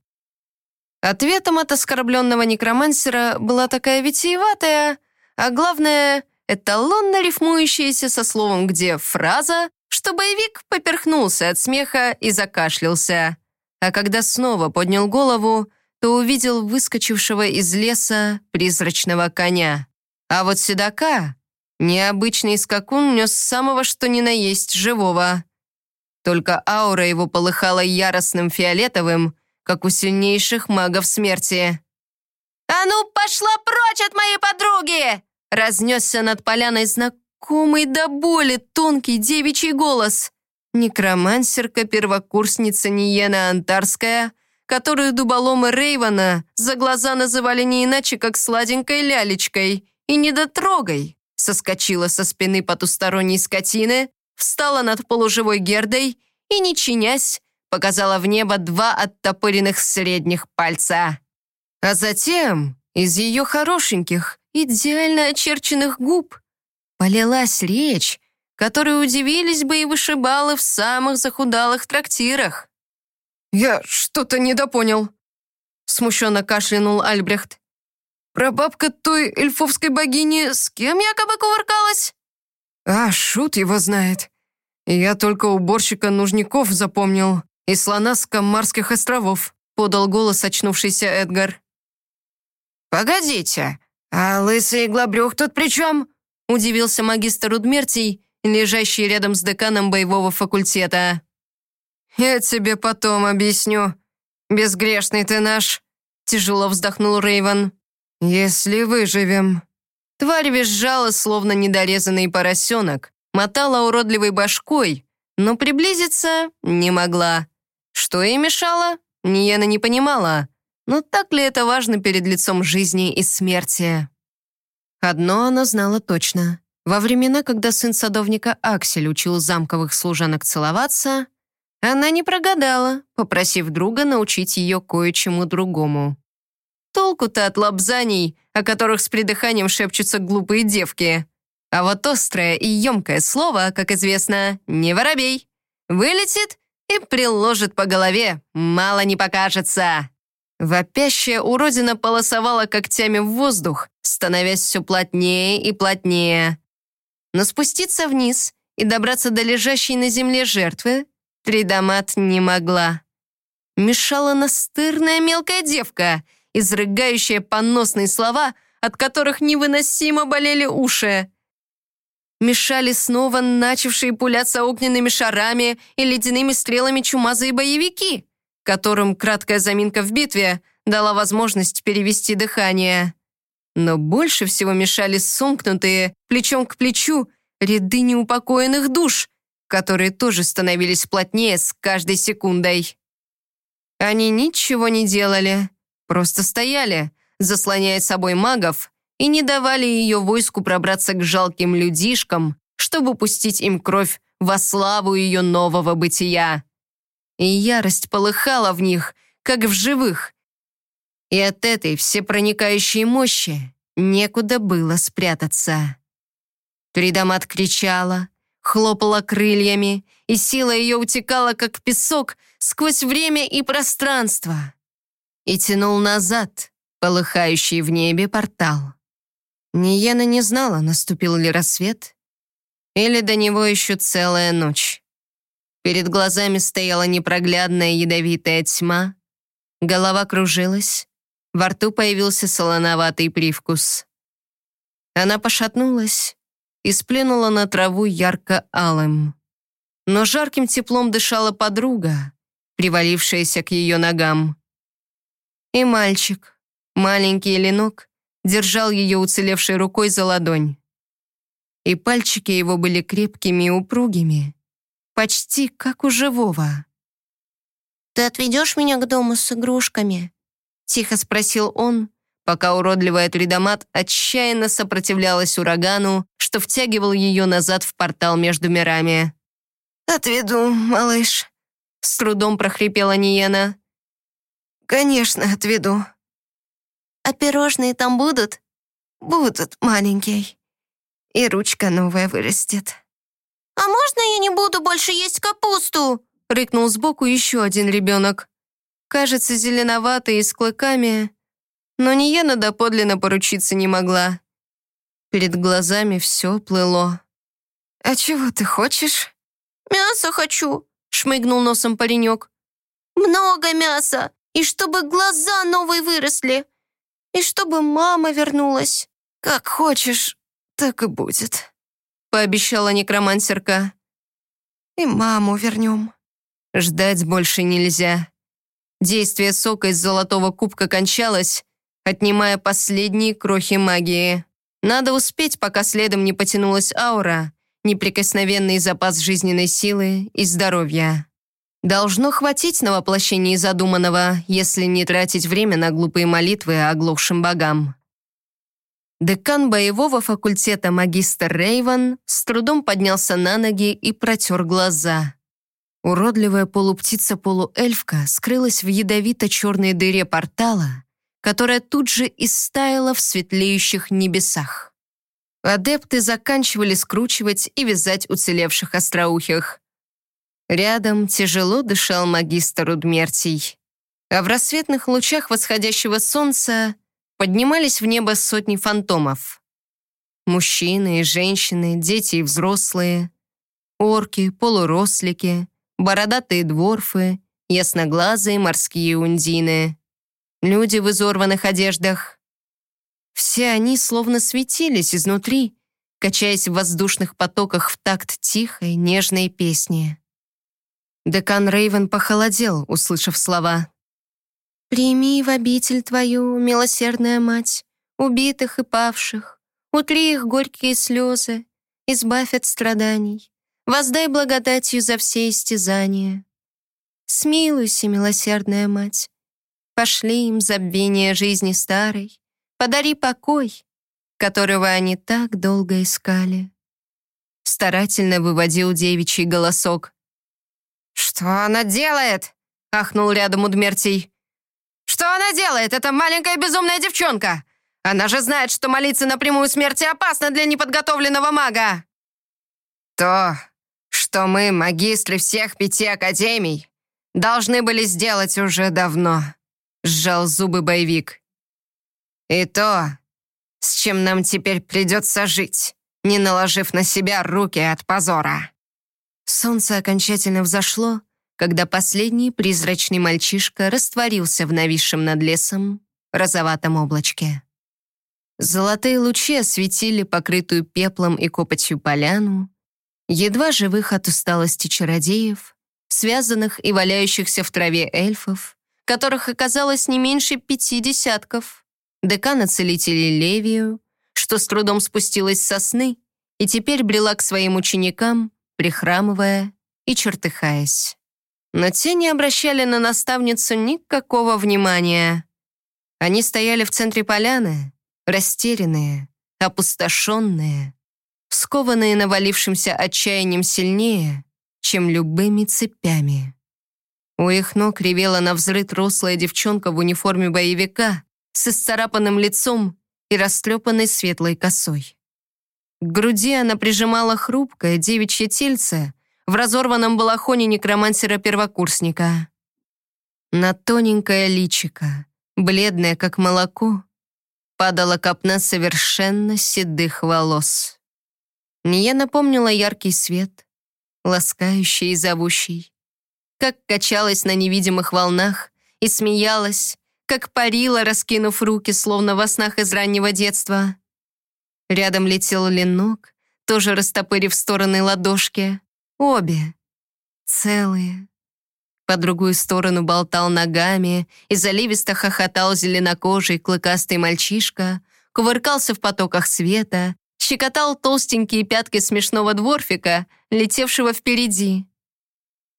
Ответом от оскорбленного некромансера была такая витиеватая, а главное, эталонно рифмующаяся со словом «где» фраза, что боевик поперхнулся от смеха и закашлялся. А когда снова поднял голову, то увидел выскочившего из леса призрачного коня. А вот седока необычный скакун нес самого что ни на есть живого. Только аура его полыхала яростным фиолетовым, как у сильнейших магов смерти. «А ну, пошла прочь от моей подруги!» Разнесся над поляной знакомый до боли тонкий девичий голос. Некромансерка-первокурсница Ниена Антарская, которую дуболомы Рейвана за глаза называли не иначе, как сладенькой лялечкой и недотрогой, соскочила со спины потусторонней скотины, встала над полуживой Гердой и, не чинясь, показала в небо два оттопыренных средних пальца. А затем из ее хорошеньких, идеально очерченных губ полилась речь, которой удивились бы и вышибалы в самых захудалых трактирах. «Я что-то недопонял», — смущенно кашлянул Альбрехт. «Прабабка той эльфовской богини с кем якобы кувыркалась?» «А, шут его знает. Я только уборщика нужников запомнил и слона с Камарских островов», подал голос очнувшийся Эдгар. «Погодите, а лысый иглобрюх тут при чем?» удивился магистр Удмертий, лежащий рядом с деканом боевого факультета. «Я тебе потом объясню. Безгрешный ты наш», тяжело вздохнул Рейвен. «Если выживем». Тварь визжала, словно недорезанный поросенок, мотала уродливой башкой, но приблизиться не могла. Что ей мешало, Ниена не понимала. Но так ли это важно перед лицом жизни и смерти? Одно она знала точно. Во времена, когда сын садовника Аксель учил замковых служанок целоваться, она не прогадала, попросив друга научить ее кое-чему другому. Толку-то от лапзаний, о которых с придыханием шепчутся глупые девки. А вот острое и емкое слово, как известно, не воробей. Вылетит и приложит по голове, мало не покажется. Вопящая уродина полосовала когтями в воздух, становясь все плотнее и плотнее. Но спуститься вниз и добраться до лежащей на земле жертвы Тридомат не могла. Мешала настырная мелкая девка, изрыгающая поносные слова, от которых невыносимо болели уши мешали снова начавшие пуляться огненными шарами и ледяными стрелами чумазые боевики, которым краткая заминка в битве дала возможность перевести дыхание. Но больше всего мешали сомкнутые, плечом к плечу, ряды неупокоенных душ, которые тоже становились плотнее с каждой секундой. Они ничего не делали, просто стояли, заслоняя собой магов и не давали ее войску пробраться к жалким людишкам, чтобы пустить им кровь во славу ее нового бытия. И ярость полыхала в них, как в живых. И от этой всепроникающей мощи некуда было спрятаться. Тридомат кричала, хлопала крыльями, и сила ее утекала, как песок, сквозь время и пространство. И тянул назад полыхающий в небе портал. Ниена не знала, наступил ли рассвет, или до него еще целая ночь. Перед глазами стояла непроглядная ядовитая тьма, голова кружилась, во рту появился солоноватый привкус. Она пошатнулась и сплюнула на траву ярко-алым. Но жарким теплом дышала подруга, привалившаяся к ее ногам. И мальчик, маленький ленок, держал ее уцелевшей рукой за ладонь. И пальчики его были крепкими и упругими, почти как у живого. «Ты отведешь меня к дому с игрушками?» Тихо спросил он, пока уродливая тридомат отчаянно сопротивлялась урагану, что втягивал ее назад в портал между мирами. «Отведу, малыш», — с трудом прохрипела Ниена. «Конечно, отведу». «А пирожные там будут?» «Будут, маленький. И ручка новая вырастет». «А можно я не буду больше есть капусту?» — рыкнул сбоку еще один ребенок кажется зеленоватой и с клыками, но Ниена доподлинно поручиться не могла. Перед глазами все плыло. «А чего ты хочешь?» «Мясо хочу», — шмыгнул носом паренек. «Много мяса, и чтобы глаза новые выросли, и чтобы мама вернулась». «Как хочешь, так и будет», — пообещала некромансерка. «И маму вернем. Ждать больше нельзя». Действие сока из золотого кубка кончалось, отнимая последние крохи магии. Надо успеть, пока следом не потянулась аура, неприкосновенный запас жизненной силы и здоровья. Должно хватить на воплощение задуманного, если не тратить время на глупые молитвы оглохшим богам. Декан боевого факультета магистр Рейвен с трудом поднялся на ноги и протер глаза. Уродливая полуптица-полуэльфка скрылась в ядовито-черной дыре портала, которая тут же истаяла в светлеющих небесах. Адепты заканчивали скручивать и вязать уцелевших остроухих. Рядом тяжело дышал магистр Удмертий. А в рассветных лучах восходящего солнца поднимались в небо сотни фантомов. Мужчины и женщины, дети и взрослые, орки, полурослики, бородатые дворфы, ясноглазые морские ундины, люди в изорванных одеждах. Все они словно светились изнутри, качаясь в воздушных потоках в такт тихой, нежной песни. Декан Рейвен похолодел, услышав слова. «Прими в обитель твою, милосердная мать, убитых и павших, утри их горькие слезы, избавь от страданий, воздай благодатью за все истязания. Смилуйся, милосердная мать, пошли им забвение жизни старой, подари покой, которого они так долго искали. Старательно выводил девичий голосок. «Что она делает?» — ахнул рядом Удмертий. «Что она делает, эта маленькая безумная девчонка? Она же знает, что молиться напрямую смерти опасно для неподготовленного мага!» «То, что мы, магистры всех пяти академий, должны были сделать уже давно», — сжал зубы боевик. «И то, с чем нам теперь придется жить, не наложив на себя руки от позора». Солнце окончательно взошло, когда последний призрачный мальчишка растворился в нависшем над лесом розоватом облачке. Золотые лучи осветили покрытую пеплом и копотью поляну, едва живых от усталости чародеев, связанных и валяющихся в траве эльфов, которых оказалось не меньше пяти десятков, декана целителей Левию, что с трудом спустилась со сны и теперь брела к своим ученикам, прихрамывая и чертыхаясь. Но те не обращали на наставницу никакого внимания. Они стояли в центре поляны, растерянные, опустошенные, скованные навалившимся отчаянием сильнее, чем любыми цепями. У их ног ревела на взрыв рослая девчонка в униформе боевика с исцарапанным лицом и растрепанной светлой косой. К груди она прижимала хрупкое девичье тельце в разорванном балахоне некромансера-первокурсника. На тоненькое личико, бледное как молоко, падала копна совершенно седых волос. Ния напомнила яркий свет, ласкающий и зовущий, как качалась на невидимых волнах и смеялась, как парила, раскинув руки, словно во снах из раннего детства. Рядом летел ленок, тоже растопырив стороны ладошки. Обе. Целые. По другую сторону болтал ногами и заливисто хохотал зеленокожий клыкастый мальчишка, кувыркался в потоках света, щекотал толстенькие пятки смешного дворфика, летевшего впереди.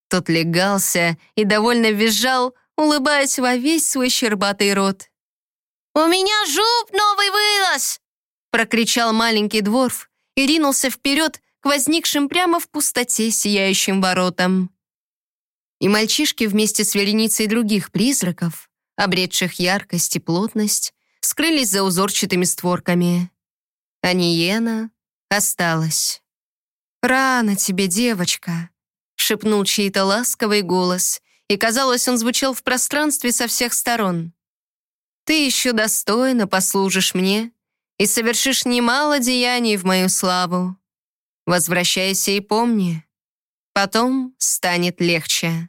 Тот легался и довольно визжал, улыбаясь во весь свой щербатый рот. «У меня жуп новый вырос!» прокричал маленький дворф и ринулся вперед к возникшим прямо в пустоте сияющим воротам и мальчишки вместе с вереницей других призраков, обретших яркость и плотность, скрылись за узорчатыми створками. А Ниена осталась. «Рано тебе, девочка», — шепнул чей-то ласковый голос, и, казалось, он звучал в пространстве со всех сторон. «Ты еще достойно послужишь мне и совершишь немало деяний в мою славу. Возвращайся и помни, потом станет легче»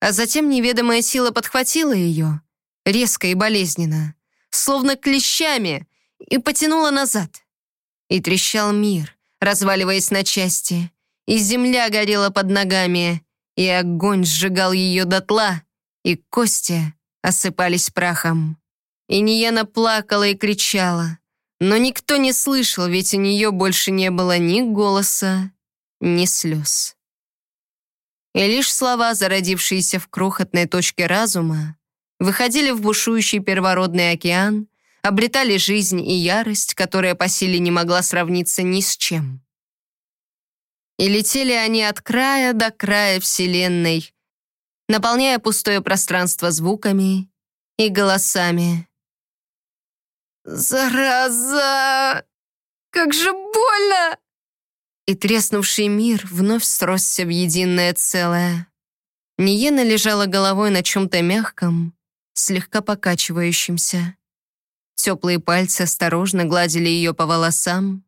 а затем неведомая сила подхватила ее, резко и болезненно, словно клещами, и потянула назад. И трещал мир, разваливаясь на части, и земля горела под ногами, и огонь сжигал ее дотла, и кости осыпались прахом. И Ниена плакала и кричала, но никто не слышал, ведь у нее больше не было ни голоса, ни слез и лишь слова, зародившиеся в крохотной точке разума, выходили в бушующий первородный океан, обретали жизнь и ярость, которая по силе не могла сравниться ни с чем. И летели они от края до края Вселенной, наполняя пустое пространство звуками и голосами. «Зараза! Как же больно!» и треснувший мир вновь сросся в единое целое. Ниена лежала головой на чем-то мягком, слегка покачивающемся. Теплые пальцы осторожно гладили ее по волосам.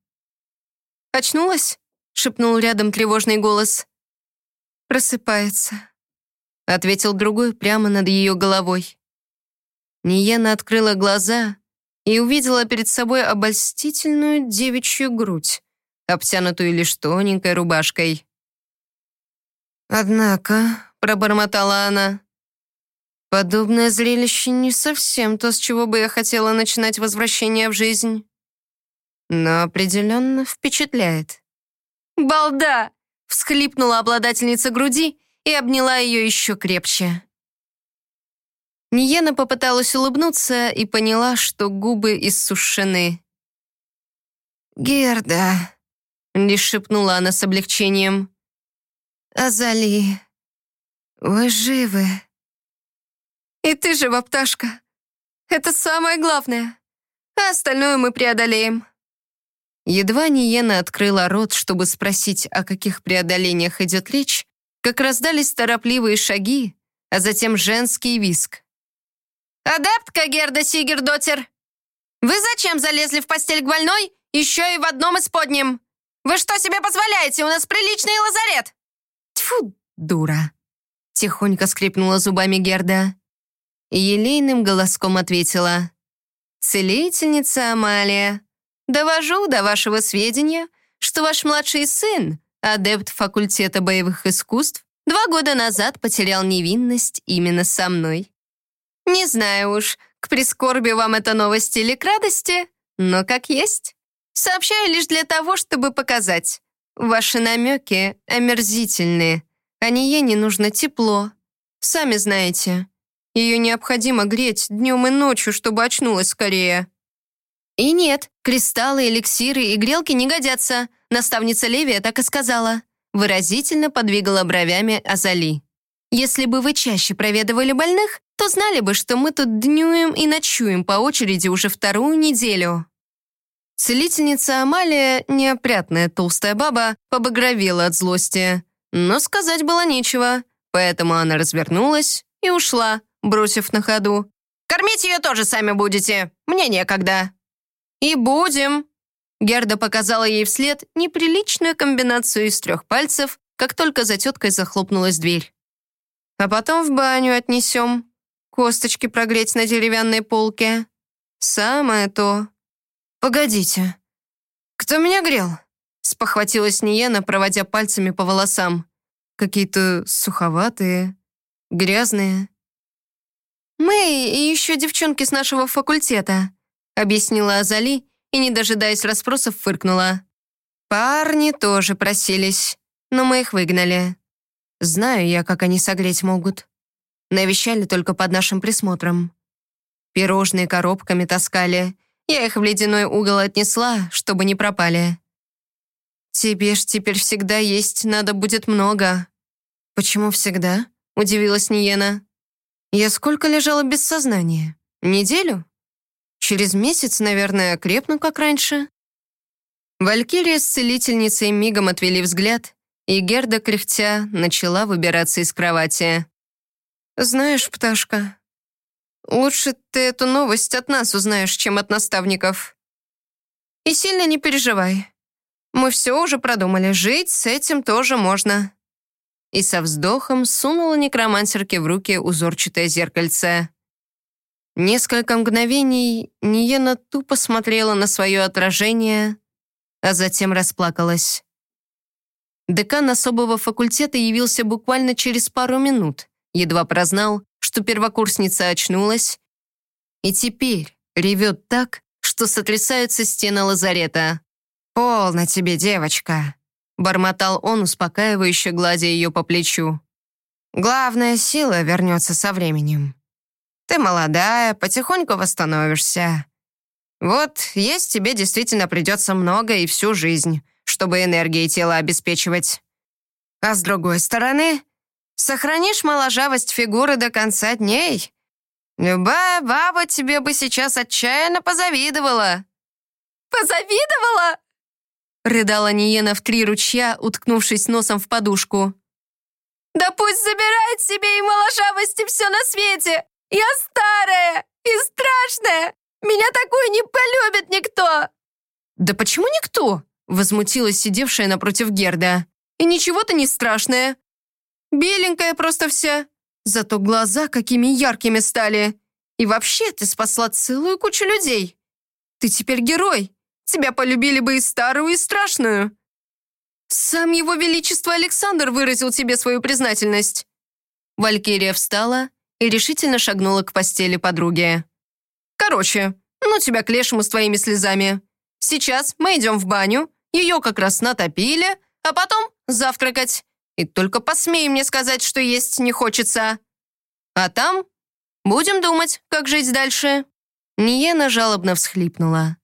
«Очнулась?» — шепнул рядом тревожный голос. «Просыпается», — ответил другой прямо над ее головой. Ниена открыла глаза и увидела перед собой обольстительную девичью грудь, обтянутую лишь тоненькой рубашкой. «Однако», — пробормотала она, «подобное зрелище не совсем то, с чего бы я хотела начинать возвращение в жизнь, но определенно впечатляет». «Балда!» — всхлипнула обладательница груди и обняла ее еще крепче. Ниена попыталась улыбнуться и поняла, что губы иссушены. «Герда», Лишь шепнула она с облегчением. «Азали, вы живы?» «И ты жива, пташка. Это самое главное. А остальное мы преодолеем». Едва Ниена открыла рот, чтобы спросить, о каких преодолениях идет речь, как раздались торопливые шаги, а затем женский виск. «Адептка Герда Сигердотер! Вы зачем залезли в постель к больной, еще и в одном из подним? Вы что себе позволяете? У нас приличный лазарет!» «Тьфу, дура!» Тихонько скрипнула зубами Герда. И елейным голоском ответила. «Целительница Амалия, довожу до вашего сведения, что ваш младший сын, адепт факультета боевых искусств, два года назад потерял невинность именно со мной. Не знаю уж, к прискорбию вам эта новость или к радости, но как есть. Сообщаю лишь для того, чтобы показать. Ваши намеки омерзительные. А не не нужно тепло. Сами знаете. Ее необходимо греть днем и ночью, чтобы очнулась скорее. И нет, кристаллы, эликсиры и грелки не годятся. Наставница Левия так и сказала. Выразительно подвигала бровями Азали. Если бы вы чаще проведывали больных, то знали бы, что мы тут днюем и ночуем по очереди уже вторую неделю. Целительница Амалия, неопрятная толстая баба, побагровела от злости. Но сказать было нечего, поэтому она развернулась и ушла, бросив на ходу. Кормить ее тоже сами будете. Мне некогда». «И будем». Герда показала ей вслед неприличную комбинацию из трех пальцев, как только за теткой захлопнулась дверь. «А потом в баню отнесем. Косточки прогреть на деревянной полке. Самое то». «Погодите. Кто меня грел?» Спохватилась Ниена, проводя пальцами по волосам. Какие-то суховатые, грязные. «Мы и еще девчонки с нашего факультета», объяснила Азали и, не дожидаясь расспросов, фыркнула. «Парни тоже просились, но мы их выгнали. Знаю я, как они согреть могут. Навещали только под нашим присмотром. Пирожные коробками таскали. Я их в ледяной угол отнесла, чтобы не пропали. Тебе ж теперь всегда есть надо будет много». «Почему всегда?» — удивилась Ниена. «Я сколько лежала без сознания? Неделю?» Через месяц, наверное, крепну, как раньше». Валькирия с целительницей мигом отвели взгляд, и Герда, кряхтя, начала выбираться из кровати. «Знаешь, пташка, лучше ты эту новость от нас узнаешь, чем от наставников. И сильно не переживай. Мы все уже продумали, жить с этим тоже можно». И со вздохом сунула некромансерке в руки узорчатое зеркальце. Несколько мгновений Ниена тупо смотрела на свое отражение, а затем расплакалась. Декан особого факультета явился буквально через пару минут, едва прознал, что первокурсница очнулась, и теперь ревет так, что сотрясаются стены лазарета. «Полно тебе, девочка!» Бормотал он, успокаивающе гладя ее по плечу. «Главная сила вернется со временем. Ты молодая, потихоньку восстановишься. Вот есть тебе действительно придется много и всю жизнь, чтобы энергией тело обеспечивать. А с другой стороны, сохранишь моложавость фигуры до конца дней. Любая баба тебе бы сейчас отчаянно позавидовала». «Позавидовала?» Рыдала Ниена в три ручья, уткнувшись носом в подушку. «Да пусть забирает себе и моложавости все на свете! Я старая и страшная! Меня такую не полюбит никто!» «Да почему никто?» Возмутилась сидевшая напротив Герда. «И ничего-то не страшное. Беленькая просто вся. Зато глаза какими яркими стали. И вообще ты спасла целую кучу людей. Ты теперь герой. Тебя полюбили бы и старую, и страшную. Сам его величество Александр выразил тебе свою признательность». Валькирия встала и решительно шагнула к постели подруги. «Короче, ну тебя к лешему с твоими слезами. Сейчас мы идем в баню, ее как раз натопили, а потом завтракать. И только посмей мне сказать, что есть не хочется. А там будем думать, как жить дальше». Ниена жалобно всхлипнула.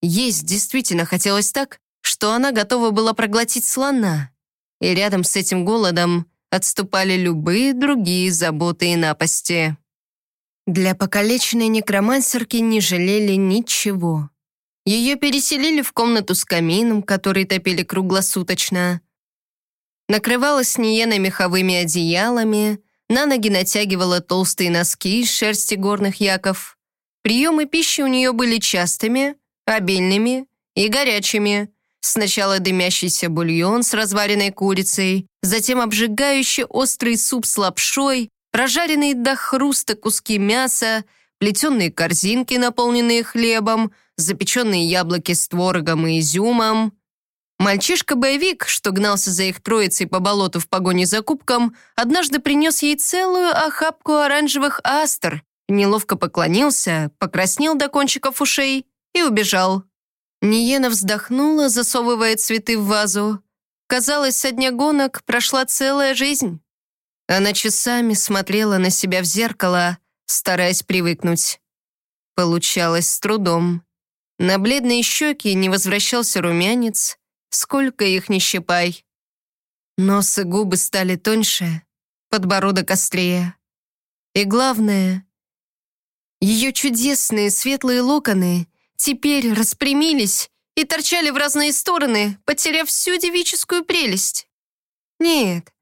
Есть действительно хотелось так, что она готова была проглотить слона. И рядом с этим голодом отступали любые другие заботы и напасти. Для покалеченной некромансерки не жалели ничего. Ее переселили в комнату с камином, который топили круглосуточно. Накрывалась Ниена меховыми одеялами, на ноги натягивала толстые носки из шерсти горных яков. Приемы пищи у нее были частыми, обильными и горячими. Сначала дымящийся бульон с разваренной курицей, затем обжигающий острый суп с лапшой, прожаренные до хруста куски мяса, плетеные корзинки, наполненные хлебом, запеченные яблоки с творогом и изюмом. Мальчишка-боевик, что гнался за их троицей по болоту в погоне за кубком, однажды принес ей целую охапку оранжевых астр, неловко поклонился, покраснел до кончиков ушей и убежал. Ниена вздохнула, засовывая цветы в вазу. Казалось, со дня гонок прошла целая жизнь. Она часами смотрела на себя в зеркало, стараясь привыкнуть. Получалось с трудом. На бледные щеки не возвращался румянец, сколько их не щипай. Нос и губы стали тоньше, подбородок острее. И главное, ее чудесные светлые локоны теперь распрямились и торчали в разные стороны, потеряв всю девическую прелесть. Нет,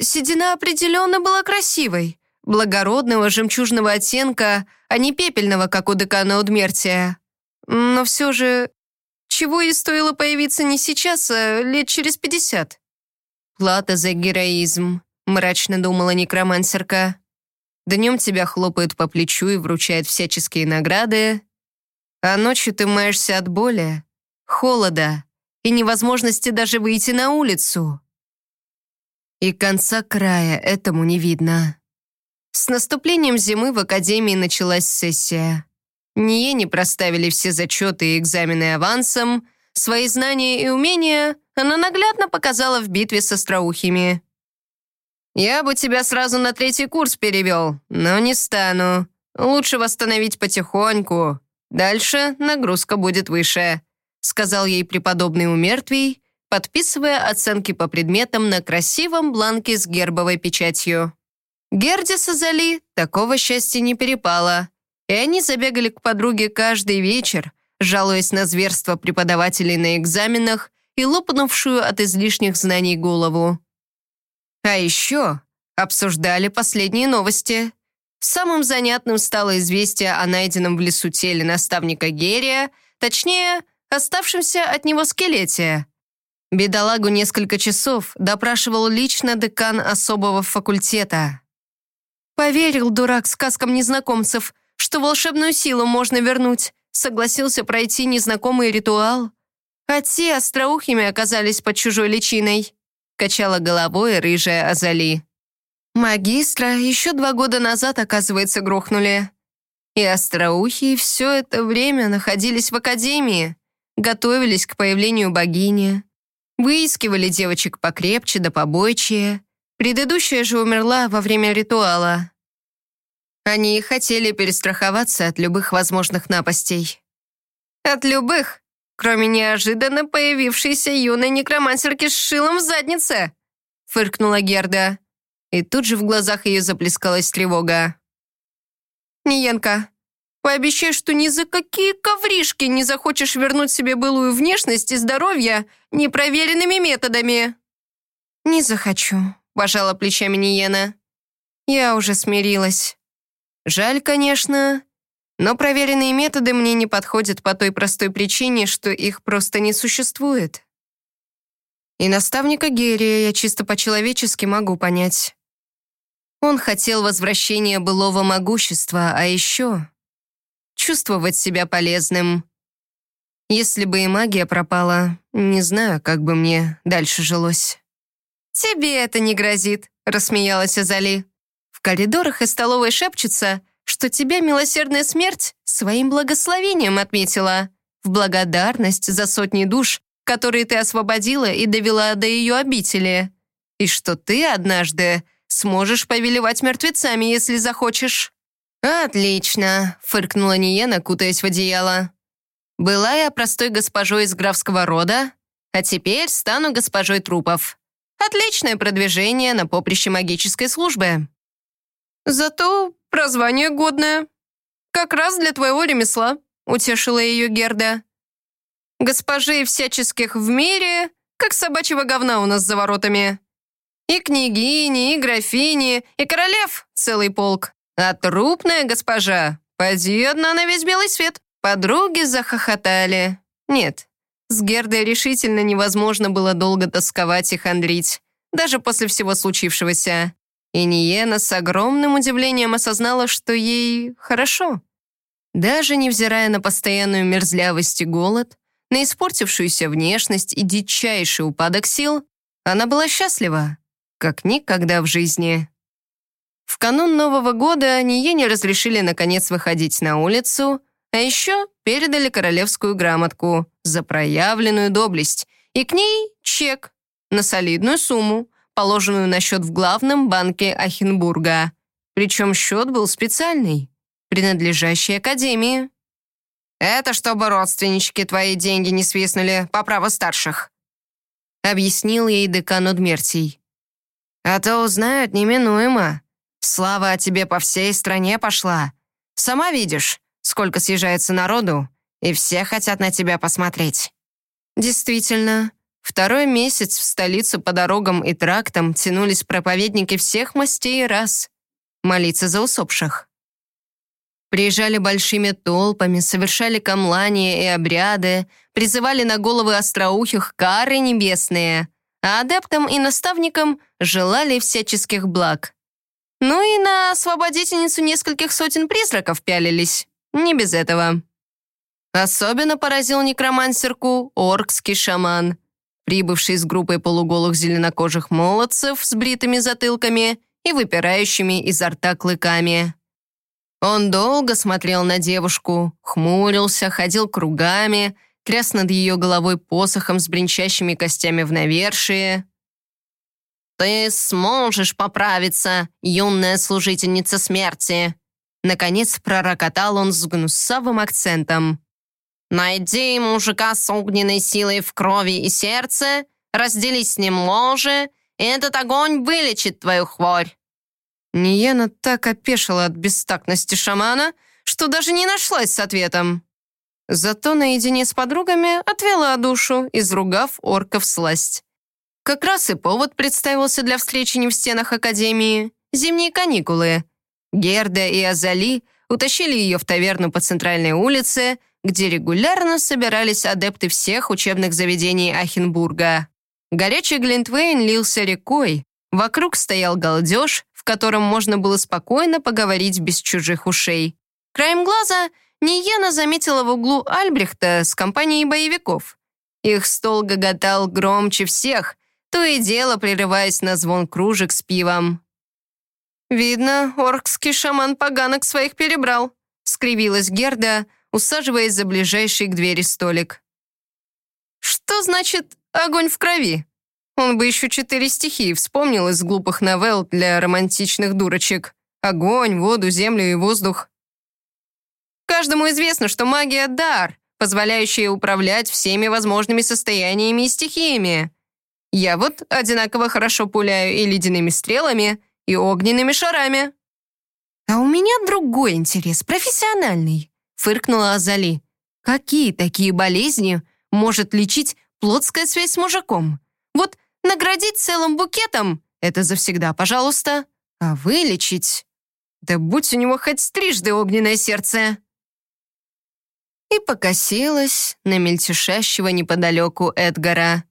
седина определенно была красивой, благородного жемчужного оттенка, а не пепельного, как у декана Удмертия. Но все же, чего ей стоило появиться не сейчас, а лет через пятьдесят? Плата за героизм, мрачно думала некромансерка. Днем тебя хлопают по плечу и вручают всяческие награды, а ночью ты маешься от боли, холода и невозможности даже выйти на улицу. И конца края этому не видно. С наступлением зимы в академии началась сессия. Ние не проставили все зачеты и экзамены авансом, свои знания и умения она наглядно показала в битве с остроухими. «Я бы тебя сразу на третий курс перевел, но не стану. Лучше восстановить потихоньку. Дальше нагрузка будет выше», сказал ей преподобный умертвий, подписывая оценки по предметам на красивом бланке с гербовой печатью. Герде с Азали такого счастья не перепало, и они забегали к подруге каждый вечер, жалуясь на зверство преподавателей на экзаменах и лопнувшую от излишних знаний голову. А еще обсуждали последние новости. Самым занятным стало известие о найденном в лесу теле наставника Герия, точнее, оставшемся от него скелете. Бедолагу несколько часов допрашивал лично декан особого факультета. Поверил дурак сказкам незнакомцев, что волшебную силу можно вернуть, согласился пройти незнакомый ритуал. А те остроухими оказались под чужой личиной. Качала головой рыжая Азали. Магистра еще два года назад, оказывается, грохнули. И остроухие все это время находились в академии, готовились к появлению богини, выискивали девочек покрепче да побойчее. Предыдущая же умерла во время ритуала. Они хотели перестраховаться от любых возможных напастей. От любых, кроме неожиданно появившейся юной некромансерки с шилом в заднице, фыркнула Герда. И тут же в глазах ее заплескалась тревога. «Ниенка, пообещай, что ни за какие ковришки не захочешь вернуть себе былую внешность и здоровье непроверенными методами». «Не захочу», — пожала плечами Ниена. «Я уже смирилась. Жаль, конечно, но проверенные методы мне не подходят по той простой причине, что их просто не существует. И наставника Герия я чисто по-человечески могу понять. Он хотел возвращения былого могущества, а еще чувствовать себя полезным. Если бы и магия пропала, не знаю, как бы мне дальше жилось. «Тебе это не грозит», — рассмеялась Азали. «В коридорах и столовой шепчутся, что тебя милосердная смерть своим благословением отметила, в благодарность за сотни душ, которые ты освободила и довела до ее обители, и что ты однажды сможешь повелевать мертвецами, если захочешь». «Отлично», — фыркнула Ниена, кутаясь в одеяло. «Была я простой госпожой из графского рода, а теперь стану госпожой трупов. Отличное продвижение на поприще магической службы». «Зато прозвание годное. Как раз для твоего ремесла», — утешила ее Герда. «Госпожи всяческих в мире, как собачьего говна у нас за воротами. И княгини, и графини, и королев целый полк. А трупная госпожа, поди одна на весь белый свет». Подруги захохотали. Нет, с Гердой решительно невозможно было долго тосковать и хандрить, даже после всего случившегося. И Ниена с огромным удивлением осознала, что ей хорошо. Даже невзирая на постоянную мерзлявость и голод, на испортившуюся внешность и дичайший упадок сил, она была счастлива, как никогда в жизни. В канун Нового года Ниене разрешили наконец выходить на улицу, а еще передали королевскую грамотку за проявленную доблесть и к ней чек на солидную сумму, положенную на счет в главном банке Ахенбурга. Причем счет был специальный, принадлежащий Академии. «Это чтобы родственнички твои деньги не свистнули по праву старших», объяснил ей декан Удмертий. «А то узнают неминуемо. Слава о тебе по всей стране пошла. Сама видишь, сколько съезжается народу, и все хотят на тебя посмотреть». Действительно, Второй месяц в столицу по дорогам и трактам тянулись проповедники всех мастей и рас. молиться за усопших. Приезжали большими толпами, совершали камлания и обряды, призывали на головы остроухих кары небесные, а адептам и наставникам желали всяческих благ. Ну и на освободительницу нескольких сотен призраков пялились. Не без этого. Особенно поразил некромансерку оркский шаман, прибывший с группой полуголых зеленокожих молодцев с бритыми затылками и выпирающими изо рта клыками. Он долго смотрел на девушку, хмурился, ходил кругами, тряс над ее головой посохом с бренчащими костями в навершие. «Ты сможешь поправиться, юная служительница смерти!» Наконец пророкотал он с гнусавым акцентом. «Найди мужика с огненной силой в крови и сердце, разделись с ним ложе, и этот огонь вылечит твою хворь». Ниена так опешила от бестактности шамана, что даже не нашлась с ответом. Зато наедине с подругами отвела душу, изругав орков сласть. Как раз и повод представился для встречи не в стенах Академии. Зимние каникулы. Герда и Азали утащили ее в таверну по центральной улице, где регулярно собирались адепты всех учебных заведений Ахенбурга. Горячий Глинтвейн лился рекой, вокруг стоял галдеж, в котором можно было спокойно поговорить без чужих ушей. Краем глаза Ниена заметила в углу Альбрехта с компанией боевиков. Их стол гоготал громче всех, то и дело прерываясь на звон кружек с пивом. «Видно, оркский шаман поганок своих перебрал», — скривилась Герда, усаживаясь за ближайший к двери столик. «Что значит огонь в крови?» Он бы еще четыре стихии вспомнил из глупых новелл для романтичных дурочек. Огонь, воду, землю и воздух. Каждому известно, что магия — дар, позволяющий управлять всеми возможными состояниями и стихиями. Я вот одинаково хорошо пуляю и ледяными стрелами, и огненными шарами». «А у меня другой интерес, профессиональный», — фыркнула Азали. «Какие такие болезни может лечить плотская связь с мужиком? Вот наградить целым букетом — это завсегда, пожалуйста. А вылечить... Да будь у него хоть трижды огненное сердце!» И покосилась на мельтешащего неподалеку Эдгара.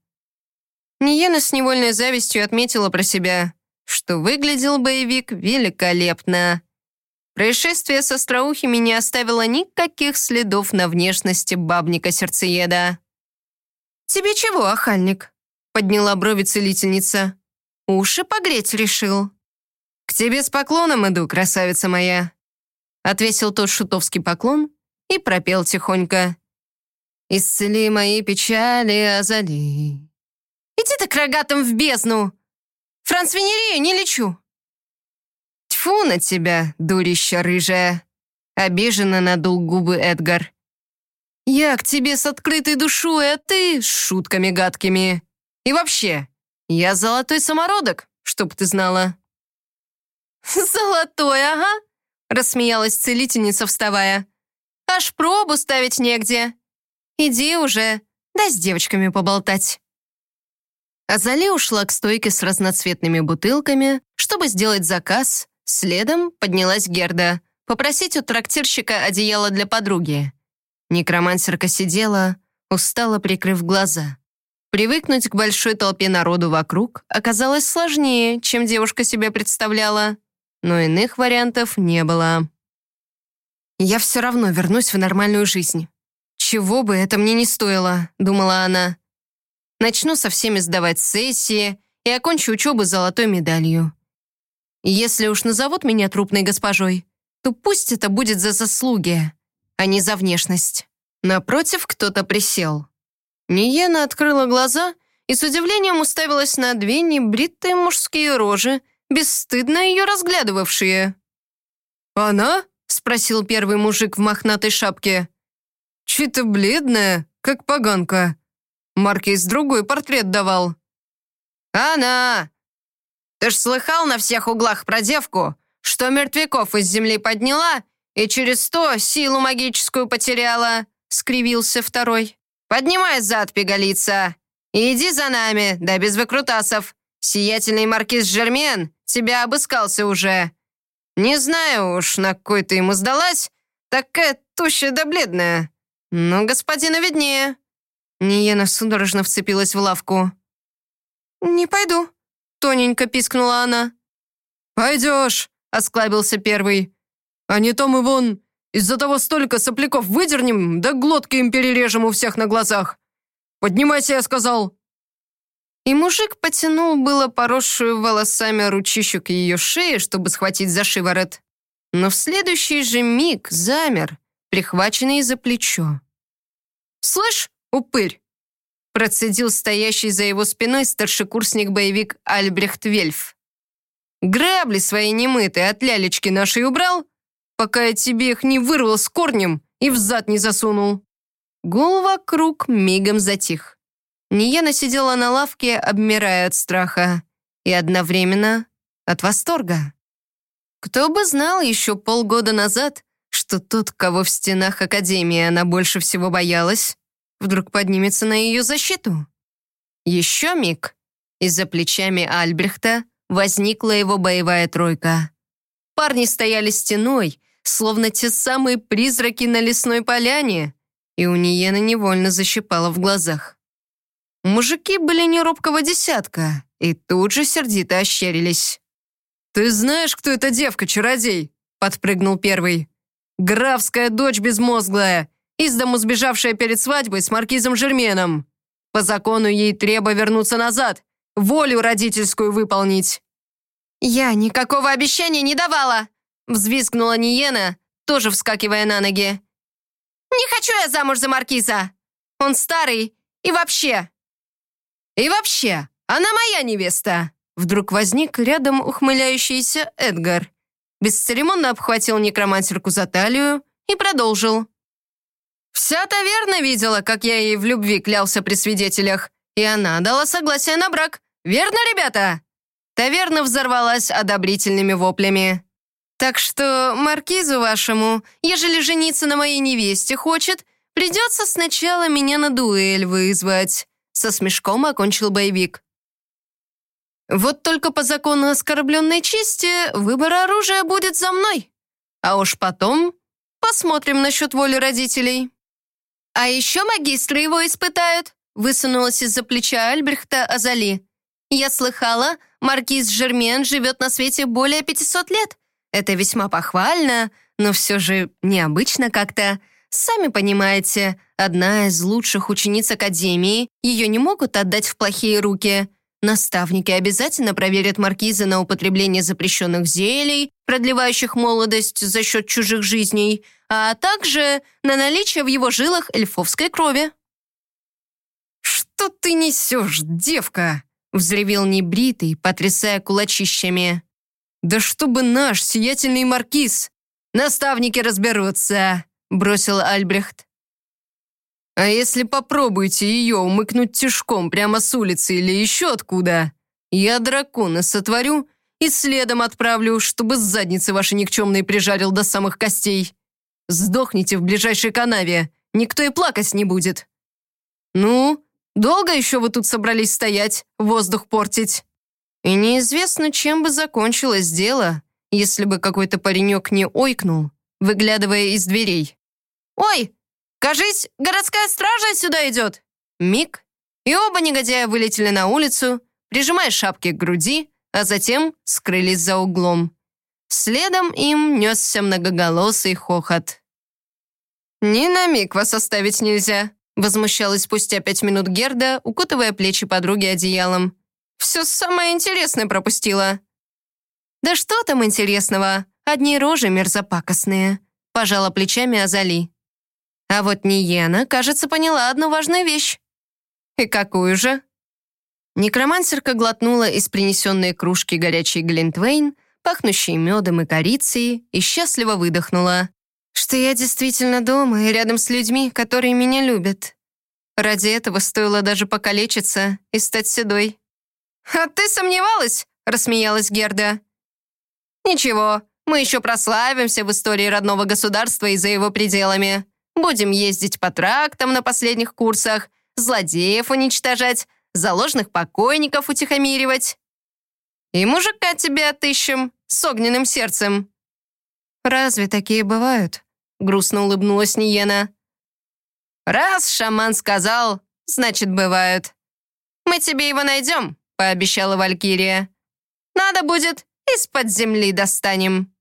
Ниена с невольной завистью отметила про себя, что выглядел боевик великолепно. Происшествие с остроухими не оставило никаких следов на внешности бабника-сердцееда. «Тебе чего, охальник?» — подняла брови целительница. «Уши погреть решил». «К тебе с поклоном иду, красавица моя», — отвесил тот шутовский поклон и пропел тихонько. «Исцели мои печали, Азали». Иди ты к рогатым в бездну! Францвенерию не лечу!» «Тьфу на тебя, дурища рыжая!» Обиженно надул губы Эдгар. «Я к тебе с открытой душой, а ты с шутками гадкими. И вообще, я золотой самородок, чтоб ты знала». «Золотой, ага!» рассмеялась целительница, вставая. «Аж пробу ставить негде. Иди уже, дай с девочками поболтать». Азали ушла к стойке с разноцветными бутылками, чтобы сделать заказ. Следом поднялась Герда, попросить у трактирщика одеяло для подруги. Некромансерка сидела, устало прикрыв глаза. Привыкнуть к большой толпе народу вокруг оказалось сложнее, чем девушка себе представляла, но иных вариантов не было. «Я все равно вернусь в нормальную жизнь. Чего бы это мне не стоило», — думала она. Начну со всеми сдавать сессии и окончу учебу золотой медалью. Если уж назовут меня трупной госпожой, то пусть это будет за заслуги, а не за внешность. Напротив кто-то присел. Ниена открыла глаза и с удивлением уставилась на две небритые мужские рожи, бесстыдно ее разглядывавшие. «Она?» — спросил первый мужик в мохнатой шапке. «Чьи-то бледная, как поганка. Маркиз другой портрет давал». «Она! Ты ж слыхал на всех углах про девку, что мертвяков из земли подняла и через сто силу магическую потеряла?» — скривился второй. «Поднимай зад, пигалица, и иди за нами, да без выкрутасов. Сиятельный маркиз Жермен тебя обыскался уже. Не знаю уж, на кой ты ему сдалась, такая тущая да бледная. Но господина виднее». Ниена судорожно вцепилась в лавку. «Не пойду», — тоненько пискнула она. «Пойдешь», — осклабился первый. «А не то мы вон из-за того столько сопляков выдернем, да глотки им перережем у всех на глазах. Поднимайся, я сказал». И мужик потянул было поросшую волосами ручищу к ее шее, чтобы схватить за шиворот. Но в следующий же миг замер, прихваченный за плечо. «Слышь, упырь!» процедил стоящий за его спиной старшекурсник-боевик Альбрехт Вельф. «Грабли свои немытые от лялечки нашей убрал, пока я тебе их не вырвал с корнем и в зад не засунул». Гул вокруг мигом затих. Ниена сидела на лавке, обмирая от страха, и одновременно от восторга. Кто бы знал еще полгода назад, что тот, кого в стенах Академии она больше всего боялась, вдруг поднимется на ее защиту. Еще миг, и за плечами Альбрехта возникла его боевая тройка. Парни стояли стеной, словно те самые призраки на лесной поляне, и у Ниены невольно защипала в глазах. Мужики были не робкого десятка и тут же сердито ощерились. «Ты знаешь, кто эта девка-чародей?» — подпрыгнул первый. «Графская дочь безмозглая, из дому сбежавшая перед свадьбой с маркизом Жерменом. По закону ей треба вернуться назад, волю родительскую выполнить». «Я никакого обещания не давала!» взвизгнула Ниена, тоже вскакивая на ноги. «Не хочу я замуж за маркиза! Он старый и вообще, и вообще, она моя невеста!» Вдруг возник рядом ухмыляющийся Эдгар. Бесцеремонно обхватил некромантерку за талию и продолжил. «Вся таверна видела, как я ей в любви клялся при свидетелях, и она дала согласие на брак. Верно, ребята?» Таверна взорвалась одобрительными воплями. «Так что маркизу вашему, ежели жениться на моей невесте хочет, придется сначала меня на дуэль вызвать. Со смешком окончил боевик. Вот только по закону оскорбленной чести выбор оружия будет за мной. А уж потом посмотрим насчет воли родителей. А еще магистры его испытают, высунулась из-за плеча Альбрехта Азали. Я слыхала, маркиз Жермен живет на свете более 500 лет. Это весьма похвально, но все же необычно как-то. Сами понимаете, одна из лучших учениц Академии, ее не могут отдать в плохие руки. Наставники обязательно проверят маркиза на употребление запрещенных зелий, продлевающих молодость за счет чужих жизней, а также на наличие в его жилах эльфовской крови. «Что ты несешь, девка?» — взревел небритый, потрясая кулачищами. «Да чтобы наш сиятельный маркиз! Наставники разберутся!» Бросил Альбрехт. «А если попробуете ее умыкнуть тяжком прямо с улицы или еще откуда, я дракона сотворю и следом отправлю, чтобы с задницы вашей никчемной прижарил до самых костей. Сдохните в ближайшей канаве, никто и плакать не будет. Ну, долго еще вы тут собрались стоять, воздух портить?» И неизвестно, чем бы закончилось дело, если бы какой-то паренек не ойкнул, выглядывая из дверей. «Ой, кажись, городская стража сюда идет!» Миг, и оба негодяя вылетели на улицу, прижимая шапки к груди, а затем скрылись за углом. Следом им несся многоголосый хохот. «Ни на миг вас оставить нельзя», возмущалась спустя пять минут Герда, укутывая плечи подруги одеялом. «Все самое интересное пропустила». «Да что там интересного? Одни рожи мерзопакостные», пожала плечами Азали. А вот Ниена, кажется, поняла одну важную вещь. И какую же? Некромансерка глотнула из принесенной кружки горячий глинтвейн, пахнущий медом и корицей, и счастливо выдохнула. Что я действительно дома и рядом с людьми, которые меня любят. Ради этого стоило даже покалечиться и стать седой. «А ты сомневалась?» — рассмеялась Герда. «Ничего, мы еще прославимся в истории родного государства и за его пределами. Будем ездить по трактам на последних курсах, злодеев уничтожать, заложных покойников утихомиривать. И мужика тебе отыщем с огненным сердцем. «Разве такие бывают?» — грустно улыбнулась Ниена. «Раз шаман сказал, значит, бывают. Мы тебе его найдем», — пообещала Валькирия. «Надо будет, из-под земли достанем».